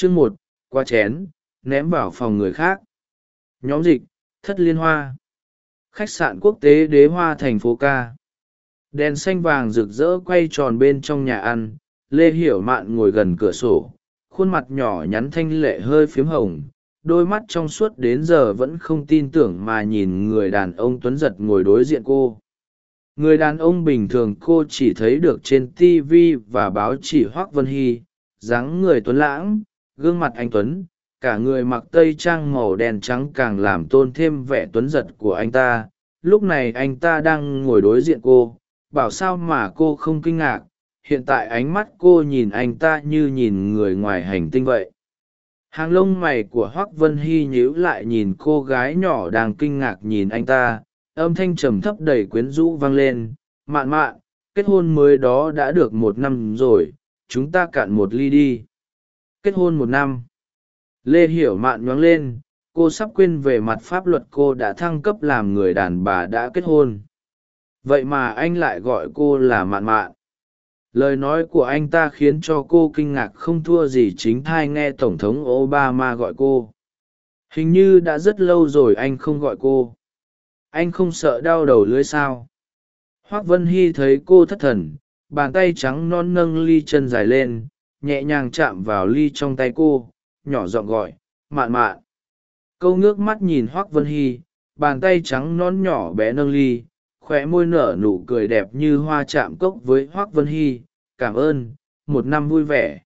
chương một, qua chén, ném vào phòng người khác. Nhóm dịch, thất liên hoa. Khách sạn quốc tế đế hoa thành phố ca đèn xanh vàng rực rỡ quay tròn bên trong nhà ăn. Lê hiểu mạn ngồi gần cửa sổ, khuôn mặt nhỏ nhắn thanh lệ hơi phiếm hồng. Đôi mắt trong suốt đến giờ vẫn không tin tưởng mà nhìn người đàn ông tuấn giật ngồi đối diện cô. Người đàn ông bình thường cô chỉ thấy được trên tv và báo chỉ hoác vân hy, dáng người tuấn lãng gương mặt anh tuấn, cả người mặc tây trang màu đen trắng càng làm tôn thêm vẻ tuấn giật của anh ta. Lúc này anh ta đang ngồi đối diện cô, bảo sao mà cô không kinh ngạc, hiện tại ánh mắt cô nhìn anh ta như nhìn người ngoài hành tinh vậy. Hàng lông mày của hoác vân hy nhíu lại nhìn cô gái nhỏ đang kinh ngạc nhìn anh ta, âm thanh trầm thấp đầy quyến rũ vang lên. Mạn mạn, kết hôn mới đó đã được một năm rồi, chúng ta cạn một ly đi kết hôn một năm. Lê hiểu mạn nhoáng lên, cô sắp quên về mặt pháp luật cô đã thăng cấp làm người đàn bà đã kết hôn. Vậy mà anh lại gọi cô là mạn mạn. Lời nói của anh ta khiến cho cô kinh ngạc không thua gì chính thai nghe tổng thống obama gọi cô. Hình như đã rất lâu rồi anh không gọi cô. Anh không sợ đau đầu lưới sao? Hoác vân hy thấy cô thất thần, bàn tay trắng non nâng ly chân dài lên nhẹ nhàng chạm vào ly trong tay cô, nhỏ giọng gọi, mạn mạn. Câu ngước mắt nhìn hoác vân hy, bàn tay trắng non nhỏ bé nâng ly, khóe môi nở nụ cười đẹp như hoa chạm cốc với hoác vân hy, cảm ơn, một năm vui vẻ.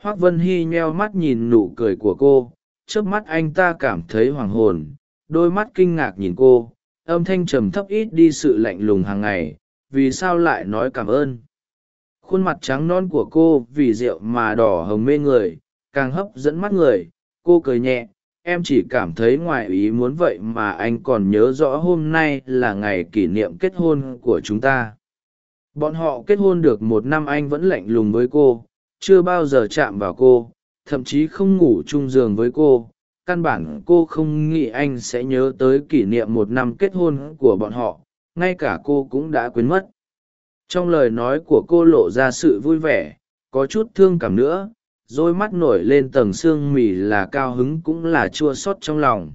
Hoác vân hy nheo mắt nhìn nụ cười của cô trước mắt anh ta cảm thấy hoàng hồn, đôi mắt kinh ngạc nhìn cô, âm thanh trầm thấp ít đi sự lạnh lùng hàng ngày, vì sao lại nói cảm ơn? Khuôn mặt trắng non của cô vì rượu mà đỏ hồng mê người, càng hấp dẫn mắt người. Cô cười nhẹ, em chỉ cảm thấy ngoài ý muốn vậy mà anh còn nhớ rõ hôm nay là ngày kỷ niệm kết hôn của chúng ta. Bọn họ kết hôn được một năm anh vẫn lạnh lùng với cô, chưa bao giờ chạm vào cô, thậm chí không ngủ chung giường với cô. Căn bản cô không nghĩ anh sẽ nhớ tới kỷ niệm một năm kết hôn của bọn họ, ngay cả cô cũng đã quên mất trong lời nói của cô lộ ra sự vui vẻ, có chút thương cảm nữa đôi mắt nổi lên tầng xương mì là cao hứng cũng là chua xót trong lòng.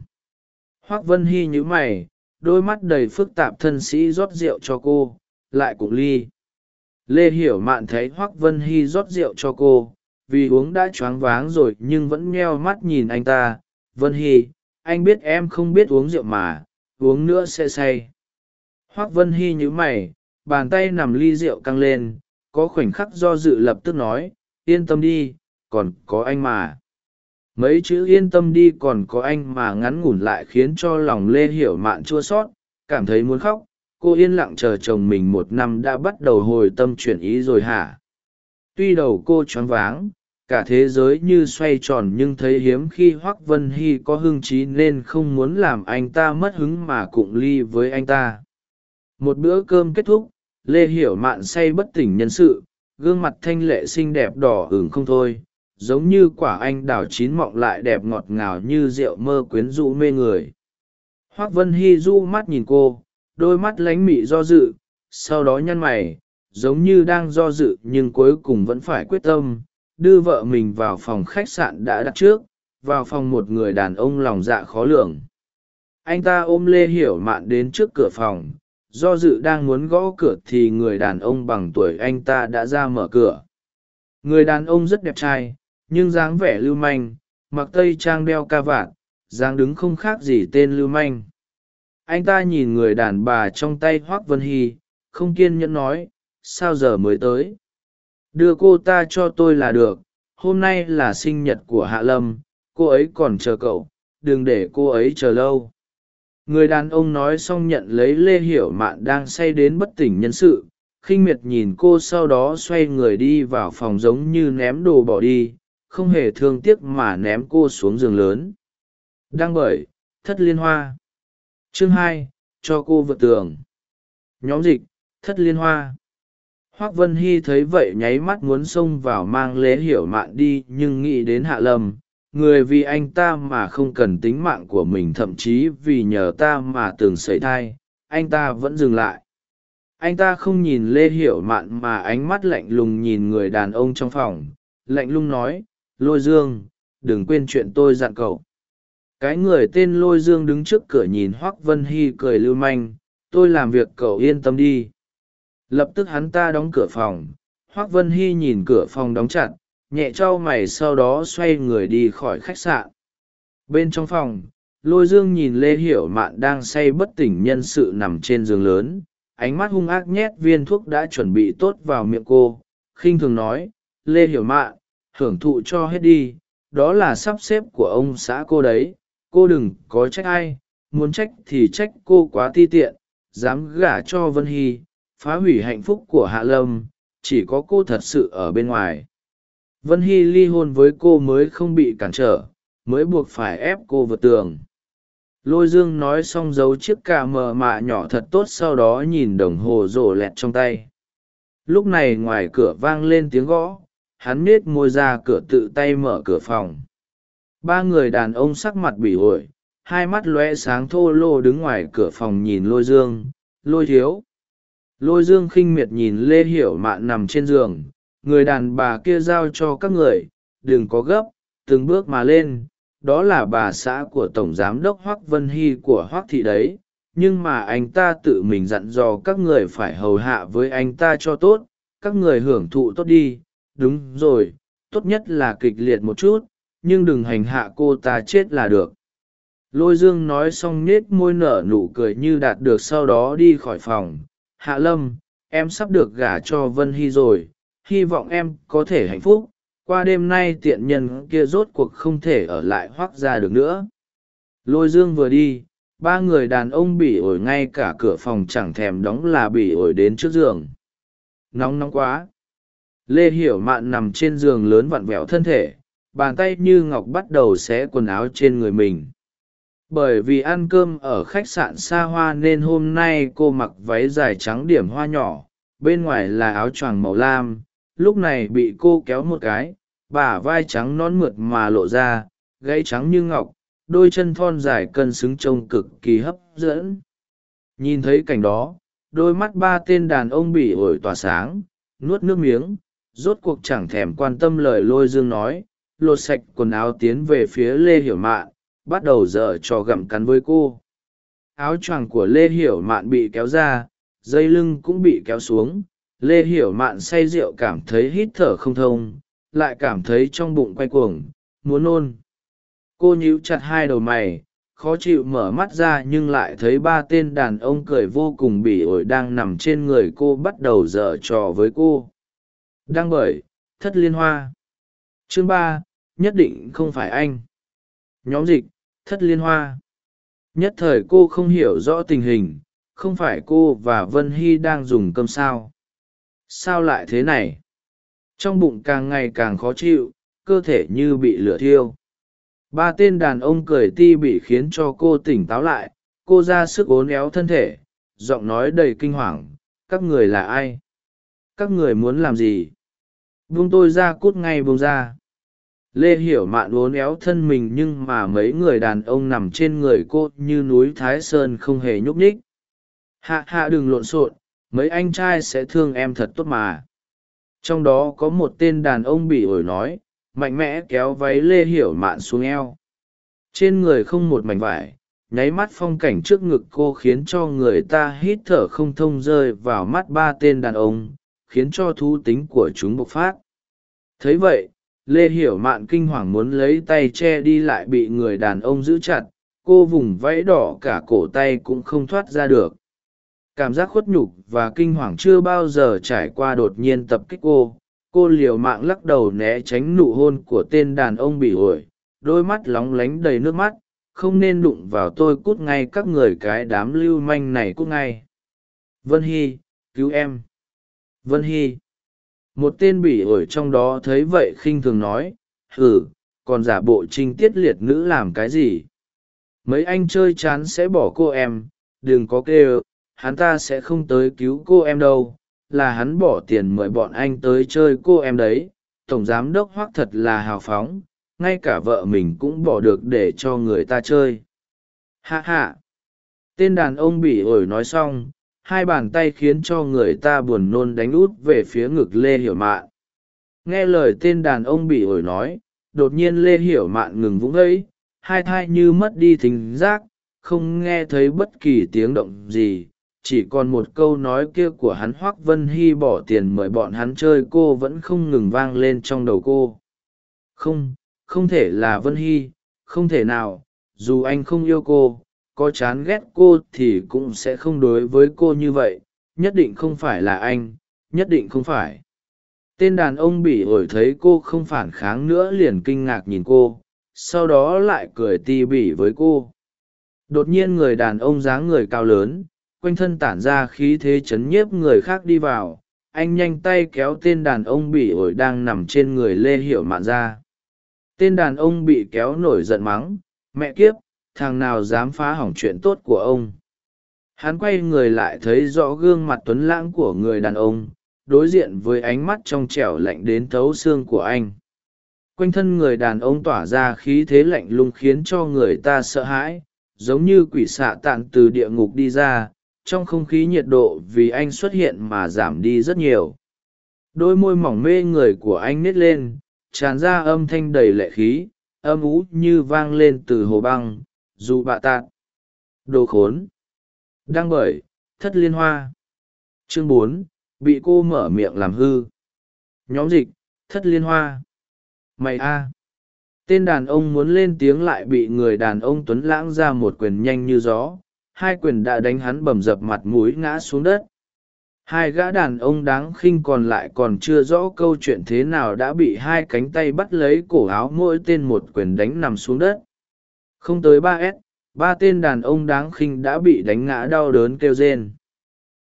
Hoác vân hy nhíu mày, đôi mắt đầy phức tạp thân sĩ rót rượu cho cô, lại cũng ly. Lê hiểu mạn thấy hoác vân hy rót rượu cho cô, vì uống đã choáng váng rồi nhưng vẫn nheo mắt nhìn anh ta. Vân hy, anh biết em không biết uống rượu mà, uống nữa sẽ say. Hoác vân hy nhíu mày bàn tay nằm ly rượu căng lên, có khoảnh khắc do dự lập tức nói, yên tâm đi, còn có anh mà. Mấy chữ yên tâm đi còn có anh mà ngắn ngủn lại khiến cho lòng lê hiểu mạn chua sót, cảm thấy muốn khóc. Cô yên lặng chờ chồng mình một năm đã bắt đầu hồi tâm chuyển ý rồi hả? Tuy đầu cô choáng váng, cả thế giới như xoay tròn nhưng thấy hiếm khi hoác vân hy có hưng trí nên không muốn làm anh ta mất hứng mà cụng ly với anh ta. Một bữa cơm kết thúc lê hiểu mạn say bất tỉnh nhân sự, gương mặt thanh lệ xinh đẹp đỏ ửng không thôi, giống như quả anh đào chín mọng lại đẹp ngọt ngào như rượu mơ quyến rũ mê người. Hoác vân hy du mắt nhìn cô, đôi mắt lánh mị do dự, sau đó nhăn mày, giống như đang do dự nhưng cuối cùng vẫn phải quyết tâm, đưa vợ mình vào phòng khách sạn đã đặt trước, vào phòng một người đàn ông lòng dạ khó lường. Anh ta ôm lê hiểu mạn đến trước cửa phòng do dự đang muốn gõ cửa thì người đàn ông bằng tuổi anh ta đã ra mở cửa. Người đàn ông rất đẹp trai, nhưng dáng vẻ lưu manh, mặc tây trang đeo ca vạt, dáng đứng không khác gì tên lưu manh. Anh ta nhìn người đàn bà trong tay hoác vân hy, không kiên nhẫn nói, sao giờ mới tới? Đưa cô ta cho tôi là được, hôm nay là sinh nhật của hạ lâm, cô ấy còn chờ cậu, đừng để cô ấy chờ lâu người đàn ông nói xong nhận lấy lê hiểu mạn đang say đến bất tỉnh nhân sự, khinh miệt nhìn cô sau đó xoay người đi vào phòng giống như ném đồ bỏ đi, không hề thương tiếc mà ném cô xuống giường lớn. Đang bởi, thất liên hoa. Chương hai, cho cô vượt tường. Nhóm dịch, thất liên hoa. Hoác vân hy thấy vậy nháy mắt muốn xông vào mang lễ hiểu mạn đi, nhưng nghĩ đến hạ lâm người vì anh ta mà không cần tính mạng của mình, thậm chí vì nhờ ta mà từng xảy thai, anh ta vẫn dừng lại. Anh ta không nhìn lê hiểu mạn mà ánh mắt lạnh lùng nhìn người đàn ông trong phòng. Lạnh lùng nói, lôi dương, đừng quên chuyện tôi dặn cậu. Cái người tên lôi dương đứng trước cửa nhìn hoác vân hy cười lưu manh, tôi làm việc, cậu yên tâm đi. Lập tức hắn ta đóng cửa phòng. Hoác vân hy nhìn cửa phòng đóng chặt nhẹ t mày sau đó xoay người đi khỏi khách sạn. Bên trong phòng, lôi dương nhìn lê hiểu mạn đang say bất tỉnh nhân sự nằm trên giường lớn, ánh mắt hung ác nhét viên thuốc đã chuẩn bị tốt vào miệng cô, khinh thường nói, lê hiểu mạn, hưởng thụ cho hết đi, đó là sắp xếp của ông xã cô đấy, cô đừng có trách ai, muốn trách thì trách cô quá ti tiện, dám gả cho vân hy, phá hủy hạnh phúc của hạ lâm, chỉ có cô thật sự ở bên ngoài vân hy ly hôn với cô mới không bị cản trở, mới buộc phải ép cô vượt tường. Lôi dương nói xong giấu chiếc cà mờ mạ nhỏ thật tốt sau đó nhìn đồng hồ rổ lẹt trong tay. Lúc này ngoài cửa vang lên tiếng gõ, hắn nết môi ra cửa tự tay mở cửa phòng. Ba người đàn ông sắc mặt bỉ ổi, hai mắt loe sáng thô lô đứng ngoài cửa phòng nhìn lôi dương, lôi thiếu. Lôi dương khinh miệt nhìn lê hiểu mạn nằm trên giường người đàn bà kia giao cho các người, đừng có gấp, từng bước mà lên. Đó là bà xã của tổng giám đốc hoác vân hy của hoác thị đấy. Nhưng mà anh ta tự mình dặn dò các người phải hầu hạ với anh ta cho tốt. Các người hưởng thụ tốt đi. Đúng rồi, tốt nhất là kịch liệt một chút. Nhưng đừng hành hạ cô ta chết là được. Lôi dương nói xong nết môi nở nụ cười như đạt được sau đó đi khỏi phòng. Hạ lâm, em sắp được gả cho vân hy rồi hy vọng em có thể hạnh phúc. Qua đêm nay tiện nhân kia rốt cuộc không thể ở lại hoác ra được nữa. Lôi dương vừa đi, ba người đàn ông bỉ ổi ngay cả cửa phòng chẳng thèm đóng là bỉ ổi đến trước giường. Nóng nóng quá. Lê hiểu mạn nằm trên giường lớn vặn vẹo thân thể, bàn tay như ngọc bắt đầu xé quần áo trên người mình. Bởi vì ăn cơm ở khách sạn xa hoa nên hôm nay cô mặc váy dài trắng điểm hoa nhỏ, bên ngoài là áo choàng màu lam lúc này bị cô kéo một cái, bả vai trắng non mượt mà lộ ra gãy trắng như ngọc, đôi chân thon dài cân xứng trông cực kỳ hấp dẫn. Nhìn thấy cảnh đó, đôi mắt ba tên đàn ông bị ổi tỏa sáng, nuốt nước miếng, rốt cuộc chẳng thèm quan tâm lời lôi dương nói, lột sạch quần áo tiến về phía lê hiểu mạn, bắt đầu dở trò gặm cắn với cô. Áo choàng của lê hiểu mạn bị kéo ra, dây lưng cũng bị kéo xuống lê hiểu mạn say rượu cảm thấy hít thở không thông, lại cảm thấy trong bụng quay cuồng, muốn nôn. Cô nhíu chặt hai đầu mày, khó chịu mở mắt ra nhưng lại thấy ba tên đàn ông cười vô cùng bỉ ổi đang nằm trên người cô bắt đầu dở trò với cô. Đang bởi, thất liên hoa. Chương ba, nhất định không phải anh. Nhóm dịch, thất liên hoa. Nhất thời cô không hiểu rõ tình hình, không phải cô và vân hy đang dùng cơm sao sao lại thế này? Trong bụng càng ngày càng khó chịu, cơ thể như bị lửa thiêu. Ba tên đàn ông cười ti bị khiến cho cô tỉnh táo lại, cô ra sức ố éo thân thể, giọng nói đầy kinh hoàng, các người là ai? Các người muốn làm gì? Vung tôi ra cút ngay buông ra. Lê hiểu mạn uốn éo thân mình nhưng mà mấy người đàn ông nằm trên người cô như núi thái sơn không hề nhúc nhích. Hạ hạ đừng lộn xộn mấy anh trai sẽ thương em thật tốt mà. Trong đó có một tên đàn ông bị ổi nói, mạnh mẽ kéo váy lê hiểu mạn xuống eo. Trên người không một mảnh vải, nháy mắt phong cảnh trước ngực cô khiến cho người ta hít thở không thông rơi vào mắt ba tên đàn ông, khiến cho thú tính của chúng bộc phát. Thấy vậy, lê hiểu mạn kinh hoàng muốn lấy tay che đi lại bị người đàn ông giữ chặt, cô vùng vẫy đỏ cả cổ tay cũng không thoát ra được cảm giác khuất nhục và kinh hoàng chưa bao giờ trải qua đột nhiên tập kích cô. Cô liều mạng lắc đầu né tránh nụ hôn của tên đàn ông bị ổi. Đôi mắt lóng lánh đầy nước mắt. Không nên đụng vào tôi cút ngay các người cái đám lưu manh này cút ngay. Vân hy, cứu em. Vân hy. Một tên bỉ ổi trong đó thấy vậy khinh thường nói. Hừ còn giả bộ trinh tiết liệt nữ làm cái gì? Mấy anh chơi chán sẽ bỏ cô em. Đừng có kêu hắn ta sẽ không tới cứu cô em đâu, là hắn bỏ tiền mời bọn anh tới chơi cô em đấy. Tổng giám đốc hoác thật là hào phóng, ngay cả vợ mình cũng bỏ được để cho người ta chơi. Hạ hạ tên đàn ông bị ổi nói xong, hai bàn tay khiến cho người ta buồn nôn đánh út về phía ngực lê hiểu mạn. Nghe lời tên đàn ông bị ổi nói, đột nhiên lê hiểu mạn ngừng vũng ấy, hai thai như mất đi thính giác, không nghe thấy bất kỳ tiếng động gì chỉ còn một câu nói kia của hắn hoác vân hy bỏ tiền mời bọn hắn chơi, cô vẫn không ngừng vang lên trong đầu cô. Không không thể là vân hy, không thể nào, dù anh không yêu cô, có chán ghét cô thì cũng sẽ không đối với cô như vậy, nhất định không phải là anh, nhất định không phải. Tên đàn ông bị ổi thấy cô không phản kháng nữa liền kinh ngạc nhìn cô, sau đó lại cười ti bỉ với cô. Đột nhiên người đàn ông dáng người cao lớn quanh thân tản ra khí thế chấn nhiếp người khác đi vào, anh nhanh tay kéo tên đàn ông bị ổi đang nằm trên người lê hiểu mạn ra. Tên đàn ông bị kéo nổi giận mắng, mẹ kiếp, thằng nào dám phá hỏng chuyện tốt của ông? Hắn quay người lại thấy rõ gương mặt tuấn lãng của người đàn ông, đối diện với ánh mắt trong trẻo lạnh đến thấu xương của anh. Quanh thân người đàn ông tỏa ra khí thế lạnh lùng khiến cho người ta sợ hãi, giống như quỷ xạ tạn từ địa ngục đi ra trong không khí nhiệt độ vì anh xuất hiện mà giảm đi rất nhiều. Đôi môi mỏng mê người của anh nít lên, tràn ra âm thanh đầy lệ khí, âm ú như vang lên từ hồ băng, dù bạ tạc. Đồ khốn. Đăng bởi, thất liên hoa. Chương bốn, bị cô mở miệng làm hư. Nhóm dịch, thất liên hoa. Mày a. Tên đàn ông muốn lên tiếng lại bị người đàn ông tuấn lãng ra một quyền nhanh như gió hai quyền đã đánh hắn bầm dập mặt mũi ngã xuống đất. Hai gã đàn ông đáng khinh còn lại còn chưa rõ câu chuyện thế nào đã bị hai cánh tay bắt lấy cổ áo mỗi tên một quyền đánh nằm xuống đất. Không tới ba s, ba tên đàn ông đáng khinh đã bị đánh ngã đau đớn kêu rên.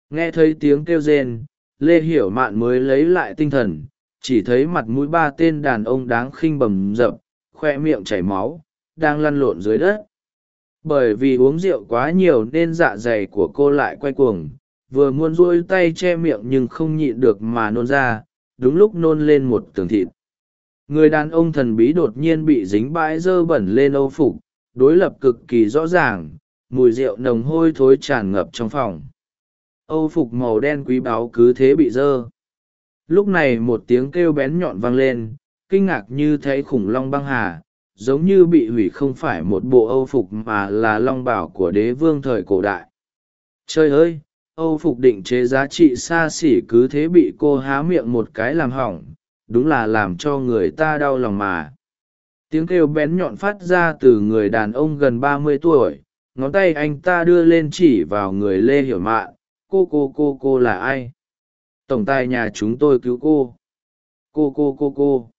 Nghe thấy tiếng kêu rên, lê hiểu mạn mới lấy lại tinh thần, chỉ thấy mặt mũi ba tên đàn ông đáng khinh bầm rập khoe miệng chảy máu, đang lăn lộn dưới đất bởi vì uống rượu quá nhiều nên dạ dày của cô lại quay cuồng, vừa muốn duỗi tay che miệng nhưng không nhịn được mà nôn ra, đúng lúc nôn lên một tường thịt. Người đàn ông thần bí đột nhiên bị dính bãi dơ bẩn lên âu phục, đối lập cực kỳ rõ ràng, mùi rượu nồng hôi thối tràn ngập trong phòng. Âu phục màu đen quý báu cứ thế bị dơ. Lúc này một tiếng kêu bén nhọn vang lên, kinh ngạc như thấy khủng long băng hà giống như bị hủy không phải một bộ âu phục mà là long bảo của đế vương thời cổ đại. Trời ơi, âu phục định chế giá trị xa xỉ cứ thế bị cô há miệng một cái làm hỏng, đúng là làm cho người ta đau lòng mà. Tiếng kêu bén nhọn phát ra từ người đàn ông gần ba mươi tuổi, ngón tay anh ta đưa lên chỉ vào người lê hiểu mạn, cô cô cô cô là ai? Tổng tài nhà chúng tôi cứu cô. Cô cô cô cô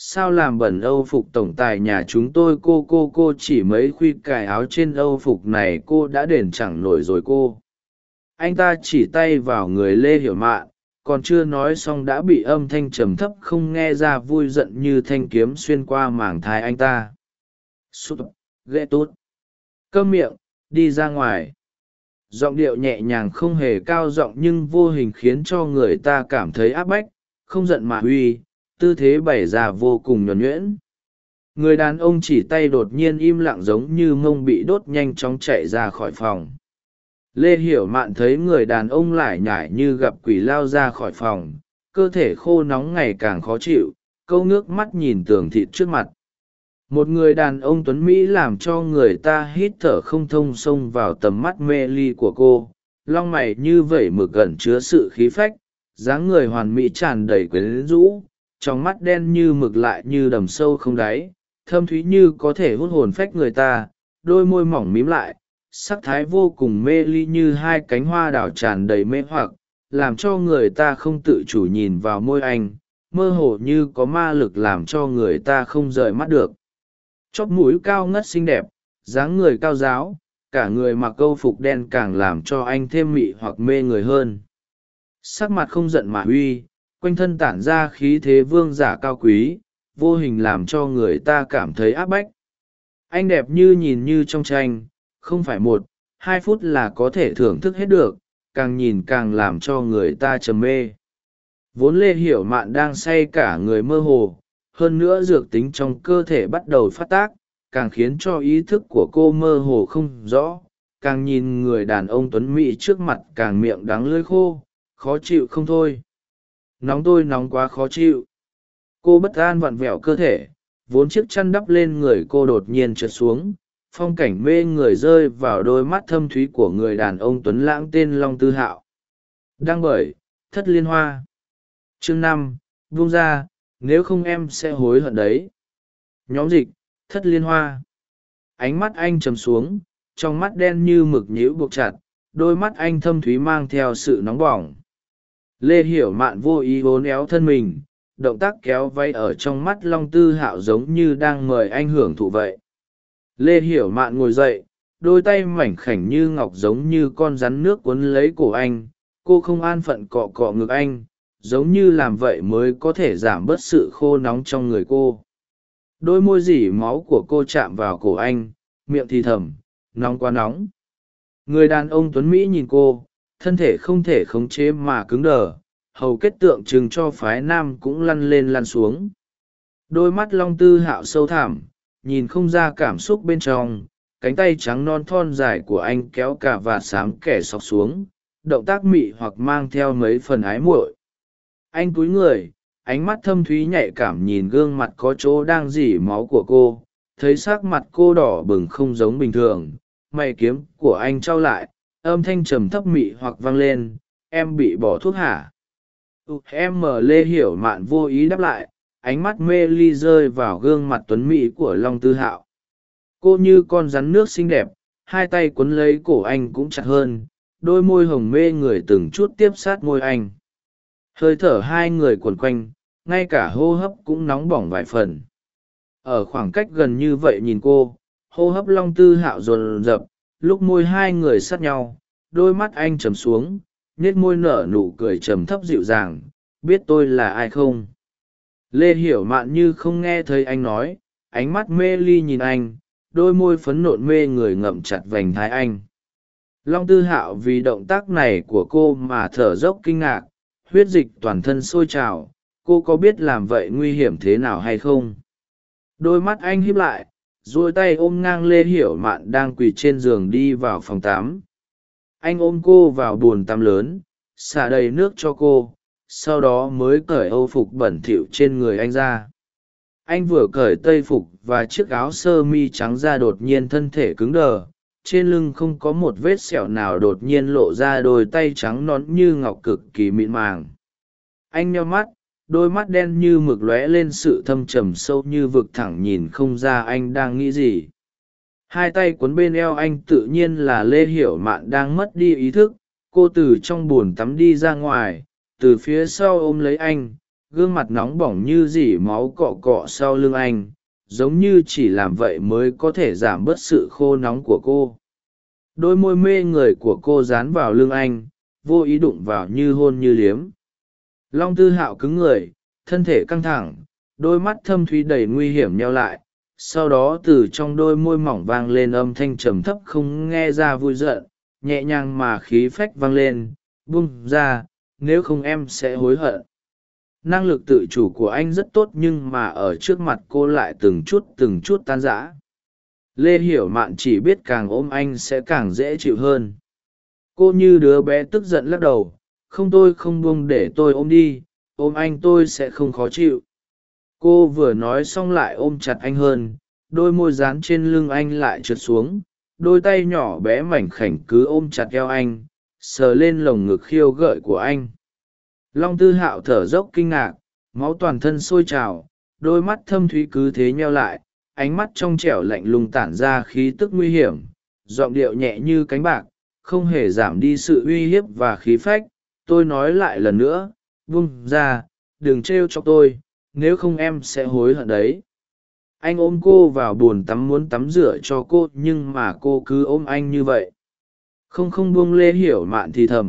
sao làm bẩn âu phục tổng tài nhà chúng tôi cô cô cô chỉ mấy khuy cài áo trên âu phục này cô đã đền chẳng nổi rồi cô. Anh ta chỉ tay vào người lê hiểu mạn còn chưa nói xong đã bị âm thanh trầm thấp không nghe ra vui giận như thanh kiếm xuyên qua màng thai anh ta. Sút ghê tốt cơm miệng, đi ra ngoài. Giọng điệu nhẹ nhàng không hề cao giọng nhưng vô hình khiến cho người ta cảm thấy áp bách, không giận mà uy tư thế bày ra vô cùng nhuẩn nhuyễn. Người đàn ông chỉ tay đột nhiên im lặng giống như mông bị đốt nhanh chóng chạy ra khỏi phòng. Lê hiểu mạn thấy người đàn ông lải nhải như gặp quỷ lao ra khỏi phòng, cơ thể khô nóng ngày càng khó chịu, câu nước mắt nhìn tường thịt trước mặt. Một người đàn ông tuấn mỹ làm cho người ta hít thở không thông xông vào tầm mắt mê ly của cô, long mày như vẩy mực gần chứa sự khí phách, dáng người hoàn mỹ tràn đầy quyến rũ trong mắt đen như mực lại như đầm sâu không đáy, thâm thúy như có thể hút hồn phách người ta, đôi môi mỏng mím lại, sắc thái vô cùng mê ly như hai cánh hoa đảo tràn đầy mê hoặc, làm cho người ta không tự chủ nhìn vào môi anh, mơ hồ như có ma lực làm cho người ta không rời mắt được. Chóp mũi cao ngất xinh đẹp, dáng người cao giáo, cả người mặc câu phục đen càng làm cho anh thêm mị hoặc mê người hơn. Sắc mặt không giận mà uy quanh thân tản ra khí thế vương giả cao quý, vô hình làm cho người ta cảm thấy áp bách. Anh đẹp như nhìn như trong tranh, không phải một, hai phút là có thể thưởng thức hết được, càng nhìn càng làm cho người ta trầm mê. Vốn lê hiểu mạn đang say cả người mơ hồ, hơn nữa dược tính trong cơ thể bắt đầu phát tác, càng khiến cho ý thức của cô mơ hồ không rõ. Càng nhìn người đàn ông tuấn mỹ trước mặt càng miệng đắng lưỡi khô, khó chịu không thôi nóng tôi nóng quá khó chịu. Cô bất an vặn vẹo cơ thể, vốn chiếc chăn đắp lên người cô đột nhiên trượt xuống. Phong cảnh mê người rơi vào đôi mắt thâm thúy của người đàn ông tuấn lãng tên long tư hạo. Đang bởi, thất liên hoa. Chương năm vung ra, nếu không em sẽ hối hận đấy. Nhóm dịch, thất liên hoa. Ánh mắt anh trầm xuống, trong mắt đen như mực nhíu buộc chặt, đôi mắt anh thâm thúy mang theo sự nóng bỏng lê hiểu mạn vô ý vốn éo thân mình, động tác kéo váy ở trong mắt long tư hạo giống như đang mời anh hưởng thụ vậy. Lê hiểu mạn ngồi dậy, đôi tay mảnh khảnh như ngọc giống như con rắn nước cuốn lấy cổ anh. Cô không an phận cọ cọ ngực anh, giống như làm vậy mới có thể giảm bớt sự khô nóng trong người cô. Đôi môi dỉ máu của cô chạm vào cổ anh, miệng thì thầm, nóng quá nóng. Người đàn ông tuấn mỹ nhìn cô thân thể không thể khống chế mà cứng đờ, hầu kết tượng trưng cho phái nam cũng lăn lên lăn xuống. Đôi mắt long tư hạo sâu thẳm, nhìn không ra cảm xúc bên trong, cánh tay trắng non thon dài của anh kéo cả và sáng kẻ sọc xuống, động tác mị hoặc mang theo mấy phần ái muội. Anh cúi người, ánh mắt thâm thúy nhạy cảm nhìn gương mặt có chỗ đang dỉ máu của cô, thấy s ắ c mặt cô đỏ bừng không giống bình thường, mày kiếm của anh trao lại âm thanh trầm thấp mị hoặc vang lên, em bị bỏ thuốc hả? Ừ, em mở lê hiểu mạn vô ý đáp lại, ánh mắt mê ly rơi vào gương mặt tuấn mỹ của long tư hạo. Cô như con rắn nước xinh đẹp, hai tay quấn lấy cổ anh cũng chặt hơn, đôi môi hồng mê người từng chút tiếp sát môi anh. Hơi thở hai người quần quanh, ngay cả hô hấp cũng nóng bỏng vài phần. Ở khoảng cách gần như vậy nhìn cô, hô hấp long tư hạo dồn dập lúc môi hai người sát nhau, đôi mắt anh trầm xuống nết môi nở nụ cười trầm thấp dịu dàng, biết tôi là ai không? Lê hiểu mạn như không nghe thấy anh nói, ánh mắt mê ly nhìn anh, đôi môi phấn nộn mê người ngậm chặt vành thái anh. Long tư hạo vì động tác này của cô mà thở dốc kinh ngạc, huyết dịch toàn thân sôi trào, cô có biết làm vậy nguy hiểm thế nào hay không? Đôi mắt anh híp lại duỗi tay ôm ngang lê hiểu mạn đang quỳ trên giường đi vào phòng tám anh ôm cô vào b ồ n tắm lớn, xả đầy nước cho cô, sau đó mới cởi âu phục bẩn thỉu trên người anh ra. Anh vừa cởi tây phục và chiếc áo sơ mi trắng ra đột nhiên thân thể cứng đờ, trên lưng không có một vết sẹo nào đột nhiên lộ ra đôi tay trắng nón như ngọc cực kỳ mịn màng. Anh nheo mắt đôi mắt đen như mực lóe lên sự thâm trầm sâu như vực thẳng nhìn không ra anh đang nghĩ gì. Hai tay cuốn bên eo anh tự nhiên là lê hiểu mạn đang mất đi ý thức, cô từ trong b ồ n tắm đi ra ngoài, từ phía sau ôm lấy anh, gương mặt nóng bỏng như dỉ máu cọ cọ sau lưng anh, giống như chỉ làm vậy mới có thể giảm bớt sự khô nóng của cô. Đôi môi mê người của cô dán vào lưng anh, vô ý đụng vào như hôn như liếm. Long tư hạo cứng người, thân thể căng thẳng, đôi mắt thâm thúy đầy nguy hiểm nheo lại, sau đó từ trong đôi môi mỏng vang lên âm thanh trầm thấp không nghe ra vui giận, nhẹ nhàng mà khí phách vang lên, bung ra, nếu không em sẽ hối hận. Năng lực tự chủ của anh rất tốt nhưng mà ở trước mặt cô lại từng chút từng chút tan rã. Lê Hiểu Mạn chỉ biết càng ôm anh sẽ càng dễ chịu hơn. Cô như đứa bé tức giận lắc đầu, không tôi không buông để tôi ôm đi, ôm anh tôi sẽ không khó chịu. Cô vừa nói xong lại ôm chặt anh hơn, đôi môi dán trên lưng anh lại trượt xuống, đôi tay nhỏ bé mảnh khảnh cứ ôm chặt eo anh, sờ lên lồng ngực khiêu gợi của anh. Long tư hạo thở dốc kinh ngạc, máu toàn thân sôi trào, đôi mắt thâm thúy cứ thế nheo lại, ánh mắt trong trẻo lạnh lùng tản ra khí tức nguy hiểm, giọng điệu nhẹ như cánh bạc, không hề giảm đi sự uy hiếp và khí phách tôi nói lại lần nữa, vung ra, đừng t r e o cho tôi, nếu không em sẽ hối hận đấy. Anh ôm cô vào b ồ n tắm muốn tắm rửa cho cô, nhưng mà cô cứ ôm anh như vậy. Không không buông lê hiểu mạn thì thầm,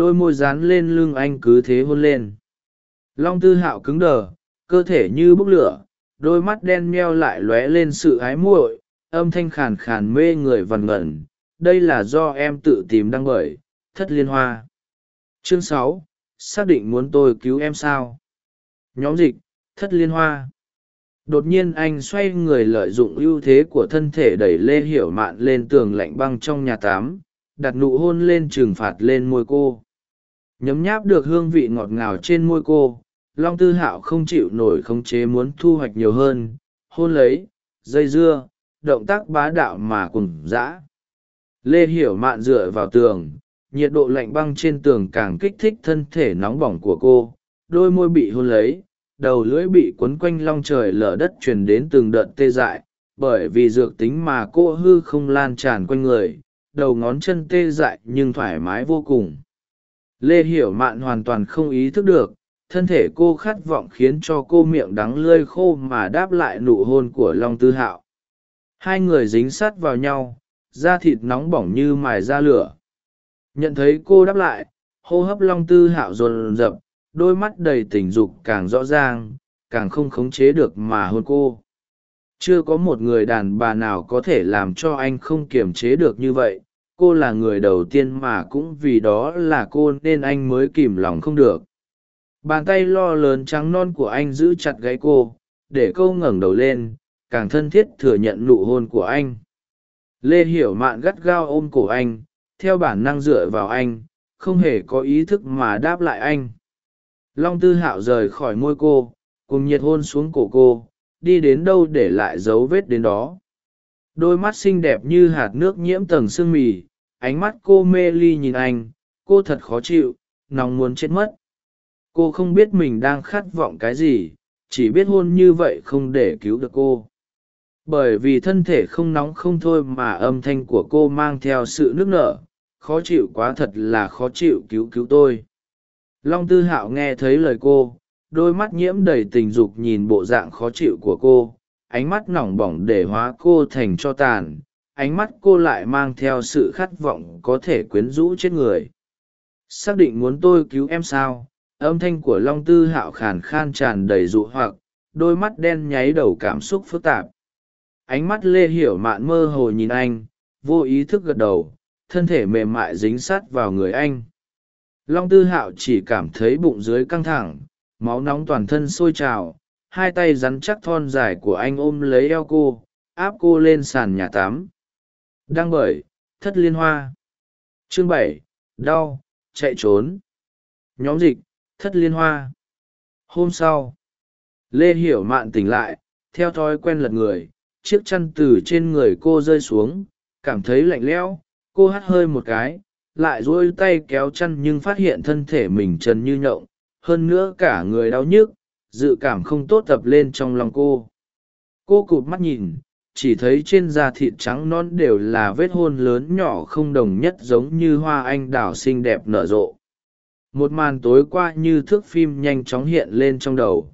đôi môi dán lên lưng anh cứ thế hôn lên. Long tư hạo cứng đờ, cơ thể như bốc lửa, đôi mắt đen meo lại lóe lên sự ái muội, âm thanh khàn khàn mê người vằn ngẩn. Đây là do em tự tìm đăng bởi, thất liên hoa chương sáu, xác định muốn tôi cứu em sao? Nhóm dịch, thất liên hoa. Đột nhiên anh xoay người lợi dụng ưu thế của thân thể đẩy lê hiểu mạn lên tường lạnh băng trong nhà tám đặt nụ hôn lên trừng phạt lên môi cô. Nhấm nháp được hương vị ngọt ngào trên môi cô, long tư hạo không chịu nổi khống chế muốn thu hoạch nhiều hơn, hôn lấy, dây dưa, động tác bá đạo mà cùng dã. Lê hiểu mạn dựa vào tường nhiệt độ lạnh băng trên tường càng kích thích thân thể nóng bỏng của cô. Đôi môi bị hôn lấy, đầu lưỡi bị quấn quanh long trời lở đất truyền đến từng đợt tê dại, bởi vì dược tính mà cô hư không lan tràn quanh người, đầu ngón chân tê dại nhưng thoải mái vô cùng. Lê hiểu mạn hoàn toàn không ý thức được, thân thể cô khát vọng khiến cho cô miệng đắng lơi khô mà đáp lại nụ hôn của long tư hạo. Hai người dính sát vào nhau, da thịt nóng bỏng như mài da lửa nhận thấy cô đáp lại, hô hấp long tư hạo dồn dập, đôi mắt đầy tình dục càng rõ ràng, càng không khống chế được mà hôn cô. Chưa có một người đàn bà nào có thể làm cho anh không kiềm chế được như vậy, cô là người đầu tiên mà cũng vì đó là cô nên anh mới kìm lòng không được. Bàn tay lo lớn trắng non của anh giữ chặt gáy cô, để cô ngẩng đầu lên, càng thân thiết thừa nhận nụ hôn của anh. Lê hiểu mạn gắt gao ôm cổ anh theo bản năng dựa vào anh, không hề có ý thức mà đáp lại anh. Long tư hạo rời khỏi môi cô, cùng nhiệt hôn xuống cổ cô, đi đến đâu để lại dấu vết đến đó. Đôi mắt xinh đẹp như hạt nước nhiễm tầng sương mì, ánh mắt cô mê ly nhìn anh, cô thật khó chịu, nóng muốn chết mất. Cô không biết mình đang khát vọng cái gì, chỉ biết hôn như vậy không để cứu được cô. Bởi vì thân thể không nóng không thôi mà âm thanh của cô mang theo sự nức nở khó chịu quá thật là khó chịu cứu cứu tôi. Long tư hạo nghe thấy lời cô, đôi mắt nhiễm đầy tình dục nhìn bộ dạng khó chịu của cô, ánh mắt nỏng bỏng để hóa cô thành cho tàn, ánh mắt cô lại mang theo sự khát vọng có thể quyến rũ chết người. Xác định muốn tôi cứu em sao? Âm thanh của long tư hạo khàn khan tràn đầy dụ hoặc, đôi mắt đen nháy đầu cảm xúc phức tạp. Ánh mắt lê hiểu mạn mơ hồ nhìn anh, vô ý thức gật đầu thân thể mềm mại dính sát vào người anh. Long tư hạo chỉ cảm thấy bụng dưới căng thẳng, máu nóng toàn thân sôi trào, hai tay rắn chắc thon dài của anh ôm lấy eo cô, áp cô lên sàn nhà tắm. Đăng bởi, thất liên hoa. Chương bảy, đau, chạy trốn. Nhóm dịch, thất liên hoa. Hôm sau, lê hiểu mạn tỉnh lại, theo thói quen lật người, chiếc chăn từ trên người cô rơi xuống, cảm thấy lạnh lẽo cô hắt hơi một cái, lại dỗi tay kéo chăn nhưng phát hiện thân thể mình trần như nhộng, hơn nữa cả người đau nhức, dự cảm không tốt tập lên trong lòng cô. Cô cụp mắt nhìn, chỉ thấy trên da thịt trắng non đều là vết hôn lớn nhỏ không đồng nhất giống như hoa anh đào xinh đẹp nở rộ. Một màn tối qua như thước phim nhanh chóng hiện lên trong đầu.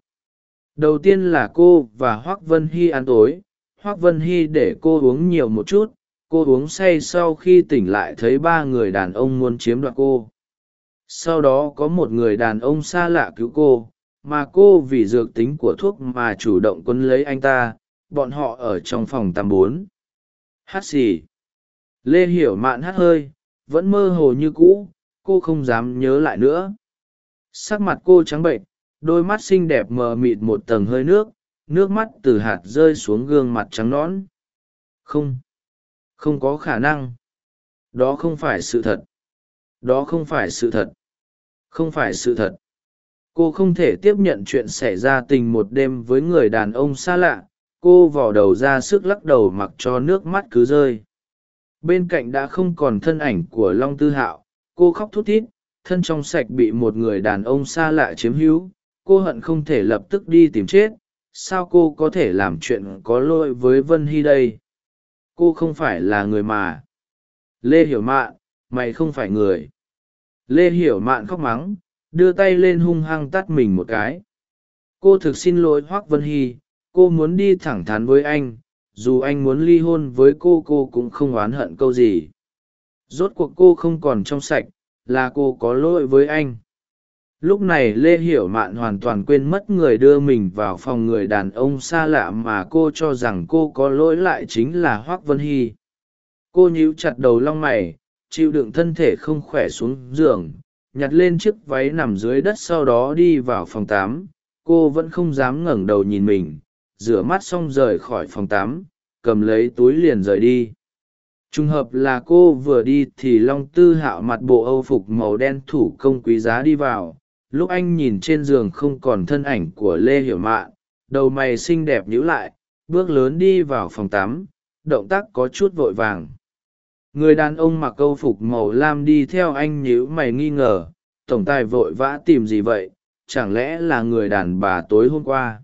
Đầu tiên là cô và hoác vân hy ăn tối. Hoác vân hy để cô uống nhiều một chút cô uống say sau khi tỉnh lại thấy ba người đàn ông muốn chiếm đoạt cô. Sau đó có một người đàn ông xa lạ cứu cô, mà cô vì dược tính của thuốc mà chủ động quấn lấy anh ta, bọn họ ở trong phòng tám bốn. Hát xì. Lê hiểu mạn hát hơi, vẫn mơ hồ như cũ, cô không dám nhớ lại nữa. Sắc mặt cô trắng bệnh đôi mắt xinh đẹp mờ mịt một tầng hơi nước nước mắt từ hạt rơi xuống gương mặt trắng nõn. Không không có khả năng. Đó không phải sự thật. Đó không phải sự thật. Không phải sự thật. Cô không thể tiếp nhận chuyện xảy ra tình một đêm với người đàn ông xa lạ. Cô vò đầu ra sức lắc đầu mặc cho nước mắt cứ rơi. Bên cạnh đã không còn thân ảnh của long tư hạo. Cô khóc thút thít. Thân trong sạch bị một người đàn ông xa lạ chiếm hữu. Cô hận không thể lập tức đi tìm chết. Sao cô có thể làm chuyện có lỗi với vân hy đây? Cô không phải là người mà. Lê hiểu mạn, mày không phải người. Lê hiểu mạn khóc mắng, đưa tay lên hung hăng tắt mình một cái. Cô thực xin lỗi hoác vân hy, cô muốn đi thẳng thắn với anh, dù anh muốn ly hôn với cô cô cũng không oán hận câu gì. Rốt cuộc cô không còn trong sạch, là cô có lỗi với anh lúc này lê hiểu mạn hoàn toàn quên mất người đưa mình vào phòng người đàn ông xa lạ mà cô cho rằng cô có lỗi lại chính là hoác vân hy. Cô nhíu chặt đầu long mày, chịu đựng thân thể không khỏe xuống giường, nhặt lên chiếc váy nằm dưới đất sau đó đi vào phòng tám cô vẫn không dám ngẩng đầu nhìn mình, rửa mắt xong rời khỏi phòng tám cầm lấy túi liền rời đi. Trùng hợp là cô vừa đi thì long tư hạo mặt bộ âu phục màu đen thủ công quý giá đi vào lúc anh nhìn trên giường không còn thân ảnh của lê hiểu mạn, đầu mày xinh đẹp nhíu lại, bước lớn đi vào phòng tắm, động tác có chút vội vàng. Người đàn ông mặc câu phục màu lam đi theo anh nhíu mày nghi ngờ, tổng tài vội vã tìm gì vậy, chẳng lẽ là người đàn bà tối hôm qua?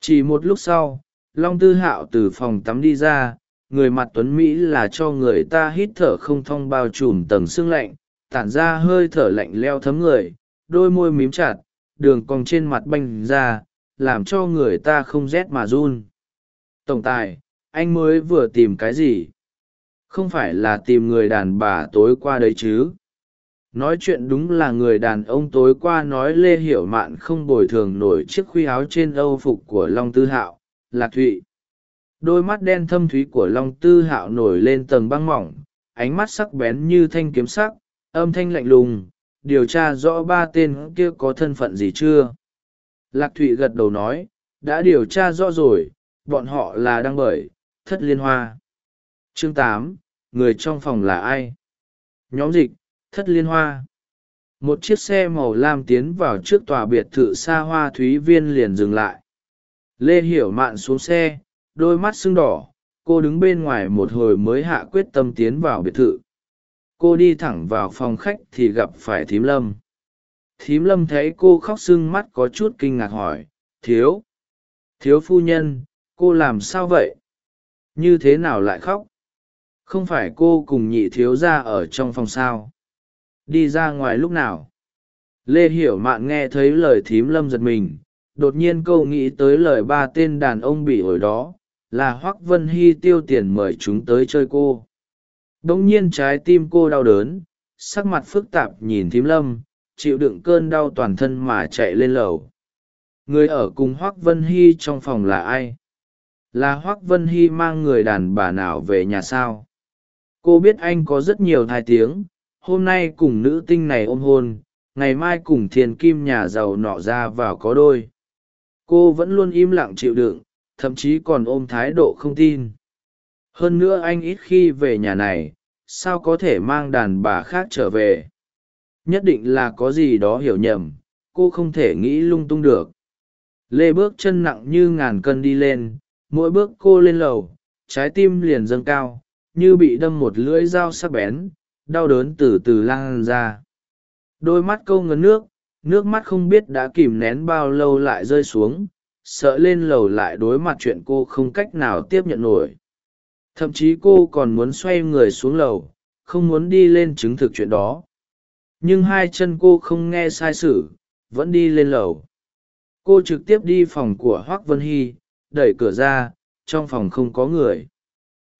Chỉ một lúc sau, long tư hạo từ phòng tắm đi ra, người mặt tuấn mỹ là cho người ta hít thở không thông bao trùm tầng xương lạnh, tản ra hơi thở lạnh leo thấm người đôi môi mím chặt, đường cong trên mặt banh ra, làm cho người ta không rét mà run. Tổng tài, anh mới vừa tìm cái gì? Không phải là tìm người đàn bà tối qua đấy chứ? Nói chuyện đúng là người đàn ông tối qua nói lê hiểu mạn không bồi thường nổi chiếc khuy áo trên âu phục của long tư hạo, lạc thụy. Đôi mắt đen thâm thúy của long tư hạo nổi lên tầng băng mỏng, ánh mắt sắc bén như thanh kiếm sắc, âm thanh lạnh lùng điều tra rõ ba tên kia có thân phận gì chưa? Lạc thụy gật đầu nói, đã điều tra rõ rồi, bọn họ là đăng bởi, thất liên hoa. Chương tám, người trong phòng là ai? Nhóm dịch, thất liên hoa. Một chiếc xe màu lam tiến vào trước tòa biệt thự xa hoa thúy viên liền dừng lại. Lê hiểu mạn xuống xe, đôi mắt sưng đỏ, cô đứng bên ngoài một hồi mới hạ quyết tâm tiến vào biệt thự cô đi thẳng vào phòng khách thì gặp phải thím lâm. Thím lâm thấy cô khóc sưng mắt có chút kinh ngạc hỏi, thiếu thiếu phu nhân, cô làm sao vậy? Như thế nào lại khóc? Không phải cô cùng nhị thiếu ra ở trong phòng sao? Đi ra ngoài lúc nào? Lê hiểu mạn nghe thấy lời thím lâm giật mình, đột nhiên câu nghĩ tới lời ba tên đàn ông bị ổi đó, là Hoắc vân hy tiêu tiền mời chúng tới chơi cô đ ỗ n g nhiên trái tim cô đau đớn, sắc mặt phức tạp nhìn thím lâm, chịu đựng cơn đau toàn thân mà chạy lên lầu. Người ở cùng hoác vân hy trong phòng là ai? Là hoác vân hy mang người đàn bà nào về nhà sao? Cô biết anh có rất nhiều thai tiếng, hôm nay cùng nữ tinh này ôm hôn, ngày mai cùng thiền kim nhà giàu nọ ra vào có đôi. Cô vẫn luôn im lặng chịu đựng, thậm chí còn ôm thái độ không tin hơn nữa anh ít khi về nhà này, sao có thể mang đàn bà khác trở về? Nhất định là có gì đó hiểu nhầm, cô không thể nghĩ lung tung được. Lê bước chân nặng như ngàn cân đi lên, mỗi bước cô lên lầu, trái tim liền dâng cao, như bị đâm một lưỡi dao sắc bén, đau đớn từ từ lan ra. Đôi mắt câu ngấn nước nước mắt không biết đã kìm nén bao lâu lại rơi xuống, sợ lên lầu lại đối mặt chuyện cô không cách nào tiếp nhận nổi thậm chí cô còn muốn xoay người xuống lầu, không muốn đi lên chứng thực chuyện đó. Nhưng hai chân cô không nghe sai sử vẫn đi lên lầu. Cô trực tiếp đi phòng của hoác vân hy, đẩy cửa ra, trong phòng không có người.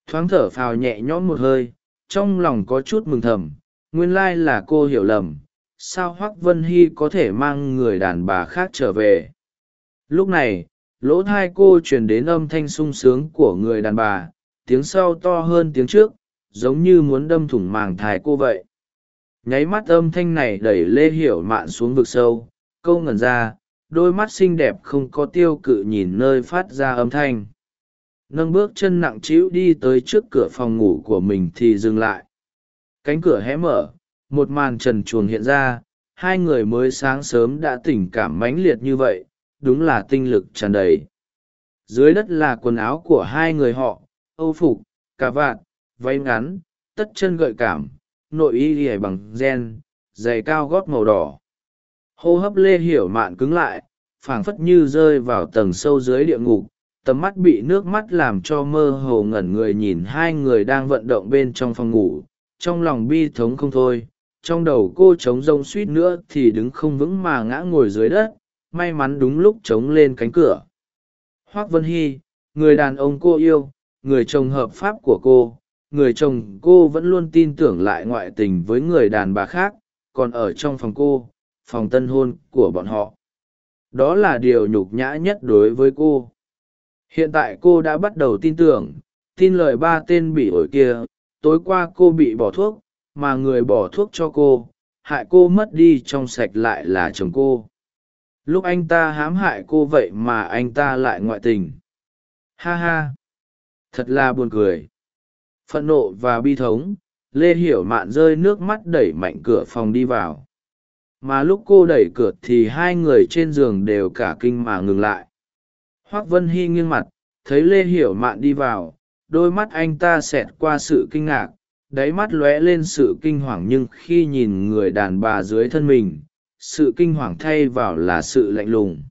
Thoáng thở phào nhẹ nhõm một hơi, trong lòng có chút mừng thầm, nguyên lai là cô hiểu lầm, sao hoác vân hy có thể mang người đàn bà khác trở về. Lúc này, lỗ thai cô truyền đến âm thanh sung sướng của người đàn bà tiếng sau to hơn tiếng trước, giống như muốn đâm thủng màng thai cô vậy. Nháy mắt âm thanh này đẩy lê hiểu mạn xuống vực sâu, câu ngẩn ra, đôi mắt xinh đẹp không có tiêu cự nhìn nơi phát ra âm thanh. Nâng bước chân nặng trĩu đi tới trước cửa phòng ngủ của mình thì dừng lại. Cánh cửa hé mở, một màn trần chuồng hiện ra, hai người mới sáng sớm đã tình cảm mãnh liệt như vậy, đúng là tinh lực tràn đầy. Dưới đất là quần áo của hai người họ âu phục, cà vạt, váy ngắn, tất chân gợi cảm, nội y ỉa bằng gen, giày cao gót màu đỏ. Hô hấp lê hiểu mạn cứng lại, phảng phất như rơi vào tầng sâu dưới địa ngục, tầm mắt bị nước mắt làm cho mơ hồ ngẩn người nhìn hai người đang vận động bên trong phòng ngủ. Trong lòng bi thống không thôi, trong đầu cô trống rông suýt nữa thì đứng không vững mà ngã ngồi dưới đất, may mắn đúng lúc trống lên cánh cửa. Hoác vân hy, người đàn ông cô yêu người chồng hợp pháp của cô, người chồng cô vẫn luôn tin tưởng lại ngoại tình với người đàn bà khác, còn ở trong phòng cô, phòng tân hôn của bọn họ. Đó là điều nhục nhã nhất đối với cô. Hiện tại cô đã bắt đầu tin tưởng, tin lời ba tên bị ổi kia, tối qua cô bị bỏ thuốc, mà người bỏ thuốc cho cô, hại cô mất đi trong sạch lại là chồng cô. Lúc anh ta hãm hại cô vậy mà anh ta lại ngoại tình. Ha ha thật là buồn cười. Phẫn nộ và bi thống, lê hiểu mạn rơi nước mắt đẩy mạnh cửa phòng đi vào. Mà lúc cô đẩy cửa thì hai người trên giường đều cả kinh mà ngừng lại. Hoác vân hy nghiêng mặt, thấy lê hiểu mạn đi vào, đôi mắt anh ta xẹt qua sự kinh ngạc, đáy mắt lóe lên sự kinh hoàng nhưng khi nhìn người đàn bà dưới thân mình, sự kinh hoàng thay vào là sự lạnh lùng.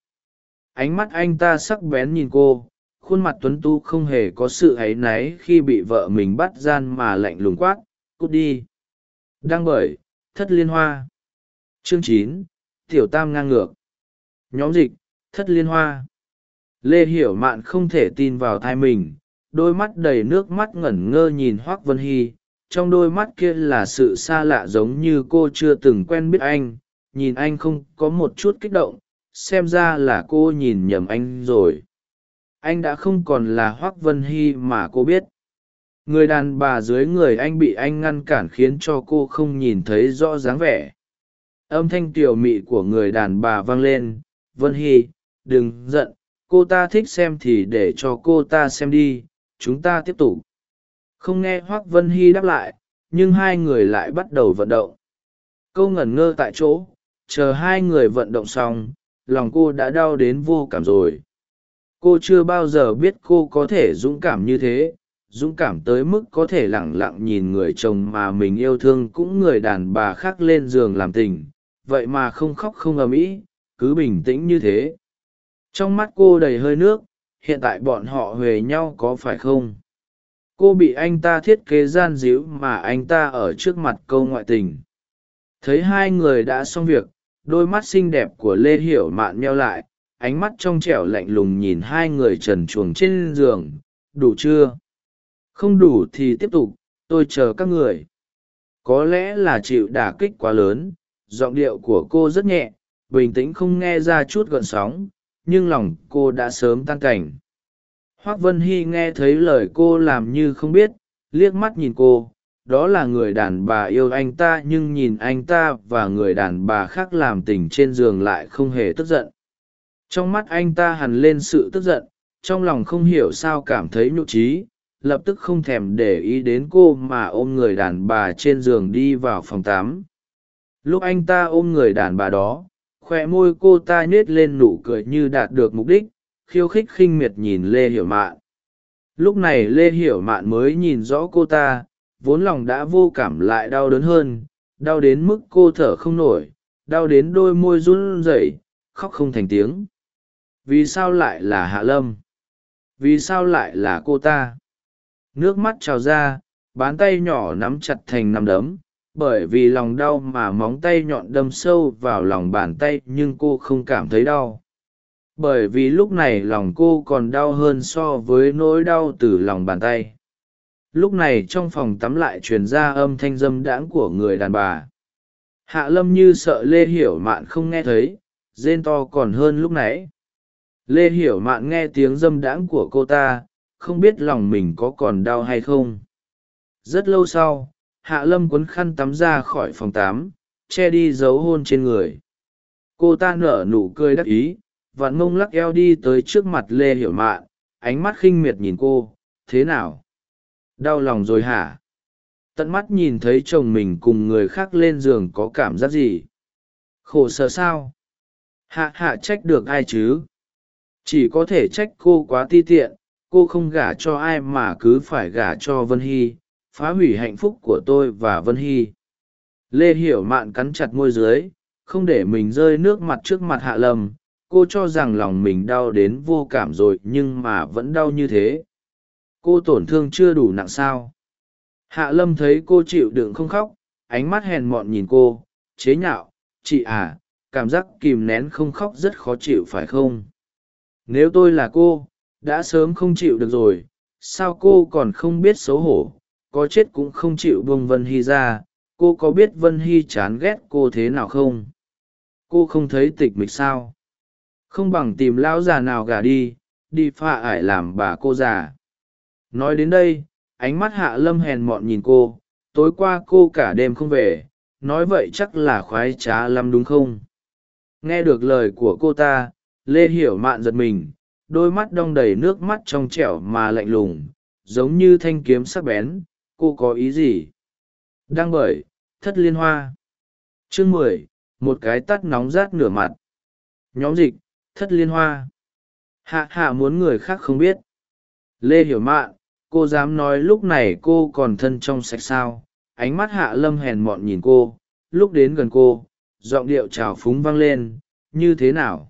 Ánh mắt anh ta sắc bén nhìn cô khuôn mặt tuấn tu không hề có sự áy náy khi bị vợ mình bắt gian mà lạnh lùng quát, cút đi. Đăng bởi, thất liên hoa. Chương chín, tiểu tam ngang ngược. Nhóm dịch, thất liên hoa. Lê hiểu mạn không thể tin vào thai mình, đôi mắt đầy nước mắt ngẩn ngơ nhìn hoác vân hy, trong đôi mắt kia là sự xa lạ giống như cô chưa từng quen biết anh, nhìn anh không có một chút kích động, xem ra là cô nhìn nhầm anh rồi anh đã không còn là hoác vân hy mà cô biết. Người đàn bà dưới người anh bị anh ngăn cản khiến cho cô không nhìn thấy rõ dáng vẻ. Âm thanh tiểu mị của người đàn bà vang lên. Vân hy, đừng giận, cô ta thích xem thì để cho cô ta xem đi, chúng ta tiếp tục. Không nghe hoác vân hy đáp lại, nhưng hai người lại bắt đầu vận động. Câu ngẩn ngơ tại chỗ, chờ hai người vận động xong, lòng cô đã đau đến vô cảm rồi cô chưa bao giờ biết cô có thể dũng cảm như thế, dũng cảm tới mức có thể lẳng lặng nhìn người chồng mà mình yêu thương cũng người đàn bà khác lên giường làm tình. Vậy mà không khóc không ầm ĩ, cứ bình tĩnh như thế. Trong mắt cô đầy hơi nước, hiện tại bọn họ huề nhau có phải không? Cô bị anh ta thiết kế gian díu mà anh ta ở trước mặt câu ngoại tình. Thấy hai người đã xong việc, đôi mắt xinh đẹp của lê hiểu mạn meo lại ánh mắt trong trẻo lạnh lùng nhìn hai người trần chuồng trên giường. Đủ chưa? Không đủ thì tiếp tục, tôi chờ các người. Có lẽ là chịu đả kích quá lớn, giọng điệu của cô rất nhẹ, bình tĩnh không nghe ra chút gợn sóng, nhưng lòng cô đã sớm tan cảnh. Hoác vân hy nghe thấy lời cô làm như không biết, liếc mắt nhìn cô. Đó là người đàn bà yêu anh ta, nhưng nhìn anh ta và người đàn bà khác làm tình trên giường lại không hề tức giận trong mắt anh ta hằn lên sự tức giận, trong lòng không hiểu sao cảm thấy nhụ trí, lập tức không thèm để ý đến cô mà ôm người đàn bà trên giường đi vào phòng tám lúc anh ta ôm người đàn bà đó, khoe môi cô ta nhết lên nụ cười như đạt được mục đích, khiêu khích khinh miệt nhìn lê hiểu mạn. Lúc này lê hiểu mạn mới nhìn rõ cô ta, vốn lòng đã vô cảm lại đau đớn hơn, đau đến mức cô thở không nổi, đau đến đôi môi run rẩy, khóc không thành tiếng vì sao lại là hạ lâm? Vì sao lại là cô ta? Nước mắt trào ra, bàn tay nhỏ nắm chặt thành nắm đấm, bởi vì lòng đau mà móng tay nhọn đâm sâu vào lòng bàn tay nhưng cô không cảm thấy đau. Bởi vì lúc này lòng cô còn đau hơn so với nỗi đau từ lòng bàn tay. Lúc này trong phòng tắm lại truyền ra âm thanh dâm đãng của người đàn bà. Hạ lâm như sợ lê hiểu mạn không nghe thấy, rên to còn hơn lúc nãy lê hiểu mạn nghe tiếng dâm đãng của cô ta, không biết lòng mình có còn đau hay không. Rất lâu sau, hạ lâm quấn khăn tắm ra khỏi phòng tám che đi dấu hôn trên người. Cô ta nở nụ cười đắc ý và mông lắc eo đi tới trước mặt lê hiểu mạn, ánh mắt khinh miệt nhìn cô, thế nào? Đau lòng rồi hả? Tận mắt nhìn thấy chồng mình cùng người khác lên giường có cảm giác gì? Khổ sở sao? Hạ hạ trách được ai chứ? Chỉ có thể trách cô quá ti tiện, cô không gả cho ai mà cứ phải gả cho vân hy, phá hủy hạnh phúc của tôi và vân hy. Lê hiểu mạn cắn chặt môi dưới, không để mình rơi nước mặt trước mặt hạ lâm, cô cho rằng lòng mình đau đến vô cảm rồi nhưng mà vẫn đau như thế. Cô tổn thương chưa đủ nặng sao? Hạ lâm thấy cô chịu đựng không khóc, ánh mắt hèn mọn nhìn cô, chế nhạo, chị à cảm giác kìm nén không khóc rất khó chịu phải không? Nếu tôi là cô, đã sớm không chịu được rồi, sao cô còn không biết xấu hổ? Có chết cũng không chịu buông vân hy ra. Cô có biết vân hy chán ghét cô thế nào không? Cô không thấy tịch mịch sao? Không bằng tìm lão già nào gả đi đi pha ải làm bà cô già. Nói đến đây, ánh mắt hạ lâm hèn mọn nhìn cô. Tối qua cô cả đêm không về. Nói vậy chắc là khoái trá lắm đúng không? Nghe được lời của cô ta lê hiểu mạn giật mình, đôi mắt đong đầy nước mắt trong trẻo mà lạnh lùng, giống như thanh kiếm sắc bén, cô có ý gì? Đang bởi, thất liên hoa. Chương mười, một cái tắt nóng rát nửa mặt. Nhóm dịch, thất liên hoa. Hạ hạ muốn người khác không biết. Lê hiểu mạn, cô dám nói lúc này cô còn thân trong sạch sao? Ánh mắt hạ lâm hèn mọn nhìn cô, lúc đến gần cô, giọng điệu trào phúng vang lên, như thế nào?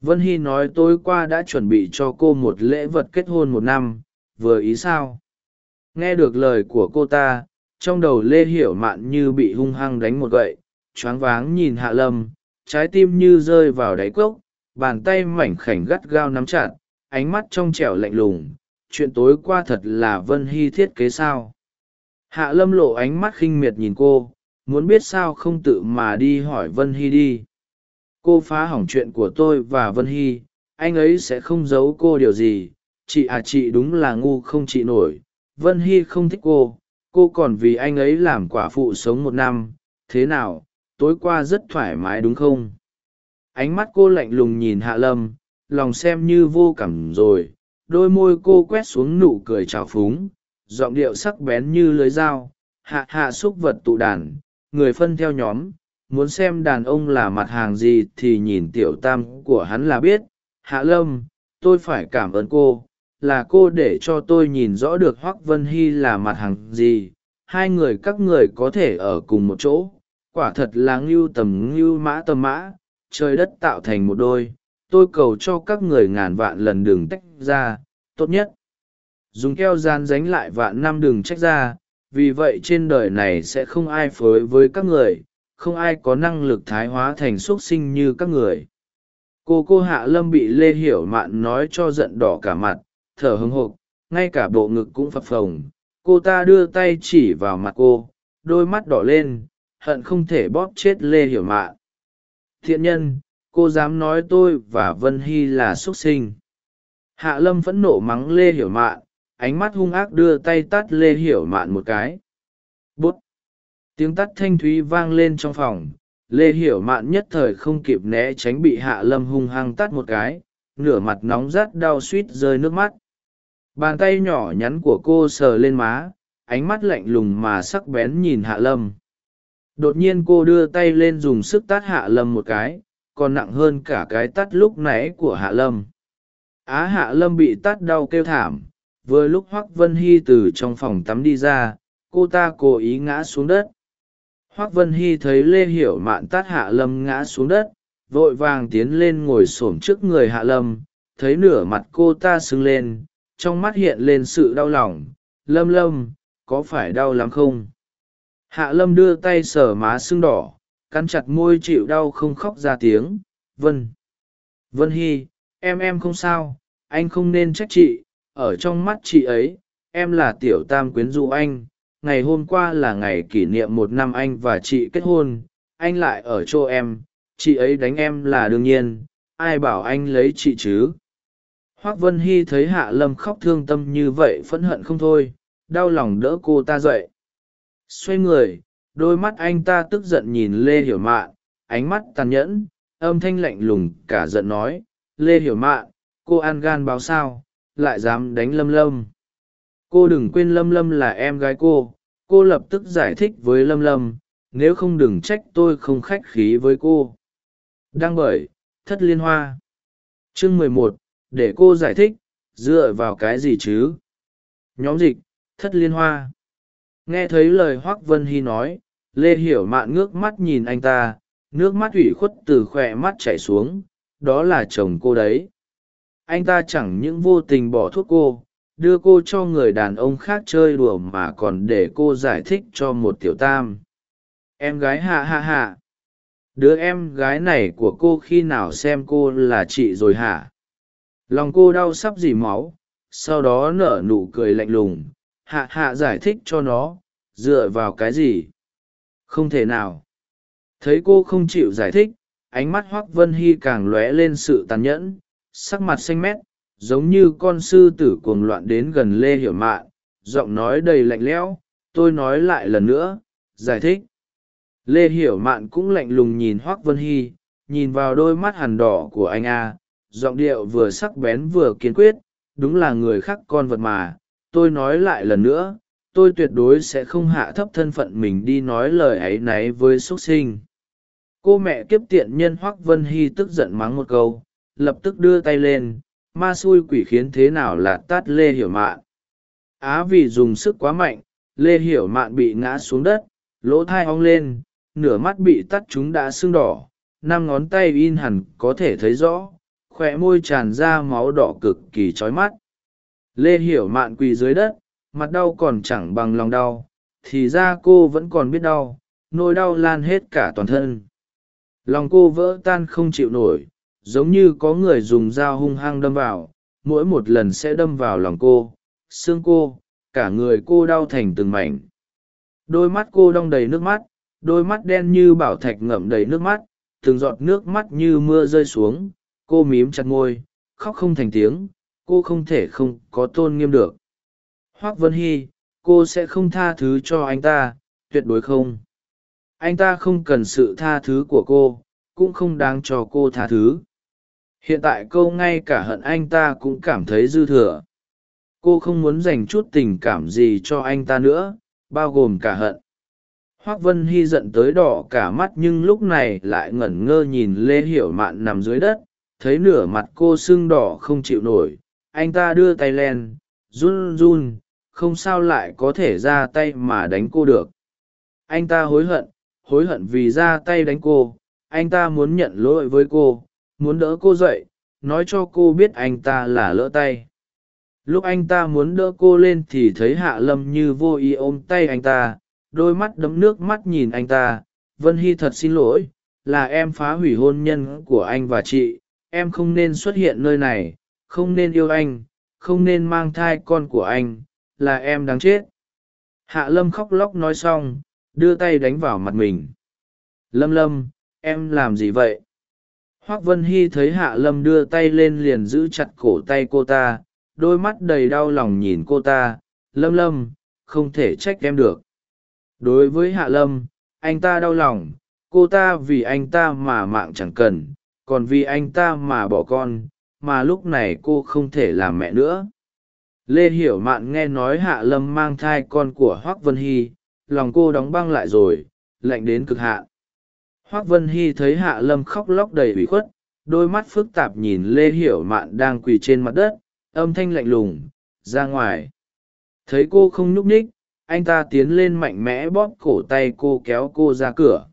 Vân hy nói tối qua đã chuẩn bị cho cô một lễ vật kết hôn một năm, vừa ý sao? Nghe được lời của cô ta, trong đầu lê hiểu mạn như bị hung hăng đánh một gậy, choáng váng nhìn hạ lâm, trái tim như rơi vào đáy cốc, bàn tay mảnh khảnh gắt gao nắm chặt, ánh mắt trong trẻo lạnh lùng, chuyện tối qua thật là vân hy thiết kế sao? Hạ lâm lộ ánh mắt khinh miệt nhìn cô, muốn biết sao không tự mà đi hỏi vân hy đi cô phá hỏng chuyện của tôi và vân hy, anh ấy sẽ không giấu cô điều gì. Chị à chị đúng là ngu không chị nổi. Vân hy không thích cô. Cô còn vì anh ấy làm quả phụ sống một năm. Thế nào? Tối qua rất thoải mái đúng không? Ánh mắt cô lạnh lùng nhìn hạ lâm. Lòng xem như vô cảm rồi. Đôi môi cô quét xuống nụ cười trào phúng. Giọng điệu sắc bén như lưới dao. Hạ hạ xúc vật tụ đàn. Người phân theo nhóm muốn xem đàn ông là mặt hàng gì thì nhìn tiểu tam của hắn là biết. Hạ lâm, tôi phải cảm ơn cô, là cô để cho tôi nhìn rõ được hoác vân hy là mặt hàng gì. Hai người các người có thể ở cùng một chỗ. Quả thật là ngưu tầm ngưu mã tầm mã. Trời đất tạo thành một đôi. Tôi cầu cho các người ngàn vạn lần đừng tách ra. Tốt nhất. Dùng keo gian dánh lại vạn năm đừng trách ra. Vì vậy trên đời này sẽ không ai phối với các người không ai có năng lực thái hóa thành x u ấ t sinh như các người. Cô cô hạ lâm bị lê hiểu mạn nói cho giận đỏ cả mặt, thở hưng hộp ngay cả bộ ngực cũng phập phồng. Cô ta đưa tay chỉ vào mặt cô, đôi mắt đỏ lên, hận không thể bóp chết lê hiểu mạn. Thiện nhân, cô dám nói tôi và vân hy là x u ấ t sinh. Hạ lâm phẫn nộ mắng lê hiểu mạn, ánh mắt hung ác đưa tay tắt lê hiểu mạn một cái. Bút tiếng tắt thanh thúy vang lên trong phòng. Lê hiểu mạn nhất thời không kịp né tránh bị hạ lâm hung hăng tắt một cái, nửa mặt nóng rát đau suýt rơi nước mắt. Bàn tay nhỏ nhắn của cô sờ lên má, ánh mắt lạnh lùng mà sắc bén nhìn hạ lâm. Đột nhiên cô đưa tay lên dùng sức tát hạ lâm một cái, còn nặng hơn cả cái tắt lúc nãy của hạ lâm. Á hạ lâm bị tát đau kêu thảm, vừa lúc hoắc vân hy từ trong phòng tắm đi ra, cô ta cố ý ngã xuống đất hoác vân hy thấy lê hiểu mạn tát hạ lâm ngã xuống đất, vội vàng tiến lên ngồi s ổ m trước người hạ lâm, thấy nửa mặt cô ta sưng lên, trong mắt hiện lên sự đau lòng. Lâm lâm, có phải đau lắm không? Hạ lâm đưa tay sờ má sưng đỏ, cắn chặt môi chịu đau không khóc ra tiếng. Vân vân hy, em em không sao, anh không nên trách chị, ở trong mắt chị ấy, em là tiểu tam quyến rũ anh ngày hôm qua là ngày kỷ niệm một năm anh và chị kết hôn, anh lại ở chỗ em, chị ấy đánh em là đương nhiên, ai bảo anh lấy chị chứ? Hoác vân hy thấy hạ lâm khóc thương tâm như vậy phẫn hận không thôi, đau lòng đỡ cô ta dậy. Xoay người, đôi mắt anh ta tức giận nhìn lê hiểu mạn, ánh mắt tàn nhẫn, âm thanh lạnh lùng, cả giận nói, lê hiểu mạn, cô ăn gan báo sao, lại dám đánh lâm lâm? Cô đừng quên lâm lâm là em gái cô. Cô lập tức giải thích với lâm lâm, nếu không đừng trách tôi không khách khí với cô. Đăng bởi thất liên hoa. Chương mười một, để cô giải thích, dựa vào cái gì chứ? Nhóm dịch, thất liên hoa. Nghe thấy lời hoác vân hy nói, lê hiểu mạn ngước mắt nhìn anh ta, nước mắt ủy khuất từ khoe mắt chảy xuống, đó là chồng cô đấy. Anh ta chẳng những vô tình bỏ thuốc cô đưa cô cho người đàn ông khác chơi đùa mà còn để cô giải thích cho một tiểu tam. Em gái hạ hạ hạ. Đứa em gái này của cô khi nào xem cô là chị rồi hả? Lòng cô đau sắp dỉ máu, sau đó nở nụ cười lạnh lùng. Hạ hạ giải thích cho nó, dựa vào cái gì? Không thể nào. Thấy cô không chịu giải thích, ánh mắt hoác vân hy càng lóe lên sự tàn nhẫn, sắc mặt xanh mét giống như con sư tử cuồng loạn đến gần lê hiểu mạn, giọng nói đầy lạnh lẽo, tôi nói lại lần nữa, giải thích. Lê hiểu mạn cũng lạnh lùng nhìn hoác vân hy, nhìn vào đôi mắt hằn đỏ của anh a, giọng điệu vừa sắc bén vừa kiên quyết, đúng là người khác con vật mà, tôi nói lại lần nữa, tôi tuyệt đối sẽ không hạ thấp thân phận mình đi nói lời ấy náy với x u ấ t sinh. Cô mẹ kiếp tiện nhân hoác vân hy tức giận mắng một câu, lập tức đưa tay lên ma xui quỷ khiến thế nào là tát lê hiểu mạn? Á vì dùng sức quá mạnh, lê hiểu mạn bị ngã xuống đất, lỗ thai ong lên, nửa mắt bị tắt chúng đã sưng đỏ, năm ngón tay in hẳn có thể thấy rõ khoe môi tràn ra máu đỏ cực kỳ trói mắt. Lê hiểu mạn quỳ dưới đất, mặt đau còn chẳng bằng lòng đau, thì ra cô vẫn còn biết đau, nỗi đau lan hết cả toàn thân. Lòng cô vỡ tan không chịu nổi giống như có người dùng dao hung hăng đâm vào, mỗi một lần sẽ đâm vào lòng cô, xương cô, cả người cô đau thành từng mảnh. Đôi mắt cô đong đầy nước mắt, đôi mắt đen như bảo thạch ngậm đầy nước mắt, từng giọt nước mắt như mưa rơi xuống, cô mím chặt ngôi khóc không thành tiếng, cô không thể không có tôn nghiêm được. Hoác vân hy, cô sẽ không tha thứ cho anh ta, tuyệt đối không. Anh ta không cần sự tha thứ của cô, cũng không đáng cho cô tha thứ hiện tại cô ngay cả hận anh ta cũng cảm thấy dư thừa. Cô không muốn dành chút tình cảm gì cho anh ta nữa, bao gồm cả hận. Hoác vân hy giận tới đỏ cả mắt nhưng lúc này lại ngẩn ngơ nhìn lê hiểu mạn nằm dưới đất, thấy nửa mặt cô sưng đỏ không chịu nổi. Anh ta đưa tay len run run, không sao lại có thể ra tay mà đánh cô được. Anh ta hối hận hối hận vì ra tay đánh cô. Anh ta muốn nhận lỗi với cô muốn đỡ cô dậy, nói cho cô biết anh ta là lỡ tay. Lúc anh ta muốn đỡ cô lên thì thấy hạ lâm như vô ý ôm tay anh ta, đôi mắt đấm nước mắt nhìn anh ta. Vân hy thật xin lỗi, là em phá hủy hôn nhân của anh và chị, em không nên xuất hiện nơi này, không nên yêu anh, không nên mang thai con của anh, là em đáng chết. Hạ lâm khóc lóc nói xong, đưa tay đánh vào mặt mình. Lâm lâm, em làm gì vậy? Hoác vân hy thấy hạ lâm đưa tay lên liền giữ chặt cổ tay cô ta, đôi mắt đầy đau lòng nhìn cô ta. Lâm lâm, không thể trách em được. Đối với hạ lâm, anh ta đau lòng, cô ta vì anh ta mà mạng chẳng cần, còn vì anh ta mà bỏ con, mà lúc này cô không thể làm mẹ nữa. Lê hiểu mạn nghe nói hạ lâm mang thai con của hoác vân hy, lòng cô đóng băng lại rồi, lạnh đến cực hạn hoác vân hy thấy hạ lâm khóc lóc đầy ủy khuất, đôi mắt phức tạp nhìn lê hiểu mạn đang quỳ trên mặt đất, âm thanh lạnh lùng, ra ngoài. Thấy cô không nhúc ních anh ta tiến lên mạnh mẽ bóp cổ tay cô kéo cô ra cửa.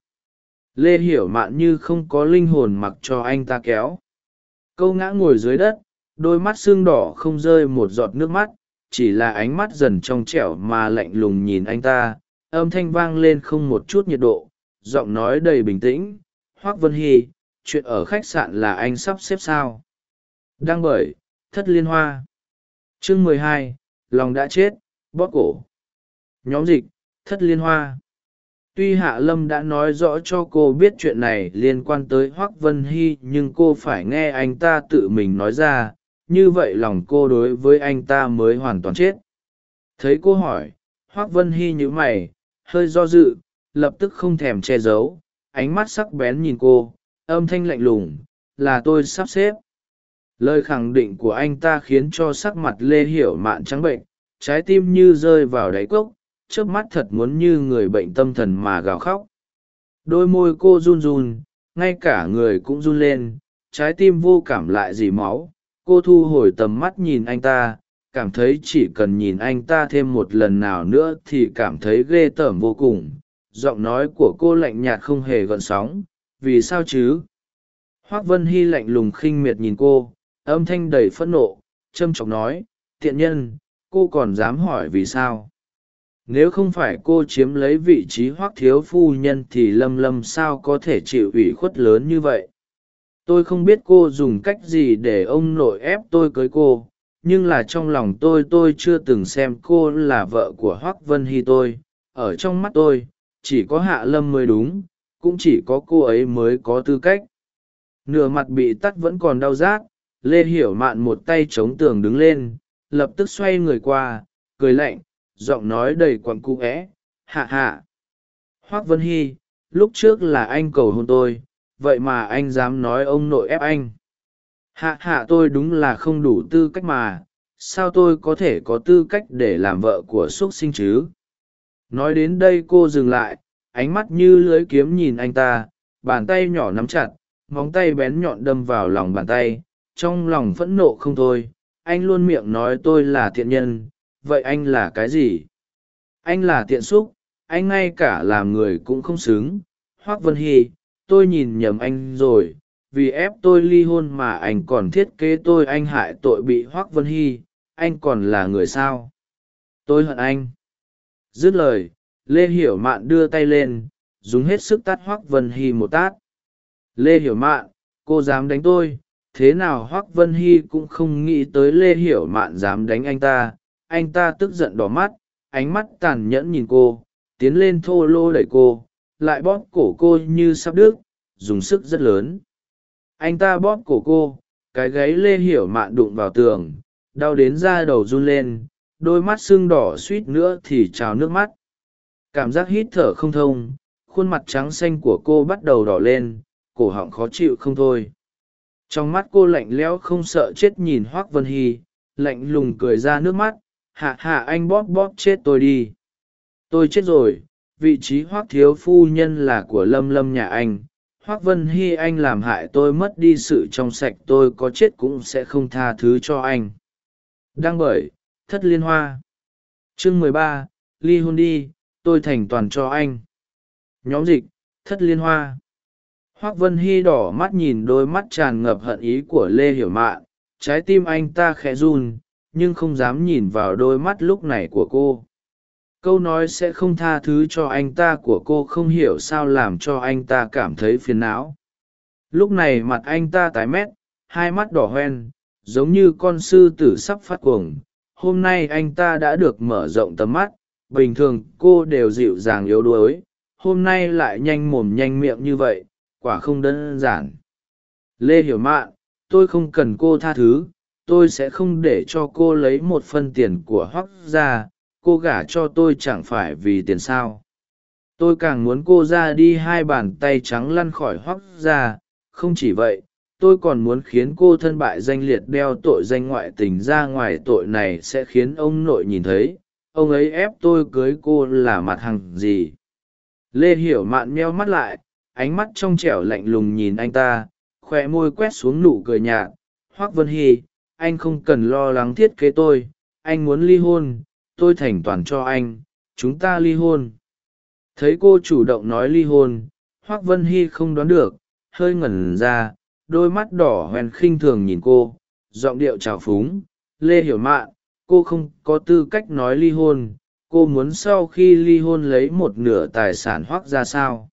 Lê hiểu mạn như không có linh hồn mặc cho anh ta kéo. Câu ngã ngồi dưới đất, đôi mắt xương đỏ không rơi một giọt nước mắt, chỉ là ánh mắt dần trong trẻo mà lạnh lùng nhìn anh ta, âm thanh vang lên không một chút nhiệt độ giọng nói đầy bình tĩnh, hoác vân hy, chuyện ở khách sạn là anh sắp xếp sao? Đang bởi, thất liên hoa. Chương mười hai, lòng đã chết, bóp cổ. Nhóm dịch, thất liên hoa. Tuy hạ lâm đã nói rõ cho cô biết chuyện này liên quan tới hoác vân hy, nhưng cô phải nghe anh ta tự mình nói ra, như vậy lòng cô đối với anh ta mới hoàn toàn chết. Thấy cô hỏi, hoác vân hy nhíu mày, hơi do dự lập tức không thèm che giấu, ánh mắt sắc bén nhìn cô, âm thanh lạnh lùng, là tôi sắp xếp. Lời khẳng định của anh ta khiến cho sắc mặt lê hiểu mạn trắng bệnh, trái tim như rơi vào đáy cốc trước mắt thật muốn như người bệnh tâm thần mà gào khóc. Đôi môi cô run run, ngay cả người cũng run lên, trái tim vô cảm lại dì máu. Cô thu hồi tầm mắt nhìn anh ta, cảm thấy chỉ cần nhìn anh ta thêm một lần nào nữa thì cảm thấy ghê tởm vô cùng giọng nói của cô lạnh nhạt không hề gợn sóng, vì sao chứ? Hoác vân hy lạnh lùng khinh miệt nhìn cô, âm thanh đầy phẫn nộ, trâm trọng nói thiện nhân, cô còn dám hỏi vì sao? Nếu không phải cô chiếm lấy vị trí hoác thiếu phu nhân thì lâm lâm sao có thể chịu ủy khuất lớn như vậy? Tôi không biết cô dùng cách gì để ông nội ép tôi cưới cô, nhưng là trong lòng tôi tôi chưa từng xem cô là vợ của hoác vân hy tôi. Ở trong mắt tôi chỉ có hạ lâm mới đúng, cũng chỉ có cô ấy mới có tư cách. Nửa mặt bị tắt vẫn còn đau rát, lê hiểu mạn một tay chống tường đứng lên, lập tức xoay người qua, cười lạnh, giọng nói đầy quặn cụ é hạ hạ. Hoác vân hy, lúc trước là anh cầu hôn tôi, vậy mà anh dám nói ông nội ép anh. Hạ hạ, tôi đúng là không đủ tư cách mà, sao tôi có thể có tư cách để làm vợ của x u ấ t sinh chứ? Nói đến đây cô dừng lại, ánh mắt như lưới kiếm nhìn anh ta, bàn tay nhỏ nắm chặt, móng tay bén nhọn đâm vào lòng bàn tay, trong lòng phẫn nộ không thôi. Anh luôn miệng nói tôi là thiện nhân, vậy anh là cái gì? Anh là tiện xúc, anh ngay cả làm người cũng không xứng. Hoác vân hy, tôi nhìn nhầm anh rồi, vì ép tôi ly hôn mà anh còn thiết kế tôi anh hại tội bị hoác vân hy, anh còn là người sao? Tôi hận anh dứt lời, lê hiểu mạn đưa tay lên, dùng hết sức tát hoác vân hy một tát. Lê hiểu mạn, cô dám đánh tôi, thế nào hoác vân hy cũng không nghĩ tới lê hiểu mạn dám đánh anh ta. Anh ta tức giận đỏ mắt, ánh mắt tàn nhẫn nhìn cô, tiến lên thô lô đẩy cô, lại bóp cổ cô như sắp đứt, dùng sức rất lớn. Anh ta bóp cổ cô, cái gáy lê hiểu mạn đụng vào tường, đau đến da đầu run lên đôi mắt sưng đỏ suýt nữa thì trào nước mắt. Cảm giác hít thở không thông, khuôn mặt trắng xanh của cô bắt đầu đỏ lên, cổ họng khó chịu không thôi. Trong mắt cô lạnh lẽo không sợ chết nhìn hoác vân hy, lạnh lùng cười ra nước mắt, hạ hạ, anh bóp bóp chết tôi đi. Tôi chết rồi, vị trí hoác thiếu phu nhân là của lâm lâm nhà anh. Hoác vân hy anh làm hại tôi mất đi sự trong sạch tôi có chết cũng sẽ không tha thứ cho anh. Đăng bởi thất liên hoa. Chương mười ba, ly hôn đi, tôi thành toàn cho anh. Nhóm dịch, thất liên hoa. Hoác vân hy đỏ mắt nhìn đôi mắt tràn ngập hận ý của lê hiểu mạn. Trái tim anh ta khẽ run, nhưng không dám nhìn vào đôi mắt lúc này của cô. Câu nói sẽ không tha thứ cho anh ta của cô không hiểu sao làm cho anh ta cảm thấy phiền não. Lúc này mặt anh ta tái mét, hai mắt đỏ hoen giống như con sư tử sắp phát cuồng hôm nay anh ta đã được mở rộng tầm mắt, bình thường cô đều dịu dàng yếu đuối, hôm nay lại nhanh mồm nhanh miệng như vậy, quả không đơn giản. Lê hiểu mạn, tôi không cần cô tha thứ, tôi sẽ không để cho cô lấy một phân tiền của hoắc gia, cô gả cho tôi chẳng phải vì tiền sao. Tôi càng muốn cô ra đi hai bàn tay trắng lăn khỏi hoắc gia, không chỉ vậy tôi còn muốn khiến cô thân bại danh liệt đeo tội danh ngoại tình ra ngoài tội này sẽ khiến ông nội nhìn thấy. Ông ấy ép tôi cưới cô là mặt hằng gì? Lê hiểu mạn meo mắt lại, ánh mắt trong trẻo lạnh lùng nhìn anh ta khoe môi quét xuống nụ cười nhạt. Hoác vân hy, anh không cần lo lắng thiết kế tôi, anh muốn ly hôn, tôi thành toàn cho anh, chúng ta ly hôn. Thấy cô chủ động nói ly hôn hoác vân hy không đoán được, hơi ngẩn ra đôi mắt đỏ hoen khinh thường nhìn cô, giọng điệu trào phúng, lê hiểu mạn, cô không có tư cách nói ly hôn, cô muốn sau khi ly hôn lấy một nửa tài sản hoác ra sao?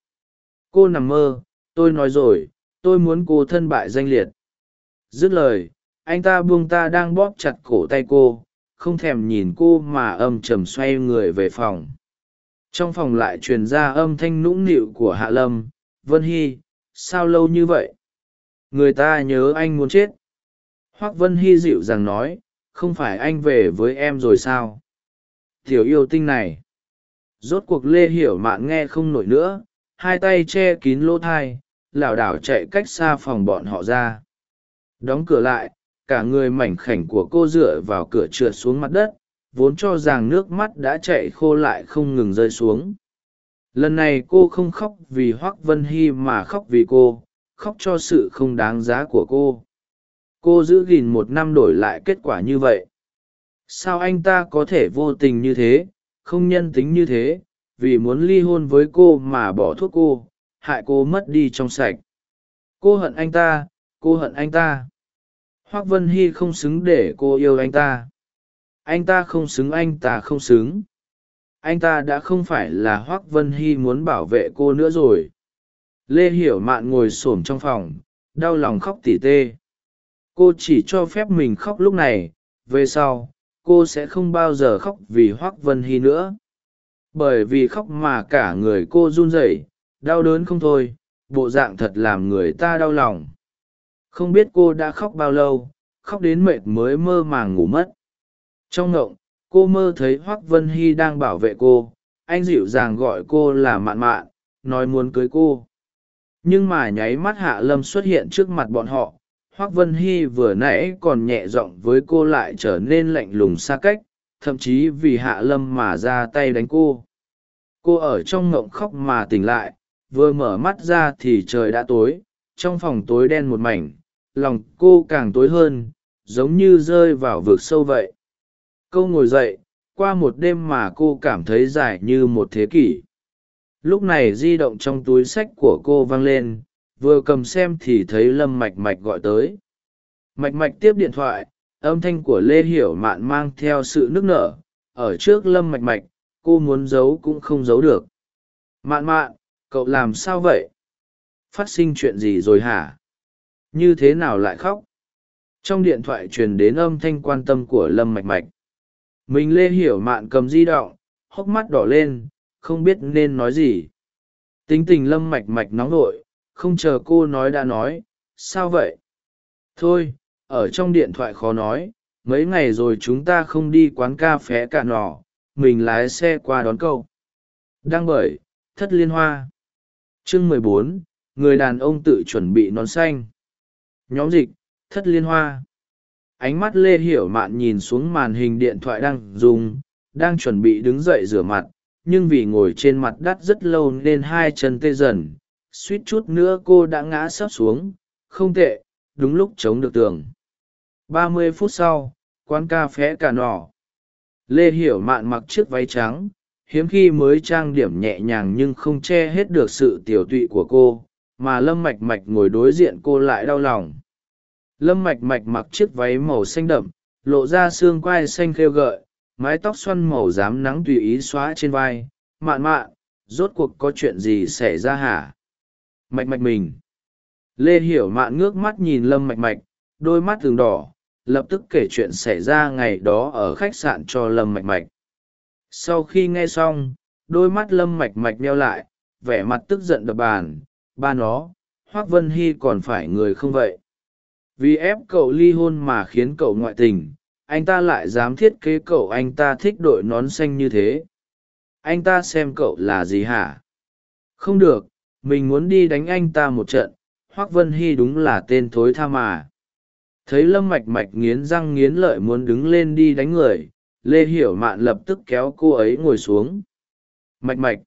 Cô nằm mơ, tôi nói rồi, tôi muốn cô thân bại danh liệt. Dứt lời, anh ta buông ta đang bóp chặt cổ tay cô, không thèm nhìn cô mà âm trầm xoay người về phòng. Trong phòng lại truyền ra âm thanh nũng nịu của hạ lâm, vân hy, sao lâu như vậy? Người ta nhớ anh muốn chết. Hoác vân hy dịu dàng nói, không phải anh về với em rồi sao? Tiểu yêu tinh này. Rốt cuộc lê hiểu mạn nghe không nổi nữa, hai tay che kín lỗ thai, lảo đảo chạy cách xa phòng bọn họ ra. Đóng cửa lại, cả người mảnh khảnh của cô dựa vào cửa trượt xuống mặt đất, vốn cho rằng nước mắt đã chạy khô lại không ngừng rơi xuống. Lần này cô không khóc vì hoác vân hy mà khóc vì cô khóc cho sự không đáng giá của cô. Cô giữ gìn một năm đổi lại kết quả như vậy. Sao anh ta có thể vô tình như thế, không nhân tính như thế, vì muốn ly hôn với cô mà bỏ thuốc cô, hại cô mất đi trong sạch. Cô hận anh ta, cô hận anh ta. Hoác vân hy không xứng để cô yêu anh ta. Anh ta không xứng, anh ta không xứng. Anh ta đã không phải là hoác vân hy muốn bảo vệ cô nữa rồi lê hiểu mạn ngồi s ổ m trong phòng, đau lòng khóc tỉ tê. Cô chỉ cho phép mình khóc lúc này, về sau, cô sẽ không bao giờ khóc vì hoác vân hy nữa. Bởi vì khóc mà cả người cô run rẩy, đau đớn không thôi, bộ dạng thật làm người ta đau lòng. Không biết cô đã khóc bao lâu, khóc đến mệt mới mơ màng ngủ mất. Trong ngộng, cô mơ thấy hoác vân hy đang bảo vệ cô. Anh dịu dàng gọi cô là mạn mạn, nói muốn cưới cô nhưng mà nháy mắt hạ lâm xuất hiện trước mặt bọn họ, hoác vân hy vừa nãy còn nhẹ giọng với cô lại trở nên lạnh lùng xa cách, thậm chí vì hạ lâm mà ra tay đánh cô. Cô ở trong ngộng khóc mà tỉnh lại, vừa mở mắt ra thì trời đã tối, trong phòng tối đen một mảnh, lòng cô càng tối hơn, giống như rơi vào vực sâu vậy. Câu ngồi dậy, qua một đêm mà cô cảm thấy dài như một thế kỷ lúc này di động trong túi sách của cô vang lên, vừa cầm xem thì thấy lâm mạch mạch gọi tới. Mạch mạch tiếp điện thoại, âm thanh của lê hiểu mạn mang theo sự nức nở. Ở trước lâm mạch mạch, cô muốn giấu cũng không giấu được. Mạn mạn, cậu làm sao vậy? Phát sinh chuyện gì rồi hả? Như thế nào lại khóc? Trong điện thoại truyền đến âm thanh quan tâm của lâm mạch mạch. Mình lê hiểu mạn cầm di động, hốc mắt đỏ lên không biết nên nói gì. Tính tình lâm mạch mạch nóng vội không chờ cô nói đã nói, sao vậy? Thôi, ở trong điện thoại khó nói, mấy ngày rồi chúng ta không đi quán cà phé cả nọ, mình lái xe qua đón câu đăng bởi, thất liên hoa. Chương mười bốn, người đàn ông tự chuẩn bị nón xanh. Nhóm dịch, thất liên hoa. Ánh mắt lê hiểu mạn nhìn xuống màn hình điện thoại đang dùng, đang chuẩn bị đứng dậy rửa mặt nhưng vì ngồi trên mặt đất rất lâu nên hai chân tê dần, suýt chút nữa cô đã ngã sấp xuống. Không tệ, đúng lúc chống được tường. Ba mươi phút sau, quán cà phé cả nỏ lê hiểu mạn mặc chiếc váy trắng, hiếm khi mới trang điểm nhẹ nhàng nhưng không che hết được sự tiểu tụy của cô, mà lâm mạch mạch ngồi đối diện cô lại đau lòng. Lâm mạch mạch mặc chiếc váy màu xanh đậm, lộ ra xương quai xanh khêu gợi mái tóc xoăn màu dám nắng tùy ý xóa trên vai. Mạn mạn rốt cuộc có chuyện gì xảy ra hả? Mạch mạch mình. Lê hiểu mạn ngước mắt nhìn lâm mạch mạch, đôi mắt thường đỏ, lập tức kể chuyện xảy ra ngày đó ở khách sạn cho lâm mạch mạch. Sau khi nghe xong, đôi mắt lâm mạch mạch neo lại, vẻ mặt tức giận đập bàn. Ba nó, hoác vân hy còn phải người không vậy? Vì ép cậu ly hôn mà khiến cậu ngoại tình anh ta lại dám thiết kế cậu anh ta thích đội nón xanh như thế. Anh ta xem cậu là gì hả? Không được, mình muốn đi đánh anh ta một trận, hoác vân hy đúng là tên thối tha mà. Thấy lâm mạch mạch nghiến răng nghiến lợi muốn đứng lên đi đánh người, lê hiểu mạn lập tức kéo cô ấy ngồi xuống. Mạch mạch!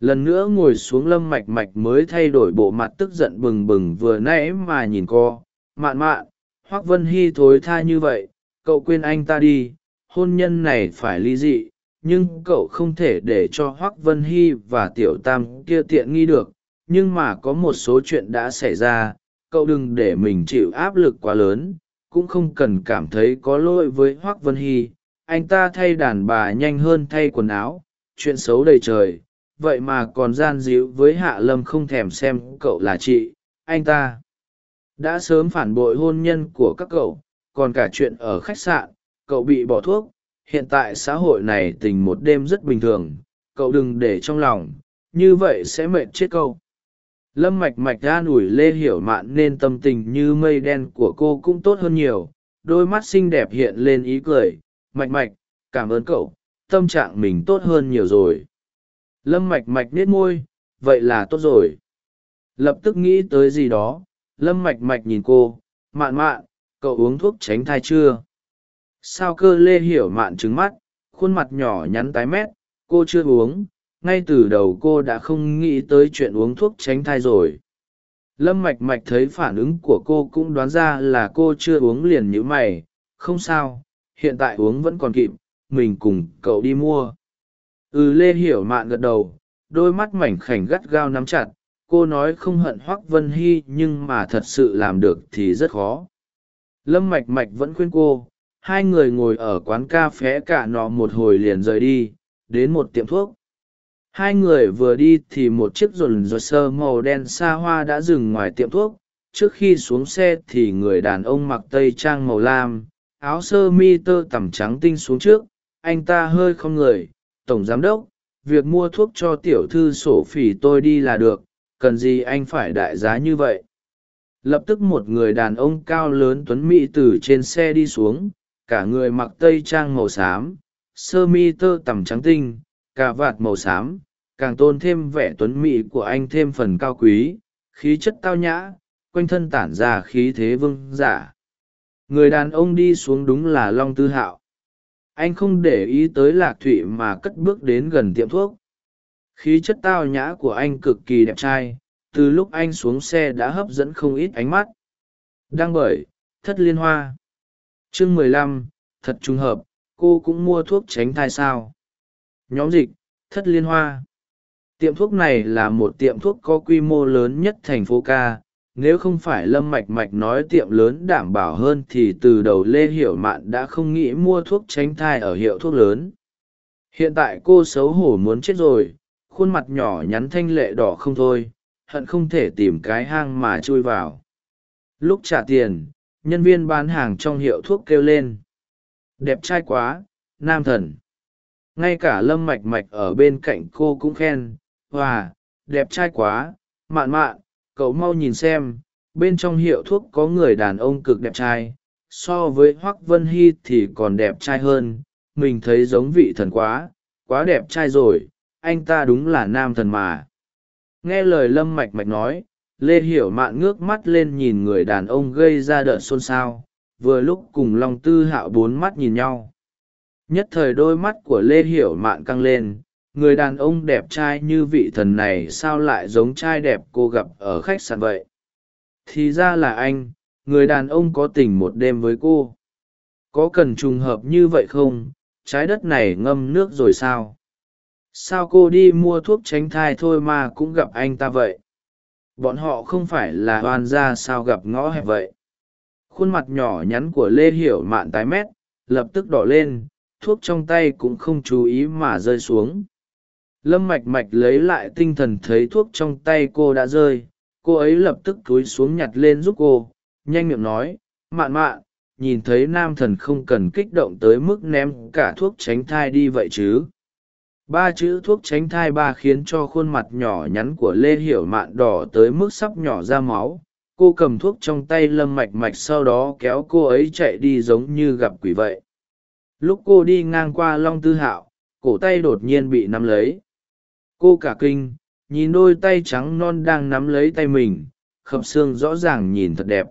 Lần nữa ngồi xuống lâm mạch mạch mới thay đổi bộ mặt tức giận bừng bừng vừa nãy mà nhìn co mạn mạn! Hoác vân hy thối tha như vậy cậu quên anh ta đi, hôn nhân này phải ly dị, nhưng cậu không thể để cho hoác vân hy và tiểu tam kia tiện nghi được. Nhưng mà có một số chuyện đã xảy ra, cậu đừng để mình chịu áp lực quá lớn, cũng không cần cảm thấy có lỗi với hoác vân hy. Anh ta thay đàn bà nhanh hơn thay quần áo, chuyện xấu đầy trời. Vậy mà còn gian díu với hạ lâm không thèm xem cậu là chị, anh ta. Đã sớm phản bội hôn nhân của các cậu còn cả chuyện ở khách sạn, cậu bị bỏ thuốc. Hiện tại xã hội này tình một đêm rất bình thường, cậu đừng để trong lòng, như vậy sẽ mệt chết cậu. Lâm mạch mạch an ủi lê hiểu mạn nên tâm tình như mây đen của cô cũng tốt hơn nhiều, đôi mắt xinh đẹp hiện lên ý cười. Mạch mạch, cảm ơn cậu, tâm trạng mình tốt hơn nhiều rồi. Lâm mạch mạch nết môi, vậy là tốt rồi. Lập tức nghĩ tới gì đó, lâm mạch mạch nhìn cô, mạn mạn cậu uống thuốc tránh thai chưa? Sao cơ lê hiểu mạn trứng mắt, khuôn mặt nhỏ nhắn tái mét, cô chưa uống, ngay từ đầu cô đã không nghĩ tới chuyện uống thuốc tránh thai rồi. Lâm mạch mạch thấy phản ứng của cô cũng đoán ra là cô chưa uống liền nhữ mày, không sao, hiện tại uống vẫn còn kịp, mình cùng cậu đi mua. Ừ lê hiểu mạn gật đầu, đôi mắt mảnh khảnh gắt gao nắm chặt, cô nói không hận hoác vân hy nhưng mà thật sự làm được thì rất khó lâm mạch mạch vẫn khuyên cô, hai người ngồi ở quán cà phé cả nọ một hồi liền rời đi, đến một tiệm thuốc. Hai người vừa đi thì một chiếc dồn dồn sơ màu đen xa hoa đã dừng ngoài tiệm thuốc. Trước khi xuống xe thì người đàn ông mặc tây trang màu lam, áo sơ mi tơ tằm trắng tinh xuống trước. Anh ta hơi không người, tổng giám đốc, việc mua thuốc cho tiểu thư sổ phỉ tôi đi là được, cần gì anh phải đại giá như vậy? Lập tức một người đàn ông cao lớn tuấn mỹ từ trên xe đi xuống, cả người mặc tây trang màu xám, sơ mi tơ tằm trắng tinh, cà vạt màu xám, càng tôn thêm vẻ tuấn mỹ của anh thêm phần cao quý, khí chất tao nhã, quanh thân tản ra khí thế vương giả. Người đàn ông đi xuống đúng là long tư hạo. Anh không để ý tới lạc thụy mà cất bước đến gần tiệm thuốc. Khí chất tao nhã của anh cực kỳ đẹp trai từ lúc anh xuống xe đã hấp dẫn không ít ánh mắt. Đăng bởi, thất liên hoa. Chương mười lăm, thật trùng hợp, cô cũng mua thuốc tránh thai sao? Nhóm dịch, thất liên hoa. Tiệm thuốc này là một tiệm thuốc có quy mô lớn nhất thành phố ca nếu không phải lâm mạch mạch nói tiệm lớn đảm bảo hơn thì từ đầu lê hiểu mạn đã không nghĩ mua thuốc tránh thai ở hiệu thuốc lớn. Hiện tại cô xấu hổ muốn chết rồi, khuôn mặt nhỏ nhắn thanh lệ đỏ không thôi hận không thể tìm cái hang mà chui vào. Lúc trả tiền, nhân viên bán hàng trong hiệu thuốc kêu lên. Đẹp trai quá, nam thần. Ngay cả lâm mạch mạch ở bên cạnh cô cũng khen, hòa, đẹp trai quá, mạn mạn, cậu mau nhìn xem, bên trong hiệu thuốc có người đàn ông cực đẹp trai, so với hoác vân hy thì còn đẹp trai hơn, mình thấy giống vị thần quá quá đẹp trai rồi, anh ta đúng là nam thần mà nghe lời lâm mạch mạch nói, lê hiểu mạn ngước mắt lên nhìn người đàn ông gây ra đợt xôn xao, vừa lúc cùng long tư hạo bốn mắt nhìn nhau. Nhất thời đôi mắt của lê hiểu mạn căng lên, người đàn ông đẹp trai như vị thần này sao lại giống trai đẹp cô gặp ở khách sạn vậy? Thì ra là anh, người đàn ông có tình một đêm với cô. Có cần trùng hợp như vậy không? Trái đất này ngâm nước rồi sao? Sao cô đi mua thuốc tránh thai thôi mà cũng gặp anh ta vậy? Bọn họ không phải là oan gia sao gặp ngõ hẹp vậy? Khuôn mặt nhỏ nhắn của lê hiểu mạn tái mét, lập tức đỏ lên, thuốc trong tay cũng không chú ý mà rơi xuống. Lâm mạch mạch lấy lại tinh thần thấy thuốc trong tay cô đã rơi, cô ấy lập tức cúi xuống nhặt lên giúp cô, nhanh miệng nói, mạn mạn, nhìn thấy nam thần không cần kích động tới mức ném cả thuốc tránh thai đi vậy chứ? Ba chữ thuốc tránh thai ba khiến cho khuôn mặt nhỏ nhắn của lê hiểu mạn đỏ tới mức sắp nhỏ ra máu. Cô cầm thuốc trong tay lâm mạch mạch sau đó kéo cô ấy chạy đi giống như gặp quỷ vậy. Lúc cô đi ngang qua long tư hạo, cổ tay đột nhiên bị nắm lấy. Cô cả kinh, nhìn đôi tay trắng non đang nắm lấy tay mình, khập xương rõ ràng nhìn thật đẹp.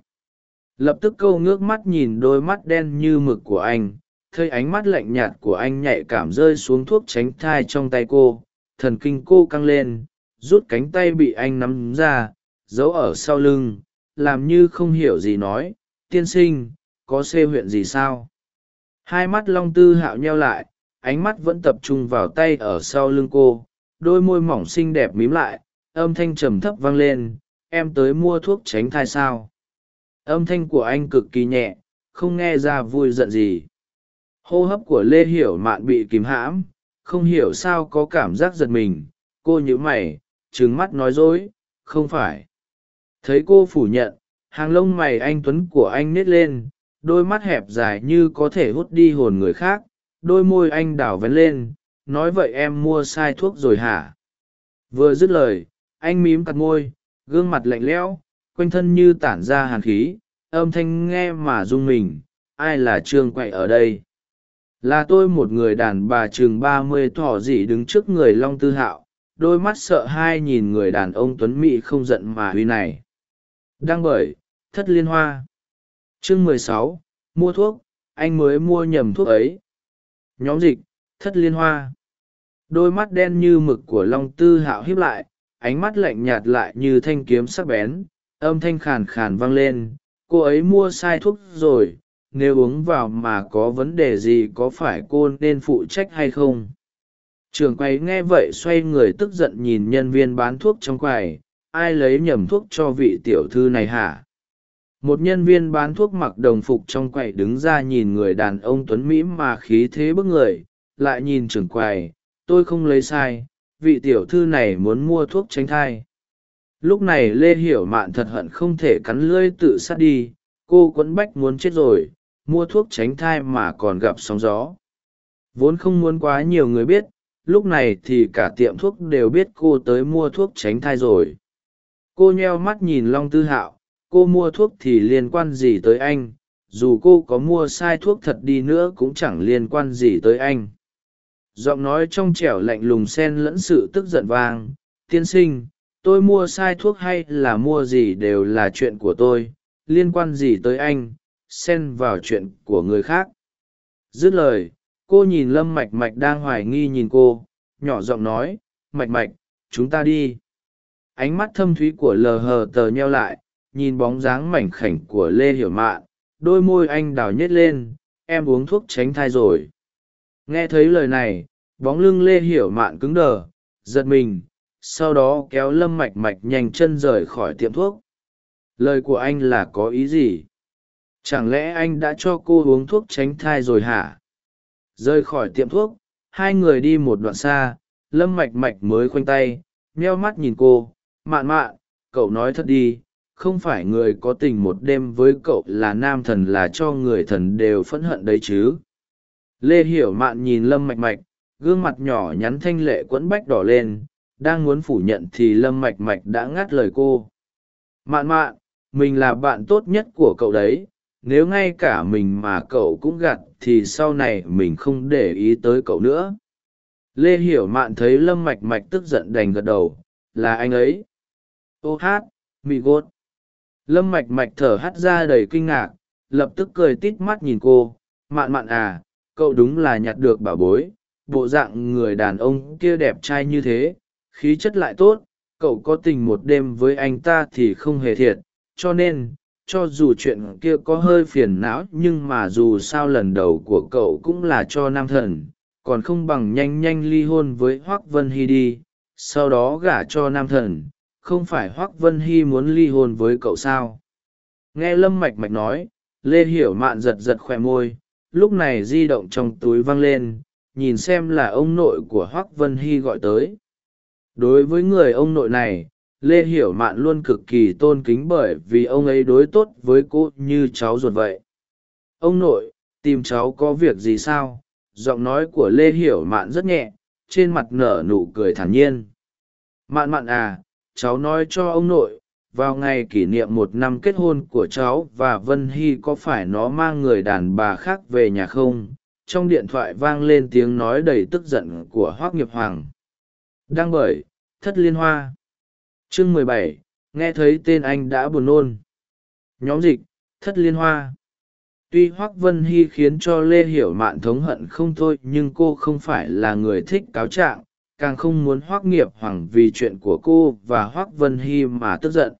Lập tức câu ngước mắt nhìn đôi mắt đen như mực của anh thấy ánh mắt lạnh nhạt của anh nhạy cảm rơi xuống thuốc tránh thai trong tay cô, thần kinh cô căng lên, rút cánh tay bị anh nắm ra, giấu ở sau lưng, làm như không hiểu gì nói, tiên sinh, có xê huyện gì sao? Hai mắt long tư hạo nheo lại, ánh mắt vẫn tập trung vào tay ở sau lưng cô, đôi môi mỏng xinh đẹp mím lại, âm thanh trầm thấp vang lên, em tới mua thuốc tránh thai sao? Âm thanh của anh cực kỳ nhẹ, không nghe ra vui giận gì hô hấp của lê hiểu mạn bị kìm hãm, không hiểu sao có cảm giác giật mình. Cô nhíu mày trứng mắt nói dối, không phải. Thấy cô phủ nhận, hàng lông mày anh tuấn của anh nít lên, đôi mắt hẹp dài như có thể hút đi hồn người khác, đôi môi anh đảo vén lên, nói vậy em mua sai thuốc rồi hả? Vừa dứt lời, anh mím cặt môi, gương mặt lạnh lẽo, quanh thân như tản ra hàn khí, âm thanh nghe mà rung mình, ai là trương quậy ở đây? Là tôi một người đàn bà chừng ba mươi thỏ dị đứng trước người long tư hạo, đôi mắt sợ hai nhìn người đàn ông tuấn mỹ không giận mà huy này. Đăng bởi, thất liên hoa. Chương mười sáu, mua thuốc, anh mới mua nhầm thuốc ấy. Nhóm dịch, thất liên hoa. Đôi mắt đen như mực của long tư hạo hiếp lại, ánh mắt lạnh nhạt lại như thanh kiếm sắc bén, âm thanh khàn khàn vang lên. Cô ấy mua sai thuốc rồi nếu uống vào mà có vấn đề gì có phải cô nên phụ trách hay không? Trường quầy nghe vậy xoay người tức giận nhìn nhân viên bán thuốc trong quầy, ai lấy nhầm thuốc cho vị tiểu thư này hả? Một nhân viên bán thuốc mặc đồng phục trong quầy đứng ra nhìn người đàn ông tuấn mỹ mà khí thế bức người, lại nhìn trưởng quầy, tôi không lấy sai, vị tiểu thư này muốn mua thuốc tránh thai. Lúc này lê hiểu mạn thật hận không thể cắn lưỡi tự sát đi, cô quẫn bách muốn chết rồi mua thuốc tránh thai mà còn gặp sóng gió. Vốn không muốn quá nhiều người biết, lúc này thì cả tiệm thuốc đều biết cô tới mua thuốc tránh thai rồi. Cô nheo mắt nhìn long tư hạo, cô mua thuốc thì liên quan gì tới anh? Dù cô có mua sai thuốc thật đi nữa cũng chẳng liên quan gì tới anh. Giọng nói trong trẻo lạnh lùng xen lẫn sự tức giận vang. Tiên sinh, tôi mua sai thuốc hay là mua gì đều là chuyện của tôi, liên quan gì tới anh? Xen vào chuyện của người khác. Dứt lời, cô nhìn lâm mạch mạch đang hoài nghi nhìn cô, nhỏ giọng nói, mạch mạch, chúng ta đi. Ánh mắt thâm thúy của lờ hờ tờ nheo lại, nhìn bóng dáng mảnh khảnh của lê hiểu mạn, đôi môi anh đào nhét lên, em uống thuốc tránh thai rồi. Nghe thấy lời này, bóng lưng lê hiểu mạn cứng đờ, giật mình, sau đó kéo lâm mạch mạch nhanh chân rời khỏi tiệm thuốc. Lời của anh là có ý gì? Chẳng lẽ anh đã cho cô uống thuốc tránh thai rồi hả? Rời khỏi tiệm thuốc, hai người đi một đoạn xa, lâm mạch mạch mới khoanh tay, meo mắt nhìn cô. Mạn mạn, cậu nói thật đi, không phải người có tình một đêm với cậu là nam thần là cho người thần đều phẫn hận đấy chứ? Lê hiểu mạn nhìn lâm mạch mạch, gương mặt nhỏ nhắn thanh lệ quẫn bách đỏ lên, đang muốn phủ nhận thì lâm mạch mạch đã ngắt lời cô. Mạn mạn, mình là bạn tốt nhất của cậu đấy nếu ngay cả mình mà cậu cũng gặt thì sau này mình không để ý tới cậu nữa. Lê hiểu mạn thấy lâm mạch mạch tức giận đành gật đầu, là anh ấy. Ô hát mị gốt. Lâm mạch mạch thở hắt ra đầy kinh ngạc, lập tức cười tít mắt nhìn cô. Mạn mạn à cậu đúng là nhặt được bảo bối. Bộ dạng người đàn ông kia đẹp trai như thế, khí chất lại tốt. Cậu có tình một đêm với anh ta thì không hề thiệt. Cho nên cho dù chuyện kia có hơi phiền não, nhưng mà dù sao lần đầu của cậu cũng là cho nam thần, còn không bằng nhanh nhanh ly hôn với hoác vân hy đi. Sau đó gả cho nam thần, không phải hoác vân hy muốn ly hôn với cậu sao? Nghe lâm mạch mạch nói, lê hiểu mạn giật giật khỏe môi, lúc này di động trong túi văng lên, nhìn xem là ông nội của hoác vân hy gọi tới. Đối với người ông nội này lê hiểu mạn luôn cực kỳ tôn kính bởi vì ông ấy đối tốt với cô như cháu ruột vậy. Ông nội, tìm cháu có việc gì sao? Giọng nói của lê hiểu mạn rất nhẹ, trên mặt nở nụ cười thản nhiên. Mạn mạn à cháu nói cho ông nội, vào ngày kỷ niệm một năm kết hôn của cháu và vân hy có phải nó mang người đàn bà khác về nhà không? Trong điện thoại vang lên tiếng nói đầy tức giận của hoác nghiệp hoàng. Đăng bởi, thất liên hoa chương mười bảy, nghe thấy tên anh đã buồn nôn. Nhóm dịch, thất liên hoa. Tuy hoác vân hy khiến cho lê hiểu mạn thống hận không thôi, nhưng cô không phải là người thích cáo trạng, càng không muốn hoác nghiệp hoàng vì chuyện của cô và hoác vân hy mà tức giận.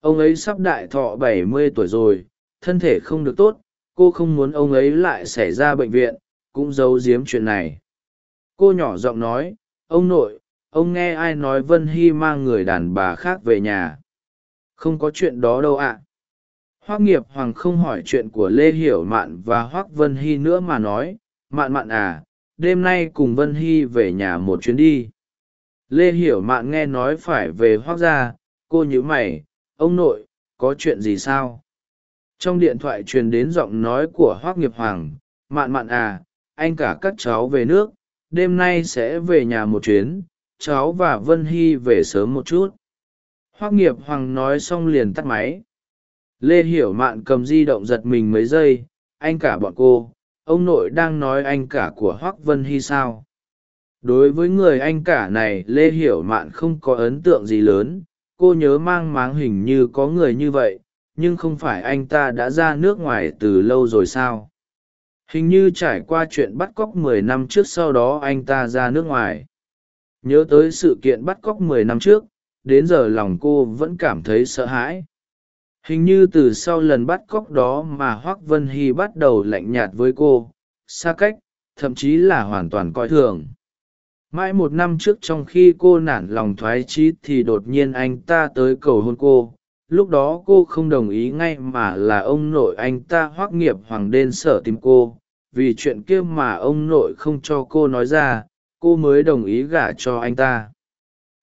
Ông ấy sắp đại thọ bảy mươi tuổi rồi, thân thể không được tốt, cô không muốn ông ấy lại xảy ra bệnh viện, cũng giấu giếm chuyện này. Cô nhỏ giọng nói, ông nội ông nghe ai nói vân hy mang người đàn bà khác về nhà? Không có chuyện đó đâu ạ. À. hoác nghiệp hoàng không hỏi chuyện của lê hiểu mạn và hoác vân hy nữa mà nói, mạn mạn à đêm nay cùng vân hy về nhà một chuyến đi. Lê hiểu mạn nghe nói phải về hoác gia, cô nhữ mày, ông nội, có chuyện gì sao? Trong điện thoại truyền đến giọng nói của hoác nghiệp hoàng, mạn mạn à anh cả các cháu về nước, đêm nay sẽ về nhà một chuyến cháu và vân hy về sớm một chút hoác nghiệp hoàng nói xong liền tắt máy lê hiểu mạn cầm di động giật mình mấy giây anh cả bọn cô ông nội đang nói anh cả của hoác vân hy sao đối với người anh cả này lê hiểu mạn không có ấn tượng gì lớn cô nhớ mang máng hình như có người như vậy nhưng không phải anh ta đã ra nước ngoài từ lâu rồi sao hình như trải qua chuyện bắt cóc mười năm trước sau đó anh ta ra nước ngoài nhớ tới sự kiện bắt cóc mười năm trước, đến giờ lòng cô vẫn cảm thấy sợ hãi. Hình như từ sau lần bắt cóc đó mà hoác vân hy bắt đầu lạnh nhạt với cô, xa cách, thậm chí là hoàn toàn coi thường. Mãi một năm trước trong khi cô nản lòng thoái chí thì đột nhiên anh ta tới cầu hôn cô. Lúc đó cô không đồng ý ngay mà là ông nội anh ta hoác nghiệp hoàng đên sở tìm cô. Vì chuyện kia mà ông nội không cho cô nói ra cô mới đồng ý gả cho anh ta.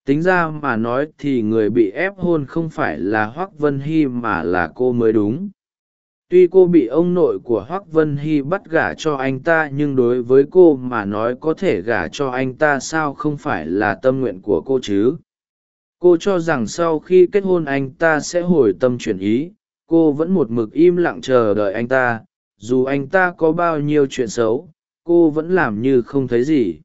Tính ra mà nói thì người bị ép hôn không phải là hoác vân hy mà là cô mới đúng. Tuy cô bị ông nội của hoác vân hy bắt gả cho anh ta nhưng đối với cô mà nói có thể gả cho anh ta sao không phải là tâm nguyện của cô chứ? Cô cho rằng sau khi kết hôn anh ta sẽ hồi tâm chuyển ý, cô vẫn một mực im lặng chờ đợi anh ta. Dù anh ta có bao nhiêu chuyện xấu, cô vẫn làm như không thấy gì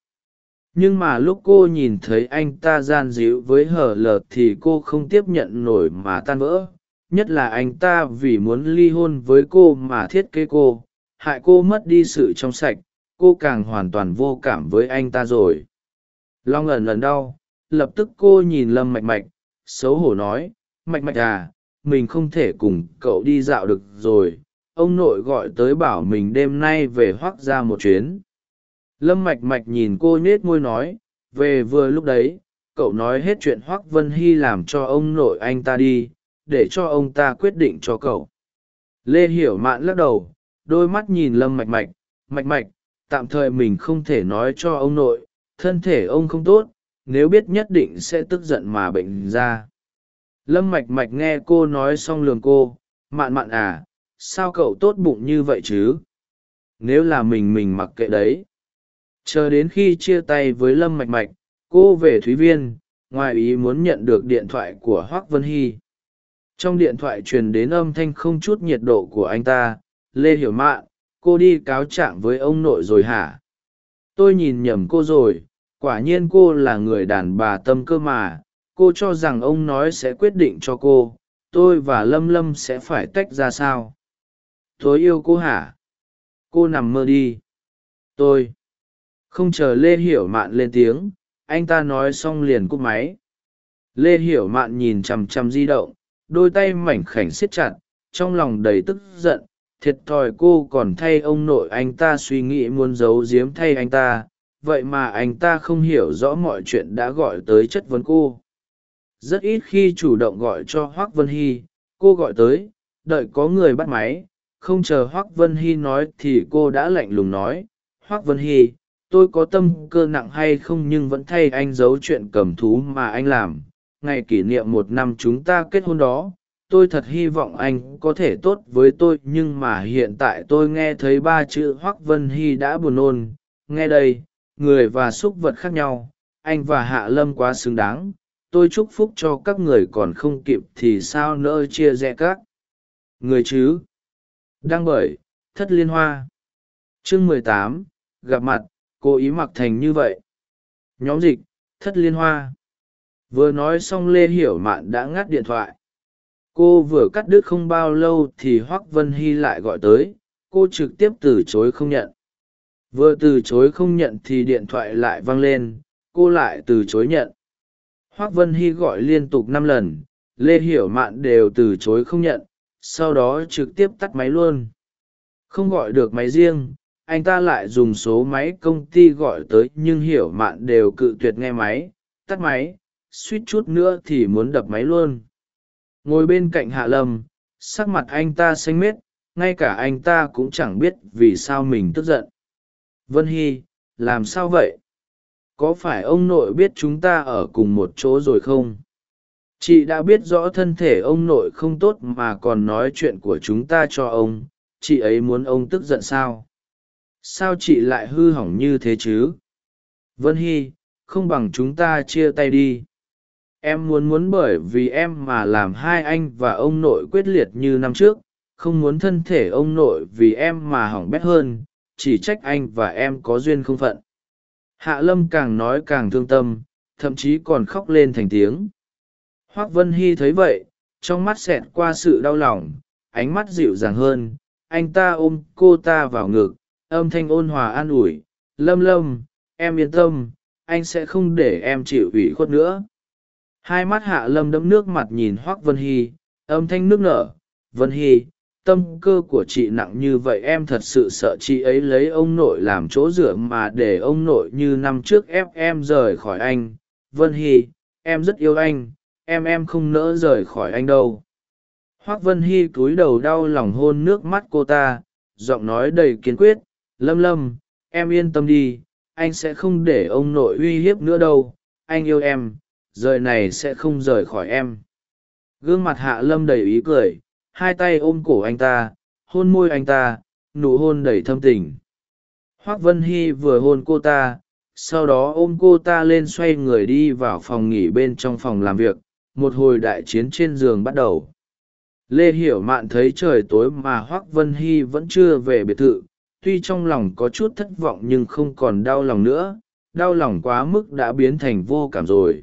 nhưng mà lúc cô nhìn thấy anh ta gian díu với hở lợt thì cô không tiếp nhận nổi mà tan vỡ. Nhất là anh ta vì muốn ly hôn với cô mà thiết kế cô, hại cô mất đi sự trong sạch, cô càng hoàn toàn vô cảm với anh ta rồi. Long ẩn lần đau, lập tức cô nhìn lâm mạch mạch, xấu hổ nói, mạch mạch à mình không thể cùng cậu đi dạo được rồi. Ông nội gọi tới bảo mình đêm nay về hoác ra một chuyến lâm mạch mạch nhìn cô nhết môi nói, về vừa lúc đấy, cậu nói hết chuyện hoác vân hy làm cho ông nội anh ta đi, để cho ông ta quyết định cho cậu. Lê hiểu mạn lắc đầu, đôi mắt nhìn lâm mạch mạch mạch mạch, tạm thời mình không thể nói cho ông nội, thân thể ông không tốt, nếu biết nhất định sẽ tức giận mà bệnh ra. Lâm mạch mạch nghe cô nói xong lường cô, mạn mạn à sao cậu tốt bụng như vậy chứ? Nếu là mình mình mặc kệ đấy chờ đến khi chia tay với lâm mạch mạch, cô về thúy viên, ngoài ý muốn nhận được điện thoại của hoác vân hy. Trong điện thoại truyền đến âm thanh không chút nhiệt độ của anh ta, lê hiểu mạn cô đi cáo trạng với ông nội rồi hả? Tôi nhìn nhầm cô rồi, quả nhiên cô là người đàn bà tâm cơ mà, cô cho rằng ông nói sẽ quyết định cho cô, tôi và lâm lâm sẽ phải tách ra sao? Tôi yêu cô hả? Cô nằm mơ đi. Tôi không chờ lê hiểu mạn lên tiếng, anh ta nói xong liền cúp máy. Lê hiểu mạn nhìn chằm chằm di động, đôi tay mảnh khảnh siết chặt, trong lòng đầy tức giận. Thiệt thòi cô còn thay ông nội anh ta suy nghĩ muốn giấu giếm thay anh ta. Vậy mà anh ta không hiểu rõ mọi chuyện đã gọi tới chất vấn cô. Rất ít khi chủ động gọi cho hoác vân hy. Cô gọi tới, đợi có người bắt máy. Không chờ hoác vân hy nói thì cô đã lạnh lùng nói, hoác vân hy tôi có tâm cơ nặng hay không nhưng vẫn thay anh giấu chuyện cầm thú mà anh làm. Ngày kỷ niệm một năm chúng ta kết hôn đó, tôi thật hy vọng anh có thể tốt với tôi nhưng mà hiện tại tôi nghe thấy ba chữ Hoắc vân hy đã buồn nôn. Nghe đây, người và súc vật khác nhau, anh và hạ lâm quá xứng đáng. Tôi chúc phúc cho các người còn không kịp thì sao nỡ chia rẽ các người chứ? Đang bởi, thất liên hoa. Chương mười tám, gặp mặt cố ý mặc thành như vậy. Nhóm dịch, thất liên hoa. Vừa nói xong lê hiểu mạn đã ngắt điện thoại. Cô vừa cắt đứt không bao lâu thì hoác vân hy lại gọi tới, cô trực tiếp từ chối không nhận. Vừa từ chối không nhận thì điện thoại lại vang lên, cô lại từ chối nhận. Hoác vân hy gọi liên tục năm lần, lê hiểu mạn đều từ chối không nhận, sau đó trực tiếp tắt máy luôn. Không gọi được máy riêng anh ta lại dùng số máy công ty gọi tới nhưng hiểu mạn đều cự tuyệt nghe máy, tắt máy, suýt chút nữa thì muốn đập máy luôn. Ngồi bên cạnh hạ lâm, sắc mặt anh ta xanh mết, ngay cả anh ta cũng chẳng biết vì sao mình tức giận. Vân hy, làm sao vậy? Có phải ông nội biết chúng ta ở cùng một chỗ rồi không? Chị đã biết rõ thân thể ông nội không tốt mà còn nói chuyện của chúng ta cho ông, chị ấy muốn ông tức giận sao? Sao chị lại hư hỏng như thế chứ? Vân hy, không bằng chúng ta chia tay đi. Em muốn muốn bởi vì em mà làm hai anh và ông nội quyết liệt như năm trước, không muốn thân thể ông nội vì em mà hỏng bét hơn, chỉ trách anh và em có duyên không phận. Hạ lâm càng nói càng thương tâm, thậm chí còn khóc lên thành tiếng. Hoác vân hy thấy vậy, trong mắt xẹt qua sự đau lòng, ánh mắt dịu dàng hơn, anh ta ôm cô ta vào ngực âm thanh ôn hòa an ủi, lâm lâm, em yên tâm, anh sẽ không để em chịu ủy khuất nữa. Hai mắt hạ lâm đẫm nước mặt nhìn hoác vân hy, âm thanh nước nở, vân hy, tâm cơ của chị nặng như vậy, em thật sự sợ chị ấy lấy ông nội làm chỗ dựa mà để ông nội như năm trước ép em rời khỏi anh. Vân hy, em rất yêu anh, em em không nỡ rời khỏi anh đâu. Hoác vân hy cúi đầu đau lòng hôn nước mắt cô ta, giọng nói đầy kiên quyết lâm lâm, em yên tâm đi, anh sẽ không để ông nội uy hiếp nữa đâu, anh yêu em, rời này sẽ không rời khỏi em. Gương mặt hạ lâm đầy ý cười, hai tay ôm cổ anh ta, hôn môi anh ta, nụ hôn đầy thâm tình. Hoác vân hy vừa hôn cô ta, sau đó ôm cô ta lên xoay người đi vào phòng nghỉ bên trong phòng làm việc, một hồi đại chiến trên giường bắt đầu. Lê hiểu mạn thấy trời tối mà hoác vân hy vẫn chưa về biệt thự tuy trong lòng có chút thất vọng nhưng không còn đau lòng nữa, đau lòng quá mức đã biến thành vô cảm rồi.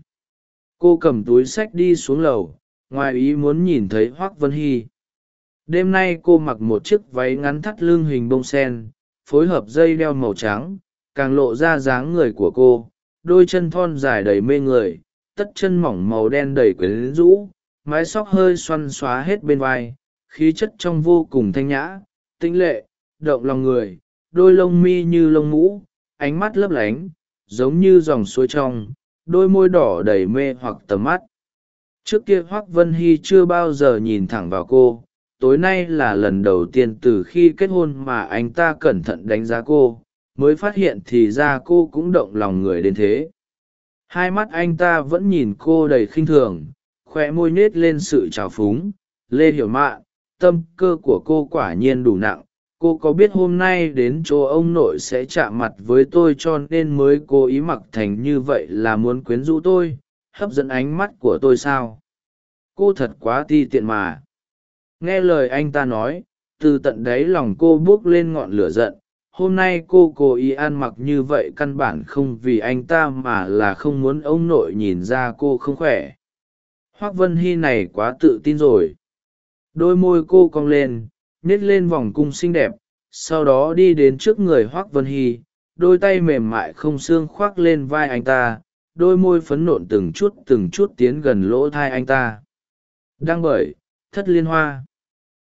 Cô cầm túi sách đi xuống lầu, ngoài ý muốn nhìn thấy hoác vân hy. Đêm nay cô mặc một chiếc váy ngắn thắt lưng hình bông sen, phối hợp dây đeo màu trắng, càng lộ ra dáng người của cô, đôi chân thon dài đầy mê người, tất chân mỏng màu đen đầy quyến rũ, mái sóc hơi xoăn xóa hết bên vai, khí chất trong vô cùng thanh nhã tĩnh lệ động lòng người, đôi lông mi như lông mũ, ánh mắt lấp lánh, giống như dòng suối trong, đôi môi đỏ đầy mê hoặc tầm mắt. Trước kia hoác vân hy chưa bao giờ nhìn thẳng vào cô, tối nay là lần đầu tiên từ khi kết hôn mà anh ta cẩn thận đánh giá cô, mới phát hiện thì ra cô cũng động lòng người đến thế. Hai mắt anh ta vẫn nhìn cô đầy khinh thường khoe môi nết lên sự trào phúng, lê hiểu mạn, tâm cơ của cô quả nhiên đủ nặng cô có biết hôm nay đến chỗ ông nội sẽ chạm mặt với tôi cho nên mới cố ý mặc thành như vậy là muốn quyến rũ tôi, hấp dẫn ánh mắt của tôi sao? Cô thật quá ti tiện mà. Nghe lời anh ta nói, từ tận đáy lòng cô buốc lên ngọn lửa giận. Hôm nay cô cố ý ăn mặc như vậy căn bản không vì anh ta mà là không muốn ông nội nhìn ra cô không khỏe. Hoác vân hy này quá tự tin rồi. Đôi môi cô cong lên nhét lên vòng cung xinh đẹp, sau đó đi đến trước người hoác vân hy, đôi tay mềm mại không xương khoác lên vai anh ta, đôi môi phấn nộn từng chút từng chút tiến gần lỗ thai anh ta. Đang bởi, thất liên hoa.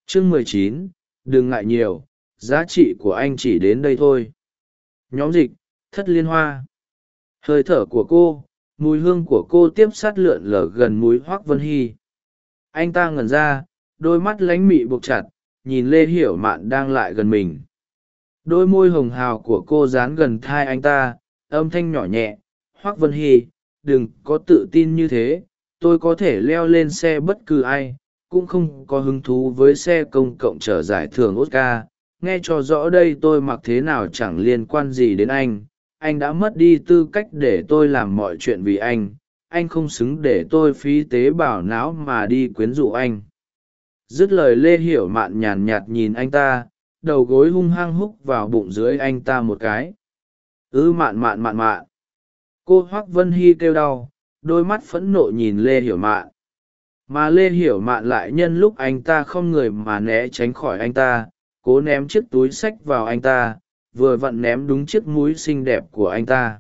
Chương mười chín, đừng ngại nhiều, giá trị của anh chỉ đến đây thôi. Nhóm dịch, thất liên hoa. Hơi thở của cô, mùi hương của cô tiếp sát lượn lở gần mũi hoác vân hy. Anh ta ngẩn ra, đôi mắt lánh mị buộc chặt nhìn lê hiểu mạn đang lại gần mình. Đôi môi hồng hào của cô dán gần thai anh ta, âm thanh nhỏ nhẹ hoác vân hy, đừng có tự tin như thế, tôi có thể leo lên xe bất cứ ai, cũng không có hứng thú với xe công cộng trở giải thưởng oscar. Nghe cho rõ đây tôi mặc thế nào chẳng liên quan gì đến anh anh đã mất đi tư cách để tôi làm mọi chuyện vì anh anh không xứng để tôi phí tế bào não mà đi quyến rũ anh dứt lời lê hiểu mạn nhàn nhạt nhìn anh ta, đầu gối hung hăng húc vào bụng dưới anh ta một cái. Ư, mạn mạn mạn mạn. Cô hoác vân hy kêu đau, đôi mắt phẫn nộ nhìn lê hiểu mạn. Mà lê hiểu mạn lại nhân lúc anh ta không người mà né tránh khỏi anh ta, cố ném chiếc túi sách vào anh ta, vừa vặn ném đúng chiếc múi xinh đẹp của anh ta.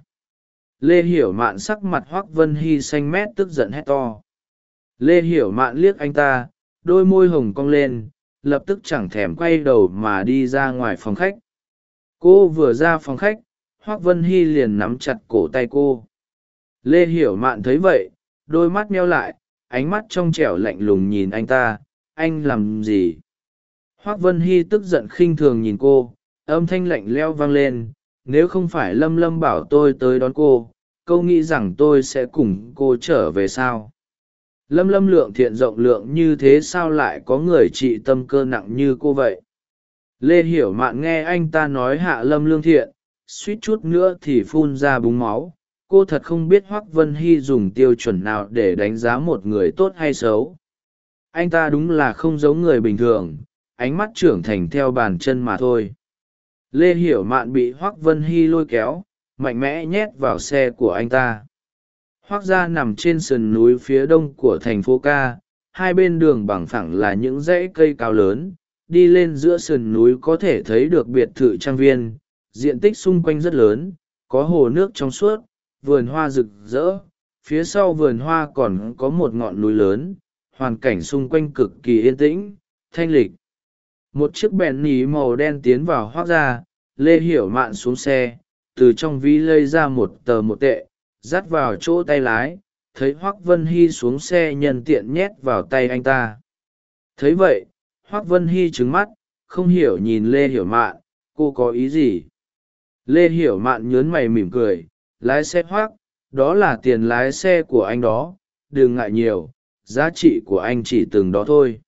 Lê hiểu mạn sắc mặt hoác vân hy xanh mét tức giận hét to. Lê hiểu mạn liếc anh ta đôi môi hồng cong lên, lập tức chẳng thèm quay đầu mà đi ra ngoài phòng khách. Cô vừa ra phòng khách, hoác vân hy liền nắm chặt cổ tay cô. Lê hiểu mạn thấy vậy, đôi mắt meo lại, ánh mắt trong trẻo lạnh lùng nhìn anh ta, anh làm gì? Hoác vân hy tức giận khinh thường nhìn cô, âm thanh lạnh leo vang lên, nếu không phải lâm lâm bảo tôi tới đón cô câu nghĩ rằng tôi sẽ cùng cô trở về sao? Lâm lâm lượng thiện rộng lượng như thế sao lại có người trị tâm cơ nặng như cô vậy? Lê hiểu mạn nghe anh ta nói hạ lâm lương thiện, suýt chút nữa thì phun ra búng máu. Cô thật không biết hoác vân hy dùng tiêu chuẩn nào để đánh giá một người tốt hay xấu. Anh ta đúng là không giống người bình thường, ánh mắt trưởng thành theo bàn chân mà thôi. Lê hiểu mạn bị hoác vân hy lôi kéo, mạnh mẽ nhét vào xe của anh ta hoác ra nằm trên sườn núi phía đông của thành phố ca, hai bên đường bằng phẳng là những dãy cây cao lớn, đi lên giữa sườn núi có thể thấy được biệt thự trang viên, diện tích xung quanh rất lớn, có hồ nước trong suốt, vườn hoa rực rỡ, phía sau vườn hoa còn có một ngọn núi lớn, hoàn cảnh xung quanh cực kỳ yên tĩnh, thanh lịch. Một chiếc bèn nỉ màu đen tiến vào hoác ra lê hiểu mạn xuống xe, từ trong ví lây ra một tờ một tệ dắt vào chỗ tay lái, thấy hoác vân hy xuống xe nhân tiện nhét vào tay anh ta. Thấy vậy, hoác vân hy trứng mắt, không hiểu nhìn lê hiểu mạn, cô có ý gì? Lê hiểu mạn nhớn mày mỉm cười, lái xe hoác, đó là tiền lái xe của anh đó, đừng ngại nhiều, giá trị của anh chỉ từng đó thôi.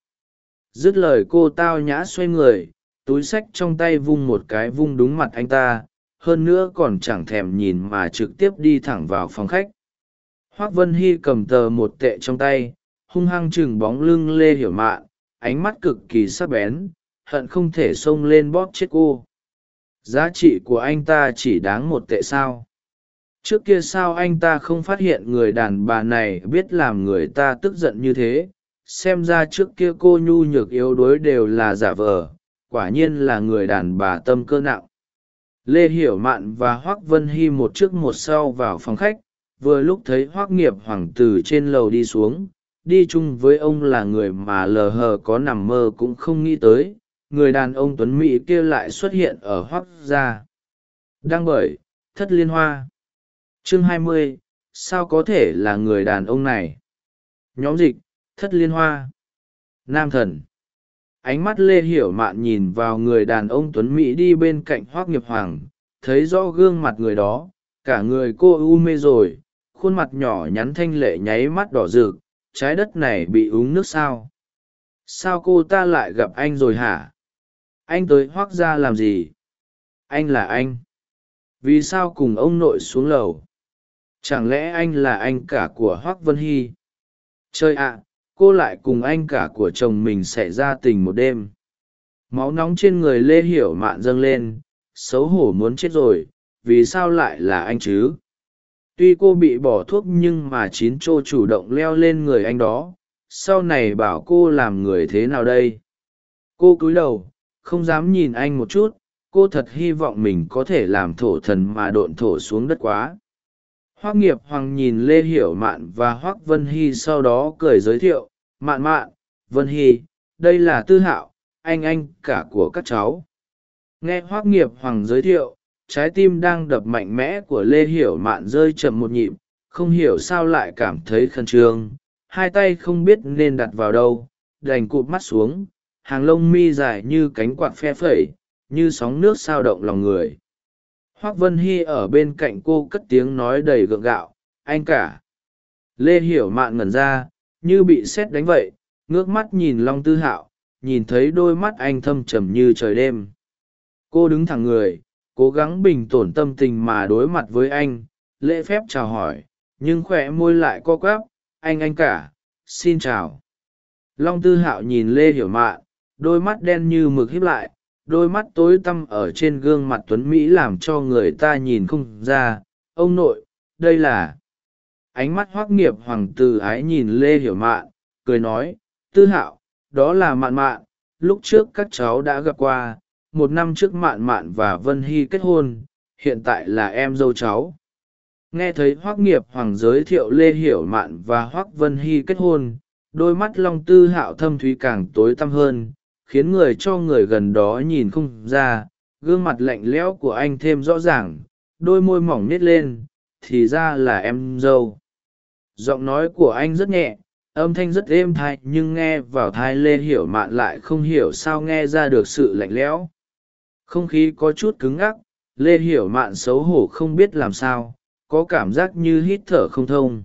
Dứt lời cô tao nhã xoay người, túi sách trong tay vung một cái vung đúng mặt anh ta hơn nữa còn chẳng thèm nhìn mà trực tiếp đi thẳng vào phòng khách. Hoác vân hy cầm tờ một tệ trong tay, hung hăng chừng bóng lưng lê hiểu mạn, ánh mắt cực kỳ sắc bén, hận không thể xông lên bóp chết cô. Giá trị của anh ta chỉ đáng một tệ sao? Trước kia sao anh ta không phát hiện người đàn bà này biết làm người ta tức giận như thế? Xem ra trước kia cô nhu nhược yếu đuối đều là giả vờ, quả nhiên là người đàn bà tâm cơ nặng lê hiểu mạn và hoác vân hy một trước một sau vào phòng khách, vừa lúc thấy hoác nghiệp hoàng Tử trên lầu đi xuống, đi chung với ông là người mà lờ hờ có nằm mơ cũng không nghĩ tới, người đàn ông tuấn mỹ kia lại xuất hiện ở hoác gia. Đăng bởi, thất liên hoa. Chương hai mươi, sao có thể là người đàn ông này? Nhóm dịch, thất liên hoa. Nam thần ánh mắt lê hiểu mạn nhìn vào người đàn ông tuấn mỹ đi bên cạnh hoác nghiệp hoàng, thấy rõ gương mặt người đó, cả người cô u mê rồi, khuôn mặt nhỏ nhắn thanh lệ nháy mắt đỏ rực, trái đất này bị uống nước sao? Sao cô ta lại gặp anh rồi hả? Anh tới hoác ra làm gì? Anh là anh. Vì sao cùng ông nội xuống lầu? Chẳng lẽ anh là anh cả của hoác vân hy? Chơi ạ cô lại cùng anh cả của chồng mình xảy ra tình một đêm. Máu nóng trên người lê hiểu mạn dâng lên, xấu hổ muốn chết rồi, vì sao lại là anh chứ? Tuy cô bị bỏ thuốc nhưng mà chín chô chủ động leo lên người anh đó, sau này bảo cô làm người thế nào đây? Cô cúi đầu, không dám nhìn anh một chút, cô thật hy vọng mình có thể làm thổ thần mà độn thổ xuống đất quá hoác nghiệp hoàng nhìn lê hiểu mạn và hoác vân hy sau đó cười giới thiệu, mạn mạn, vân hy, đây là tư hạo, anh anh cả của các cháu. Nghe hoác nghiệp hoàng giới thiệu, trái tim đang đập mạnh mẽ của lê hiểu mạn rơi chậm một nhịp, không hiểu sao lại cảm thấy khẩn trương. Hai tay không biết nên đặt vào đâu, đành cụp mắt xuống, hàng lông mi dài như cánh quạt phe phẩy, như sóng nước sao động lòng người hoác vân hy ở bên cạnh cô cất tiếng nói đầy gượng gạo, anh cả. Lê hiểu mạn ngẩn ra, như bị sét đánh vậy, ngước mắt nhìn long tư hạo, nhìn thấy đôi mắt anh thâm trầm như trời đêm. Cô đứng thẳng người, cố gắng bình tổn tâm tình mà đối mặt với anh, lễ phép chào hỏi, nhưng khỏe môi lại co quắp, anh anh cả, xin chào. Long tư hạo nhìn lê hiểu mạn, đôi mắt đen như mực híp lại đôi mắt tối tăm ở trên gương mặt tuấn mỹ làm cho người ta nhìn không ra. Ông nội, đây là. Ánh mắt hoác nghiệp hoàng từ ái nhìn lê hiểu mạn, cười nói, tư hạo, đó là mạn mạn. Lúc trước các cháu đã gặp qua. Một năm trước mạn mạn và vân hy kết hôn. Hiện tại là em dâu cháu. Nghe thấy hoác nghiệp hoàng giới thiệu lê hiểu mạn và hoác vân hy kết hôn, đôi mắt long tư hạo thâm thúy càng tối tăm hơn khiến người cho người gần đó nhìn không ra, gương mặt lạnh lẽo của anh thêm rõ ràng, đôi môi mỏng nít lên, thì ra là em dâu. Giọng nói của anh rất nhẹ, âm thanh rất êm thai, nhưng nghe vào thai lê hiểu mạn lại không hiểu sao nghe ra được sự lạnh lẽo. Không khí có chút cứng ngắc, lê hiểu mạn xấu hổ không biết làm sao, có cảm giác như hít thở không thông.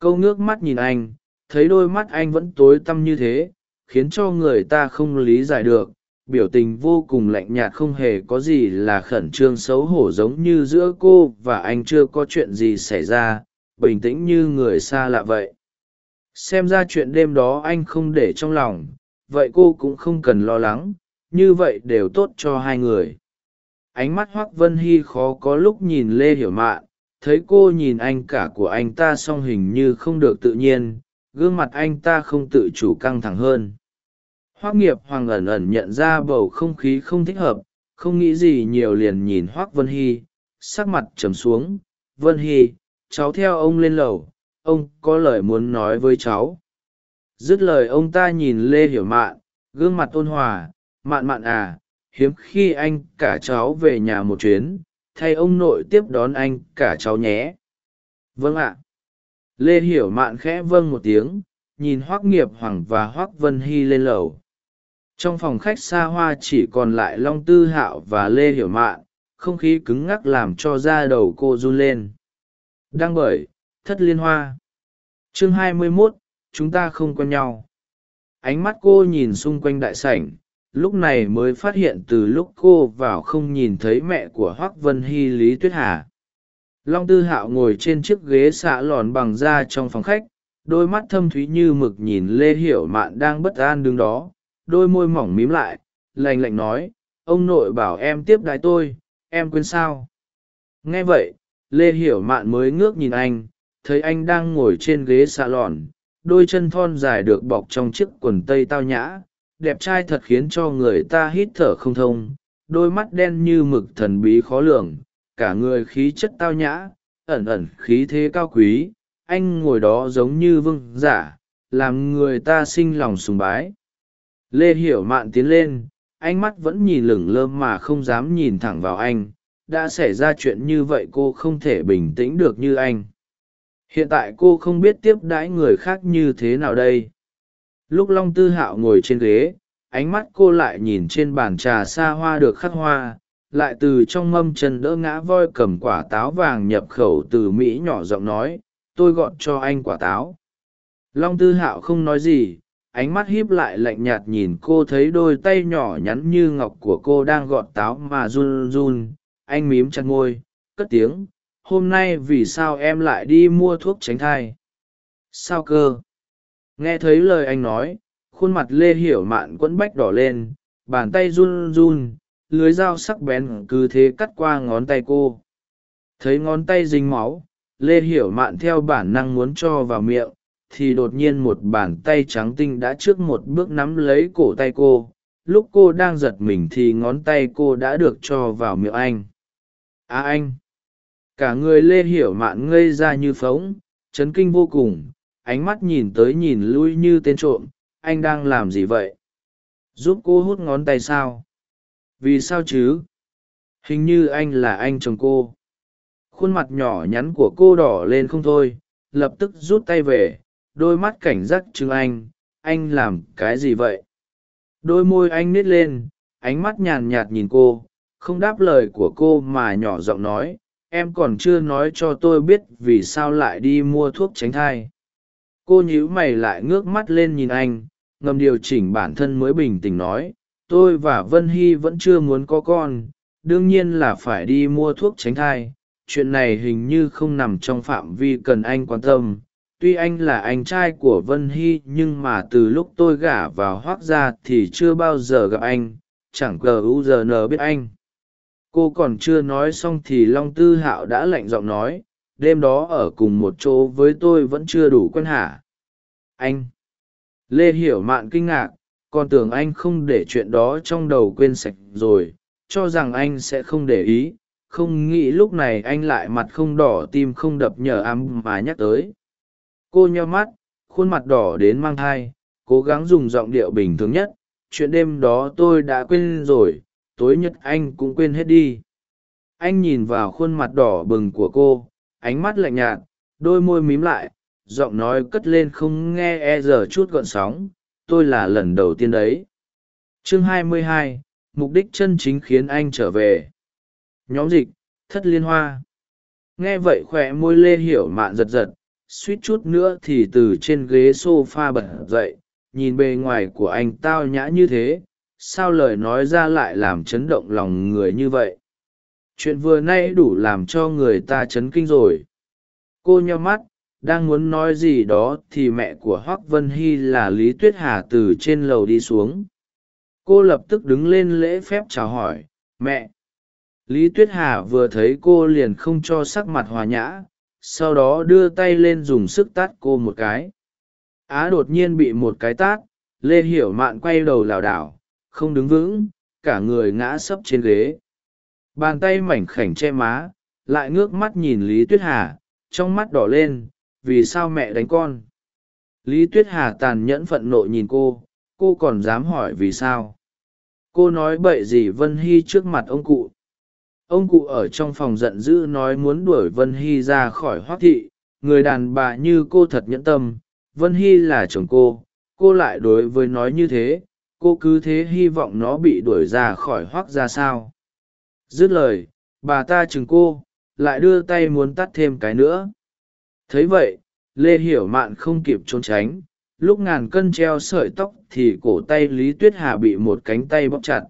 Câu nước mắt nhìn anh, thấy đôi mắt anh vẫn tối tăm như thế khiến cho người ta không lý giải được, biểu tình vô cùng lạnh nhạt không hề có gì là khẩn trương xấu hổ giống như giữa cô và anh chưa có chuyện gì xảy ra, bình tĩnh như người xa lạ vậy. Xem ra chuyện đêm đó anh không để trong lòng, vậy cô cũng không cần lo lắng, như vậy đều tốt cho hai người. Ánh mắt hoác vân hy khó có lúc nhìn lê hiểu mạn, thấy cô nhìn anh cả của anh ta song hình như không được tự nhiên, gương mặt anh ta không tự chủ căng thẳng hơn hoác nghiệp hoàng ẩn ẩn nhận ra bầu không khí không thích hợp, không nghĩ gì nhiều liền nhìn hoác vân hy, sắc mặt trầm xuống. Vân hy, cháu theo ông lên lầu, ông có lời muốn nói với cháu. Dứt lời ông ta nhìn lê hiểu mạn, gương mặt ôn hòa. Mạn mạn à hiếm khi anh cả cháu về nhà một chuyến, thay ông nội tiếp đón anh cả cháu nhé. Vâng ạ. Lê hiểu mạn khẽ vâng một tiếng, nhìn hoác nghiệp hoàng và hoác vân hy lên lầu trong phòng khách xa hoa chỉ còn lại long tư hạo và lê hiểu mạn không khí cứng ngắc làm cho da đầu cô run lên. Đăng bởi thất liên hoa. Chương 21, chúng ta không quen nhau. Ánh mắt cô nhìn xung quanh đại sảnh lúc này mới phát hiện từ lúc cô vào không nhìn thấy mẹ của hoác vân hy lý tuyết hà. Long tư hạo ngồi trên chiếc ghế xạ lòn bằng da trong phòng khách đôi mắt thâm thúy như mực nhìn lê hiểu mạn đang bất an đứng đó đôi môi mỏng mím lại lành lạnh nói, ông nội bảo em tiếp đái tôi, em quên sao? Nghe vậy, lê hiểu mạn mới ngước nhìn anh, thấy anh đang ngồi trên ghế xà lòn đôi chân thon dài được bọc trong chiếc quần tây tao nhã, đẹp trai thật khiến cho người ta hít thở không thông, đôi mắt đen như mực thần bí khó lường, cả người khí chất tao nhã, ẩn ẩn khí thế cao quý, anh ngồi đó giống như vương giả, làm người ta sinh lòng sùng bái lê hiểu mạn tiến lên, ánh mắt vẫn nhìn lửng lơ mà không dám nhìn thẳng vào anh. Đã xảy ra chuyện như vậy cô không thể bình tĩnh được như anh. Hiện tại cô không biết tiếp đãi người khác như thế nào đây. Lúc long tư hạo ngồi trên ghế, ánh mắt cô lại nhìn trên bàn trà xa hoa được khắc hoa, lại từ trong mâm chân đỡ ngã voi cầm quả táo vàng nhập khẩu từ mỹ nhỏ giọng nói, tôi gọn cho anh quả táo. Long tư hạo không nói gì ánh mắt híp lại lạnh nhạt nhìn cô thấy đôi tay nhỏ nhắn như ngọc của cô đang gọt táo mà run run. Anh mím chặt ngôi cất tiếng, hôm nay vì sao em lại đi mua thuốc tránh thai? Sao cơ? Nghe thấy lời anh nói, khuôn mặt lê hiểu mạn quẫn bách đỏ lên, bàn tay run run, lưới dao sắc bén cứ thế cắt qua ngón tay cô. Thấy ngón tay dính máu, lê hiểu mạn theo bản năng muốn cho vào miệng thì đột nhiên một bàn tay trắng tinh đã trước một bước nắm lấy cổ tay cô. Lúc cô đang giật mình thì ngón tay cô đã được cho vào miệng anh. À anh, cả người lê hiểu mạn ngây ra như phóng, chấn kinh vô cùng, ánh mắt nhìn tới nhìn lui như tên trộm, anh đang làm gì vậy? Giúp cô hút ngón tay sao? Vì sao chứ? Hình như anh là anh chồng cô. Khuôn mặt nhỏ nhắn của cô đỏ lên không thôi, lập tức rút tay về đôi mắt cảnh giác chừng anh anh làm cái gì vậy? Đôi môi anh nít lên, ánh mắt nhàn nhạt nhìn cô, không đáp lời của cô mà nhỏ giọng nói, em còn chưa nói cho tôi biết vì sao lại đi mua thuốc tránh thai. Cô nhíu mày lại ngước mắt lên nhìn anh, ngầm điều chỉnh bản thân mới bình tĩnh nói, tôi và vân hy vẫn chưa muốn có con, đương nhiên là phải đi mua thuốc tránh thai, chuyện này hình như không nằm trong phạm vi cần anh quan tâm tuy anh là anh trai của vân hy, nhưng mà từ lúc tôi gả vào hoác ra thì chưa bao giờ gặp anh, chẳng cờ u giờ n biết anh. Cô còn chưa nói xong thì long tư hạo đã lạnh giọng nói, đêm đó ở cùng một chỗ với tôi vẫn chưa đủ quen hả? Anh. Lê hiểu mạn kinh ngạc còn tưởng anh không để chuyện đó trong đầu quên sạch rồi, cho rằng anh sẽ không để ý. Không nghĩ lúc này anh lại mặt không đỏ, tim không đập nhờ ấm mà nhắc tới cô nheo mắt khuôn mặt đỏ đến mang thai cố gắng dùng giọng điệu bình thường nhất. Chuyện đêm đó tôi đã quên rồi tối nhất anh cũng quên hết đi. Anh nhìn vào khuôn mặt đỏ bừng của cô ánh mắt lạnh nhạt đôi môi mím lại giọng nói cất lên không nghe e giờ chút gọn sóng. Tôi là lần đầu tiên đấy. Chương 22, mục đích chân chính khiến anh trở về. Nhóm dịch thất liên hoa. Nghe vậy khỏe môi lê hiểu mạn giật giật suýt chút nữa thì từ trên ghế s o f a bật dậy, nhìn bề ngoài của anh tao nhã như thế, sao lời nói ra lại làm chấn động lòng người như vậy? Chuyện vừa nay đủ làm cho người ta chấn kinh rồi. Cô nheo mắt, đang muốn nói gì đó thì mẹ của hoác vân hy là lý tuyết hà từ trên lầu đi xuống. Cô lập tức đứng lên lễ phép chào hỏi, mẹ. Lý tuyết hà vừa thấy cô liền không cho sắc mặt hòa nhã sau đó đưa tay lên dùng sức tát cô một cái. Á đột nhiên bị một cái tát, lê hiểu mạn quay đầu lảo đảo, không đứng vững, cả người ngã sấp trên ghế. Bàn tay mảnh khảnh che má, lại ngước mắt nhìn lý tuyết hà, trong mắt đỏ lên, vì sao mẹ đánh con? Lý tuyết hà tàn nhẫn phận nộ nhìn cô cô còn dám hỏi vì sao? Cô nói bậy gì vân hy trước mặt ông cụ ông cụ ở trong phòng giận dữ nói muốn đuổi vân hy ra khỏi hoác thị. Người đàn bà như cô thật nhẫn tâm. Vân hy là chồng cô. Cô lại đối với nói như thế. Cô cứ thế hy vọng nó bị đuổi ra khỏi hoác ra sao? Dứt lời, bà ta chừng cô, lại đưa tay muốn tắt thêm cái nữa. Thấy vậy, lê hiểu mạn không kịp trốn tránh. Lúc ngàn cân treo sợi tóc thì cổ tay lý tuyết hà bị một cánh tay bóc chặt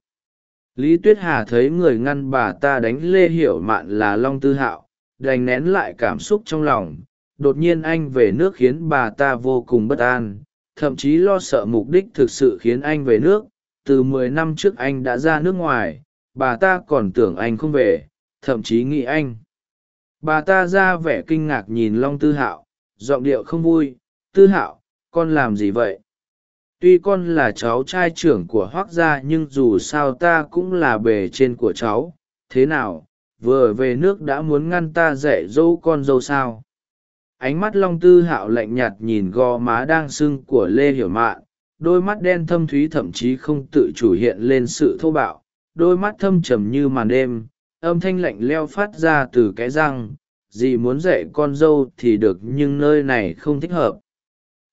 lý tuyết hà thấy người ngăn bà ta đánh lê hiểu mạn là long tư hạo, đành nén lại cảm xúc trong lòng. Đột nhiên anh về nước khiến bà ta vô cùng bất an, thậm chí lo sợ mục đích thực sự khiến anh về nước. Từ mười năm trước anh đã ra nước ngoài, bà ta còn tưởng anh không về, thậm chí nghĩ anh. Bà ta ra vẻ kinh ngạc nhìn long tư hạo, giọng điệu không vui. Tư hạo, con làm gì vậy? Tuy con là cháu trai trưởng của hoác gia nhưng dù sao ta cũng là bề trên của cháu. Thế nào, vừa về nước đã muốn ngăn ta dạy dỗ con dâu sao? Ánh mắt long tư hạo lạnh nhạt nhìn gò má đang sưng của lê hiểu mạn. Đôi mắt đen thâm thúy thậm chí không tự chủ hiện lên sự thô bạo. Đôi mắt thâm trầm như màn đêm, âm thanh lạnh leo phát ra từ cái răng. Dì muốn dạy con dâu thì được nhưng nơi này không thích hợp.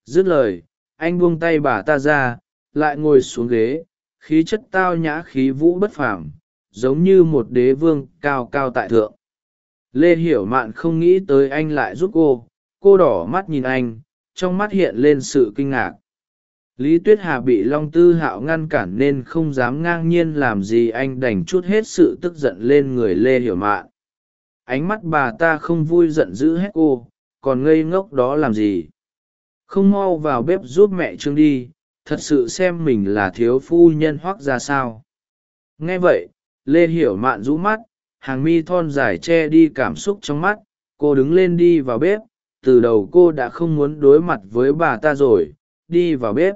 Dứt lời anh buông tay bà ta ra, lại ngồi xuống ghế, khí chất tao nhã, khí vũ bất phảm giống như một đế vương cao cao tại thượng. Lê hiểu mạn không nghĩ tới anh lại giúp cô cô đỏ mắt nhìn anh, trong mắt hiện lên sự kinh ngạc. Lý tuyết hà bị long tư hạo ngăn cản nên không dám ngang nhiên làm gì, anh đành chút hết sự tức giận lên người lê hiểu mạn. Ánh mắt bà ta không vui giận dữ hết cô, còn ngây ngốc đó làm gì? Không mau vào bếp giúp mẹ trương đi thật sự xem mình là thiếu phu nhân hoác ra sao. Nghe vậy lê hiểu mạn rũ mắt hàng mi thon dài che đi cảm xúc trong mắt cô đứng lên đi vào bếp từ đầu cô đã không muốn đối mặt với bà ta rồi đi vào bếp.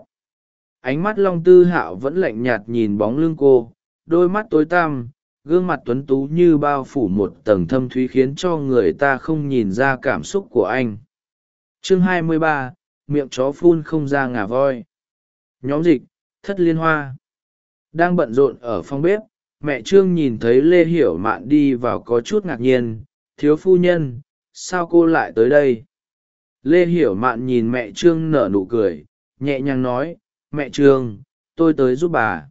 Ánh mắt long tư hạo vẫn lạnh nhạt nhìn bóng lưng cô đôi mắt tối tăm gương mặt tuấn tú như bao phủ một tầng thâm thúy khiến cho người ta không nhìn ra cảm xúc của anh. Chương 23, miệng chó phun không ra ngà voi. Nhóm dịch, thất liên hoa. Đang bận rộn ở phòng bếp, mẹ trương nhìn thấy lê hiểu mạn đi vào có chút ngạc nhiên. Thiếu phu nhân, sao cô lại tới đây? Lê hiểu mạn nhìn mẹ trương nở nụ cười, nhẹ nhàng nói, mẹ trương, tôi tới giúp bà.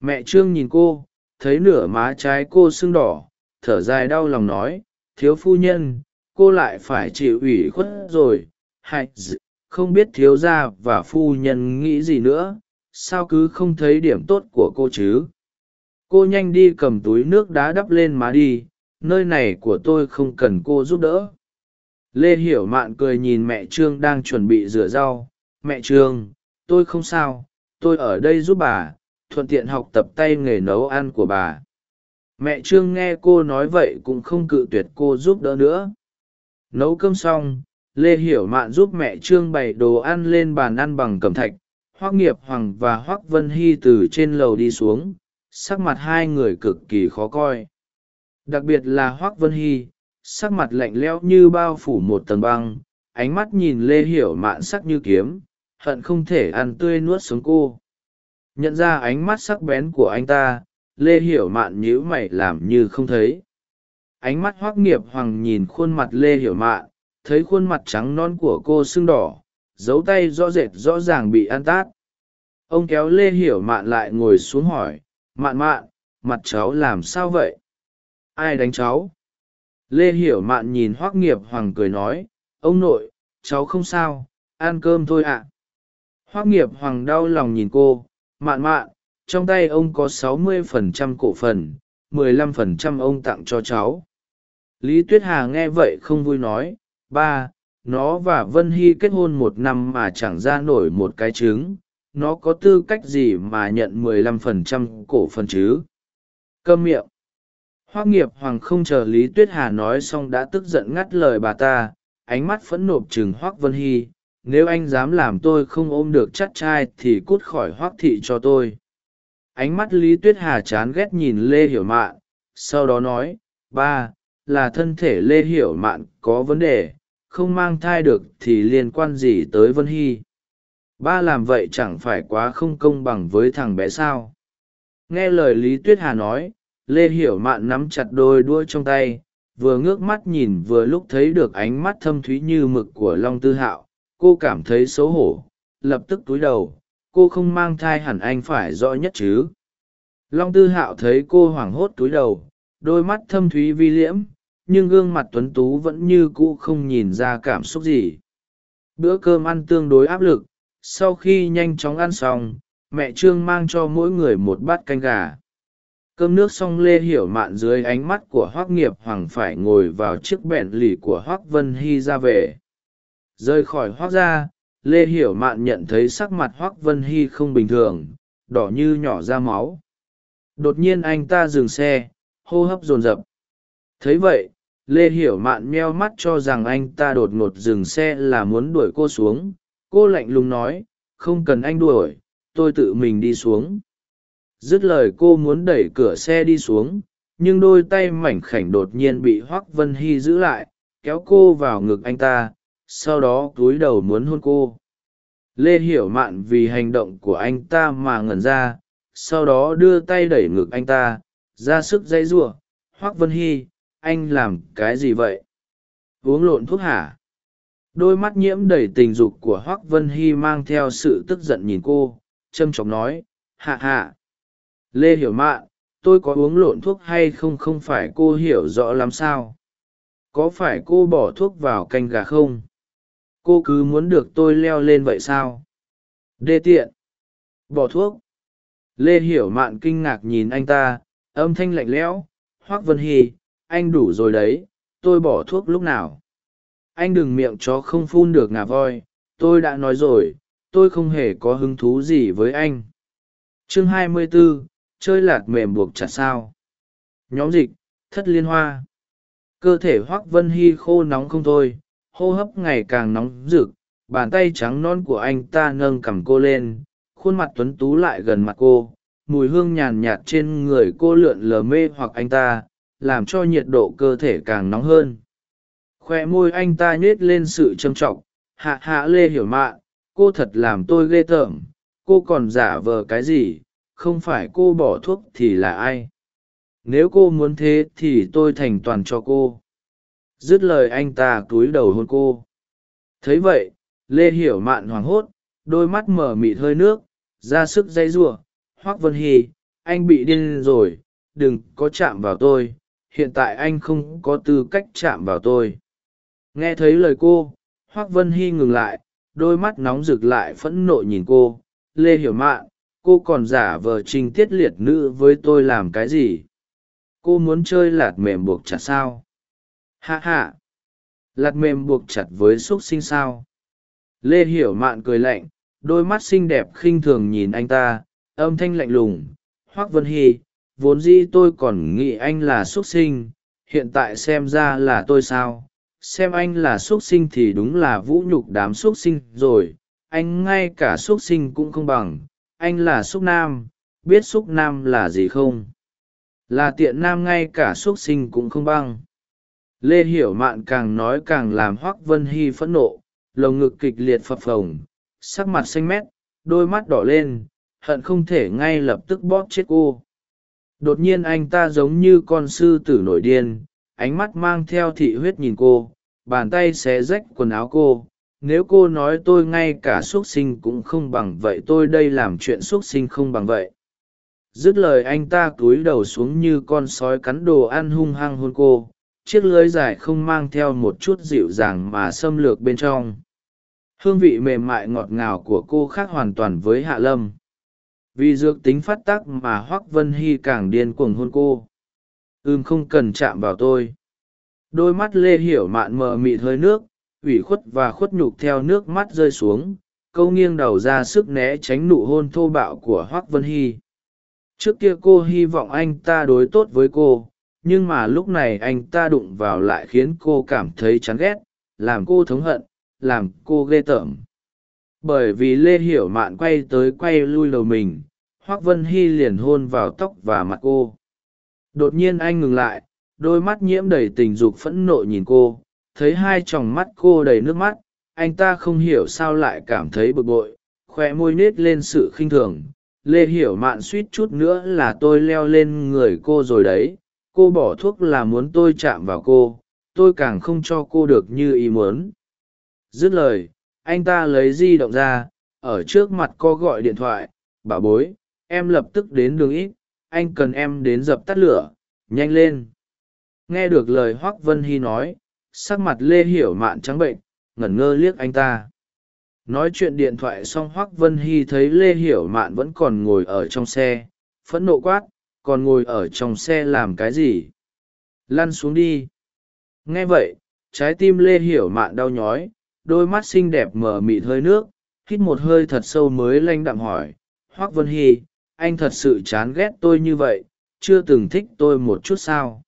Mẹ trương nhìn cô, thấy nửa má trái cô sưng đỏ, thở dài đau lòng nói, thiếu phu nhân, cô lại phải chịu ủy khuất rồi hay không biết thiếu gia và phu nhân nghĩ gì nữa, sao cứ không thấy điểm tốt của cô chứ? Cô nhanh đi cầm túi nước đá đắp lên má đi, nơi này của tôi không cần cô giúp đỡ. Lê hiểu mạn cười nhìn mẹ trương đang chuẩn bị rửa rau. Mẹ trương, tôi không sao, tôi ở đây giúp bà, thuận tiện học tập tay nghề nấu ăn của bà. Mẹ trương nghe cô nói vậy cũng không cự tuyệt cô giúp đỡ nữa. Nấu cơm xong lê hiểu mạn giúp mẹ trương bày đồ ăn lên bàn ăn bằng cẩm thạch, hoác nghiệp hoàng và hoác vân hy từ trên lầu đi xuống, sắc mặt hai người cực kỳ khó coi. Đặc biệt là hoác vân hy, sắc mặt lạnh lẽo như bao phủ một tầng băng, ánh mắt nhìn lê hiểu mạn sắc như kiếm, hận không thể ăn tươi nuốt sống cô. Nhận ra ánh mắt sắc bén của anh ta, lê hiểu mạn nhíu mày làm như không thấy. Ánh mắt hoác nghiệp hoàng nhìn khuôn mặt lê hiểu mạn thấy khuôn mặt trắng non của cô sưng đỏ, dấu tay rõ rệt rõ ràng bị ăn tát. Ông kéo lê hiểu mạn lại ngồi xuống hỏi, mạn mạn, mặt cháu làm sao vậy? Ai đánh cháu? Lê hiểu mạn nhìn hoác nghiệp hoàng cười nói, ông nội, cháu không sao, ăn cơm thôi ạ. Hoác nghiệp hoàng đau lòng nhìn cô, mạn mạn, trong tay ông có sáu mươi phần trăm cổ phần, mười lăm phần trăm ông tặng cho cháu. Lý tuyết hà nghe vậy không vui nói ba, nó và vân hy kết hôn một năm mà chẳng ra nổi một cái trứng. Nó có tư cách gì mà nhận mười lăm phần trăm cổ phần chứ? Câm miệng. Hoác nghiệp hoàng không chờ lý tuyết hà nói xong đã tức giận ngắt lời bà ta, ánh mắt phẫn nộp chừng hoác vân hy. Nếu anh dám làm tôi không ôm được chắt trai thì cút khỏi hoác thị cho tôi. Ánh mắt lý tuyết hà chán ghét nhìn lê hiểu mạn. Sau đó nói, ba, là thân thể lê hiểu mạn có vấn đề không mang thai được thì liên quan gì tới vân hy? Ba làm vậy chẳng phải quá không công bằng với thằng bé sao? Nghe lời lý tuyết hà nói, lê hiểu mạn nắm chặt đôi đuôi trong tay, vừa ngước mắt nhìn vừa lúc thấy được ánh mắt thâm thúy như mực của long tư hạo. Cô cảm thấy xấu hổ, lập tức túi đầu, cô không mang thai hẳn anh phải rõ nhất chứ? Long tư hạo thấy cô hoảng hốt túi đầu, đôi mắt thâm thúy vi liễm nhưng gương mặt tuấn tú vẫn như cũ không nhìn ra cảm xúc gì. Bữa cơm ăn tương đối áp lực, sau khi nhanh chóng ăn xong, mẹ trương mang cho mỗi người một bát canh gà. Cơm nước xong lê hiểu mạn dưới ánh mắt của hoác nghiệp hoàng phải ngồi vào chiếc bẹn lì của hoác vân hy ra về. Rời khỏi hoác ra lê hiểu mạn nhận thấy sắc mặt hoác vân hy không bình thường, đỏ như nhỏ ra máu. Đột nhiên anh ta dừng xe, hô hấp dồn dập. Thấy vậy lê hiểu mạn meo mắt cho rằng anh ta đột ngột dừng xe là muốn đuổi cô xuống. Cô lạnh lùng nói, không cần anh đuổi, tôi tự mình đi xuống. Dứt lời cô muốn đẩy cửa xe đi xuống, nhưng đôi tay mảnh khảnh đột nhiên bị hoác vân hy giữ lại, kéo cô vào ngực anh ta, sau đó cúi đầu muốn hôn cô. Lê hiểu mạn vì hành động của anh ta mà ngẩn ra, sau đó đưa tay đẩy ngực anh ta, ra sức dãy giụa. Hoác vân hy anh làm cái gì vậy? Uống lộn thuốc hả? Đôi mắt nhiễm đầy tình dục của hoác vân hy mang theo sự tức giận nhìn cô, trâm trọng nói, hạ hạ. Lê hiểu mạn tôi có uống lộn thuốc hay không không phải cô hiểu rõ lắm sao? Có phải cô bỏ thuốc vào canh gà không? Cô cứ muốn được tôi leo lên vậy sao? Đê tiện. Bỏ thuốc. Lê hiểu mạn kinh ngạc nhìn anh ta, âm thanh lạnh lẽo hoác vân hy anh đủ rồi đấy tôi bỏ thuốc lúc nào? Anh đừng miệng chó không phun được ngà voi tôi đã nói rồi tôi không hề có hứng thú gì với anh. Chương 24, chơi lạt mềm buộc chặt sao? Nhóm dịch thất liên hoa. Cơ thể hoác vân hy khô nóng không thôi hô hấp ngày càng nóng rực bàn tay trắng non của anh ta nâng cằm cô lên khuôn mặt tuấn tú lại gần mặt cô mùi hương nhàn nhạt trên người cô lượn lờ mê hoặc anh ta làm cho nhiệt độ cơ thể càng nóng hơn. Khoe môi anh ta nhết lên sự trâm trọng, hạ hạ lê hiểu mạn cô thật làm tôi ghê tởm, cô còn giả vờ cái gì, không phải cô bỏ thuốc thì là ai? Nếu cô muốn thế thì tôi thành toàn cho cô. Dứt lời anh ta cúi đầu hôn cô. Thấy vậy, lê hiểu mạn hoảng hốt, đôi mắt mở mịt hơi nước, ra sức dây giụa hoác vân hy, anh bị điên rồi, đừng có chạm vào tôi hiện tại anh không có tư cách chạm vào tôi. Nghe thấy lời cô, hoác vân hy ngừng lại, đôi mắt nóng rực lại phẫn nộ nhìn cô. Lê hiểu mạn, cô còn giả vờ trình tiết liệt nữ với tôi làm cái gì? Cô muốn chơi lạt mềm buộc chặt sao? Hạ hạ lạt mềm buộc chặt với x u ấ t sinh sao? Lê hiểu mạn cười lạnh, đôi mắt xinh đẹp khinh thường nhìn anh ta, âm thanh lạnh lùng. Hoác vân hy vốn dĩ tôi còn nghĩ anh là x u ấ t sinh, hiện tại xem ra là tôi sao? Xem anh là x u ấ t sinh thì đúng là vũ nhục đám x u ấ t sinh rồi, anh ngay cả x u ấ t sinh cũng không bằng, anh là x u ấ t nam, biết x u ấ t nam là gì không? Là tiện nam ngay cả x u ấ t sinh cũng không bằng. Lê hiểu mạn càng nói càng làm hoác vân hy phẫn nộ, lồng ngực kịch liệt phập phồng, sắc mặt xanh mét, đôi mắt đỏ lên, hận không thể ngay lập tức bóp chết cô đột nhiên anh ta giống như con sư tử nổi điên, ánh mắt mang theo thị huyết nhìn cô, bàn tay xé rách quần áo cô. Nếu cô nói tôi ngay cả x u ấ t sinh cũng không bằng vậy, tôi đây làm chuyện x u ấ t sinh không bằng vậy. Dứt lời anh ta cúi đầu xuống như con sói cắn đồ ăn hung hăng hôn cô, chiếc lưới dài không mang theo một chút dịu dàng mà xâm lược bên trong. Hương vị mềm mại ngọt ngào của cô khác hoàn toàn với hạ lâm vì dược tính phát tác mà hoác vân hy càng điên cuồng hôn cô. Ưm không cần chạm vào tôi. Đôi mắt lê hiểu mạn mờ mịt hơi nước, ủy khuất và khuất nhục theo nước mắt rơi xuống, câu nghiêng đầu ra sức né tránh nụ hôn thô bạo của hoác vân hy. Trước kia cô hy vọng anh ta đối tốt với cô, nhưng mà lúc này anh ta đụng vào lại khiến cô cảm thấy chán ghét, làm cô thống hận, làm cô ghê tởm bởi vì lê hiểu mạn quay tới quay lui lầu mình, hoác vân hy liền hôn vào tóc và mặt cô. Đột nhiên anh ngừng lại, đôi mắt nhiễm đầy tình dục phẫn nộ nhìn cô, thấy hai t r ò n g mắt cô đầy nước mắt, anh ta không hiểu sao lại cảm thấy bực bội khoe môi nết lên sự khinh thường. Lê hiểu mạn suýt chút nữa là tôi leo lên người cô rồi đấy, cô bỏ thuốc là muốn tôi chạm vào cô, tôi càng không cho cô được như ý muốn. Dứt lời anh ta lấy di động ra, ở trước mặt co gọi điện thoại, bảo bối, em lập tức đến đường ít, anh cần em đến dập tắt lửa, nhanh lên. Nghe được lời hoác vân hy nói, sắc mặt lê hiểu mạn trắng bệnh, ngẩn ngơ liếc anh ta. Nói chuyện điện thoại xong hoác vân hy thấy lê hiểu mạn vẫn còn ngồi ở trong xe, phẫn nộ quát, còn ngồi ở trong xe làm cái gì? Lăn xuống đi. Nghe vậy, trái tim lê hiểu mạn đau nhói đôi mắt xinh đẹp mở mịt hơi nước hít một hơi thật sâu mới lanh đạm hỏi hoác vân hy anh thật sự chán ghét tôi như vậy chưa từng thích tôi một chút sao?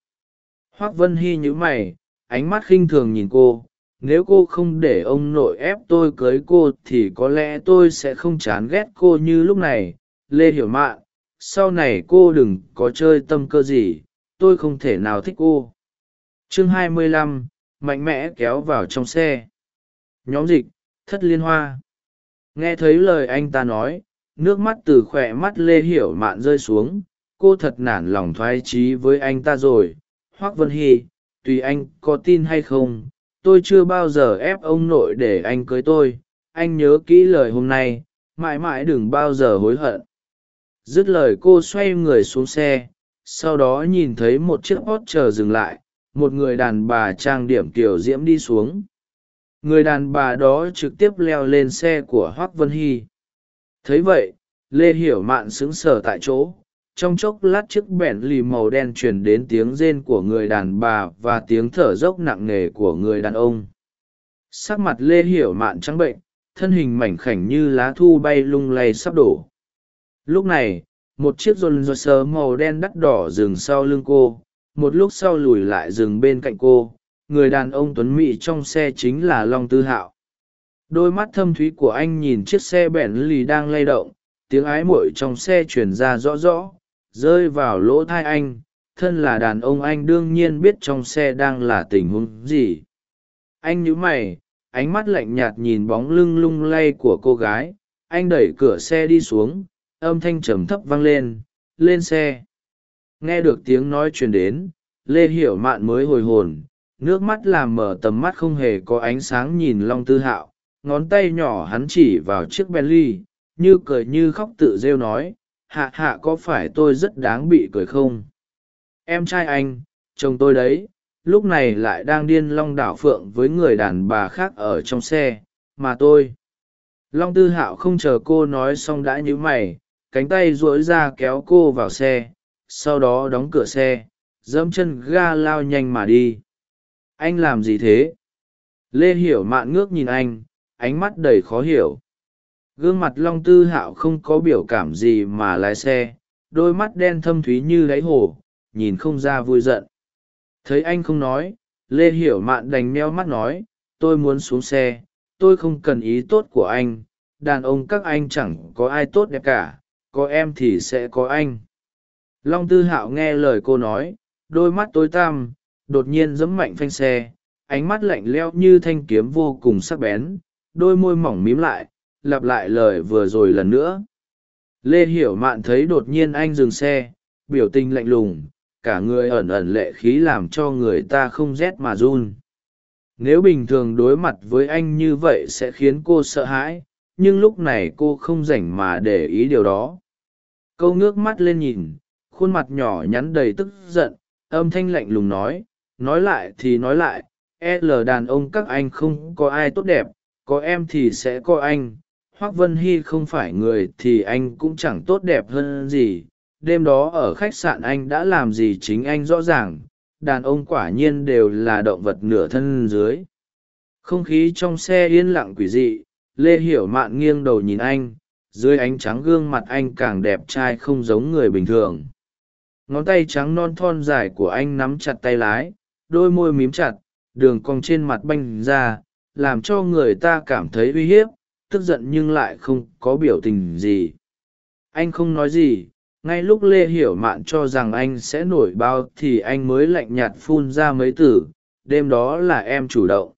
Hoác vân hy nhíu mày ánh mắt khinh thường nhìn cô nếu cô không để ông nội ép tôi cưới cô thì có lẽ tôi sẽ không chán ghét cô như lúc này. Lê hiểu mạn sau này cô đừng có chơi tâm cơ gì tôi không thể nào thích cô. Chương 25, mạnh mẽ kéo vào trong xe nhóm dịch, thất liên hoa. Nghe thấy lời anh ta nói, nước mắt từ khỏe mắt lê hiểu mạn rơi xuống. Cô thật nản lòng thoái trí với anh ta rồi. Hoác vân hy, tùy anh có tin hay không? Tôi chưa bao giờ ép ông nội để anh cưới tôi. Anh nhớ kỹ lời hôm nay, mãi mãi đừng bao giờ hối hận. Dứt lời cô xoay người xuống xe. Sau đó nhìn thấy một chiếc hót chờ dừng lại. Một người đàn bà trang điểm kiểu diễm đi xuống người đàn bà đó trực tiếp leo lên xe của hoác vân hy. Thấy vậy, lê hiểu mạn sững sờ tại chỗ, trong chốc lát chiếc bẹn lì màu đen truyền đến tiếng rên của người đàn bà và tiếng thở dốc nặng nề của người đàn ông. Sắc mặt lê hiểu mạn trắng bệnh, thân hình mảnh khảnh như lá thu bay lung lay sắp đổ. Lúc này, một chiếc rôn rôn sơ màu đen đắt đỏ dừng sau lưng cô, một lúc sau lùi lại dừng bên cạnh cô người đàn ông tuấn mỹ trong xe chính là long tư hạo. Đôi mắt thâm thúy của anh nhìn chiếc xe bẹn lì đang lay động, tiếng ái muội trong xe truyền ra rõ rõ, rơi vào lỗ thai anh, thân là đàn ông anh đương nhiên biết trong xe đang là tình huống gì. Anh nhíu mày, ánh mắt lạnh nhạt nhìn bóng lưng lung lay của cô gái, anh đẩy cửa xe đi xuống, âm thanh trầm thấp vang lên lên xe. Nghe được tiếng nói truyền đến, lê hiểu mạn mới hồi hồn nước mắt làm mở tầm mắt không hề có ánh sáng nhìn long tư hạo. Ngón tay nhỏ hắn chỉ vào chiếc bentley, như cười như khóc tự rêu nói, hạ hạ, có phải tôi rất đáng bị cười không? Em trai anh, chồng tôi đấy, lúc này lại đang điên long đảo phượng với người đàn bà khác ở trong xe, mà tôi. Long tư hạo không chờ cô nói xong đã nhíu mày, cánh tay duỗi ra kéo cô vào xe, sau đó đóng cửa xe, dẫm chân ga lao nhanh mà đi anh làm gì thế? Lê hiểu mạn ngước nhìn anh, ánh mắt đầy khó hiểu. Gương mặt long tư hạo không có biểu cảm gì mà lái xe, đôi mắt đen thâm thúy như đáy hồ, nhìn không ra vui giận. Thấy anh không nói, lê hiểu mạn đành meo mắt nói, tôi muốn xuống xe, tôi không cần ý tốt của anh, đàn ông các anh chẳng có ai tốt đẹp cả, có em thì sẽ có anh. Long tư hạo nghe lời cô nói, đôi mắt tối tăm đột nhiên giẫm mạnh phanh xe, ánh mắt lạnh leo như thanh kiếm vô cùng sắc bén, đôi môi mỏng mím lại, lặp lại lời vừa rồi lần nữa. Lê hiểu mạn thấy đột nhiên anh dừng xe, biểu tình lạnh lùng, cả người ẩn ẩn lệ khí làm cho người ta không rét mà run. Nếu bình thường đối mặt với anh như vậy sẽ khiến cô sợ hãi, nhưng lúc này cô không rảnh mà để ý điều đó. Câu ngước mắt lên nhìn, khuôn mặt nhỏ nhắn đầy tức giận, âm thanh lạnh lùng nói nói lại thì nói lại, l đàn ông các anh không có ai tốt đẹp, có em thì sẽ có anh, hoác vân hy không phải người thì anh cũng chẳng tốt đẹp hơn gì. Đêm đó ở khách sạn anh đã làm gì chính anh rõ ràng, đàn ông quả nhiên đều là động vật nửa thân dưới. Không khí trong xe yên lặng quỷ dị, lê hiểu mạn nghiêng đầu nhìn anh, dưới ánh trắng gương mặt anh càng đẹp trai không giống người bình thường. Ngón tay trắng non thon dài của anh nắm chặt tay lái đôi môi mím chặt, đường cong trên mặt banh ra, làm cho người ta cảm thấy uy hiếp, tức giận nhưng lại không có biểu tình gì. Anh không nói gì, ngay lúc lê hiểu mạn cho rằng anh sẽ nổi bao thì anh mới lạnh nhạt phun ra mấy từ, đêm đó là em chủ động.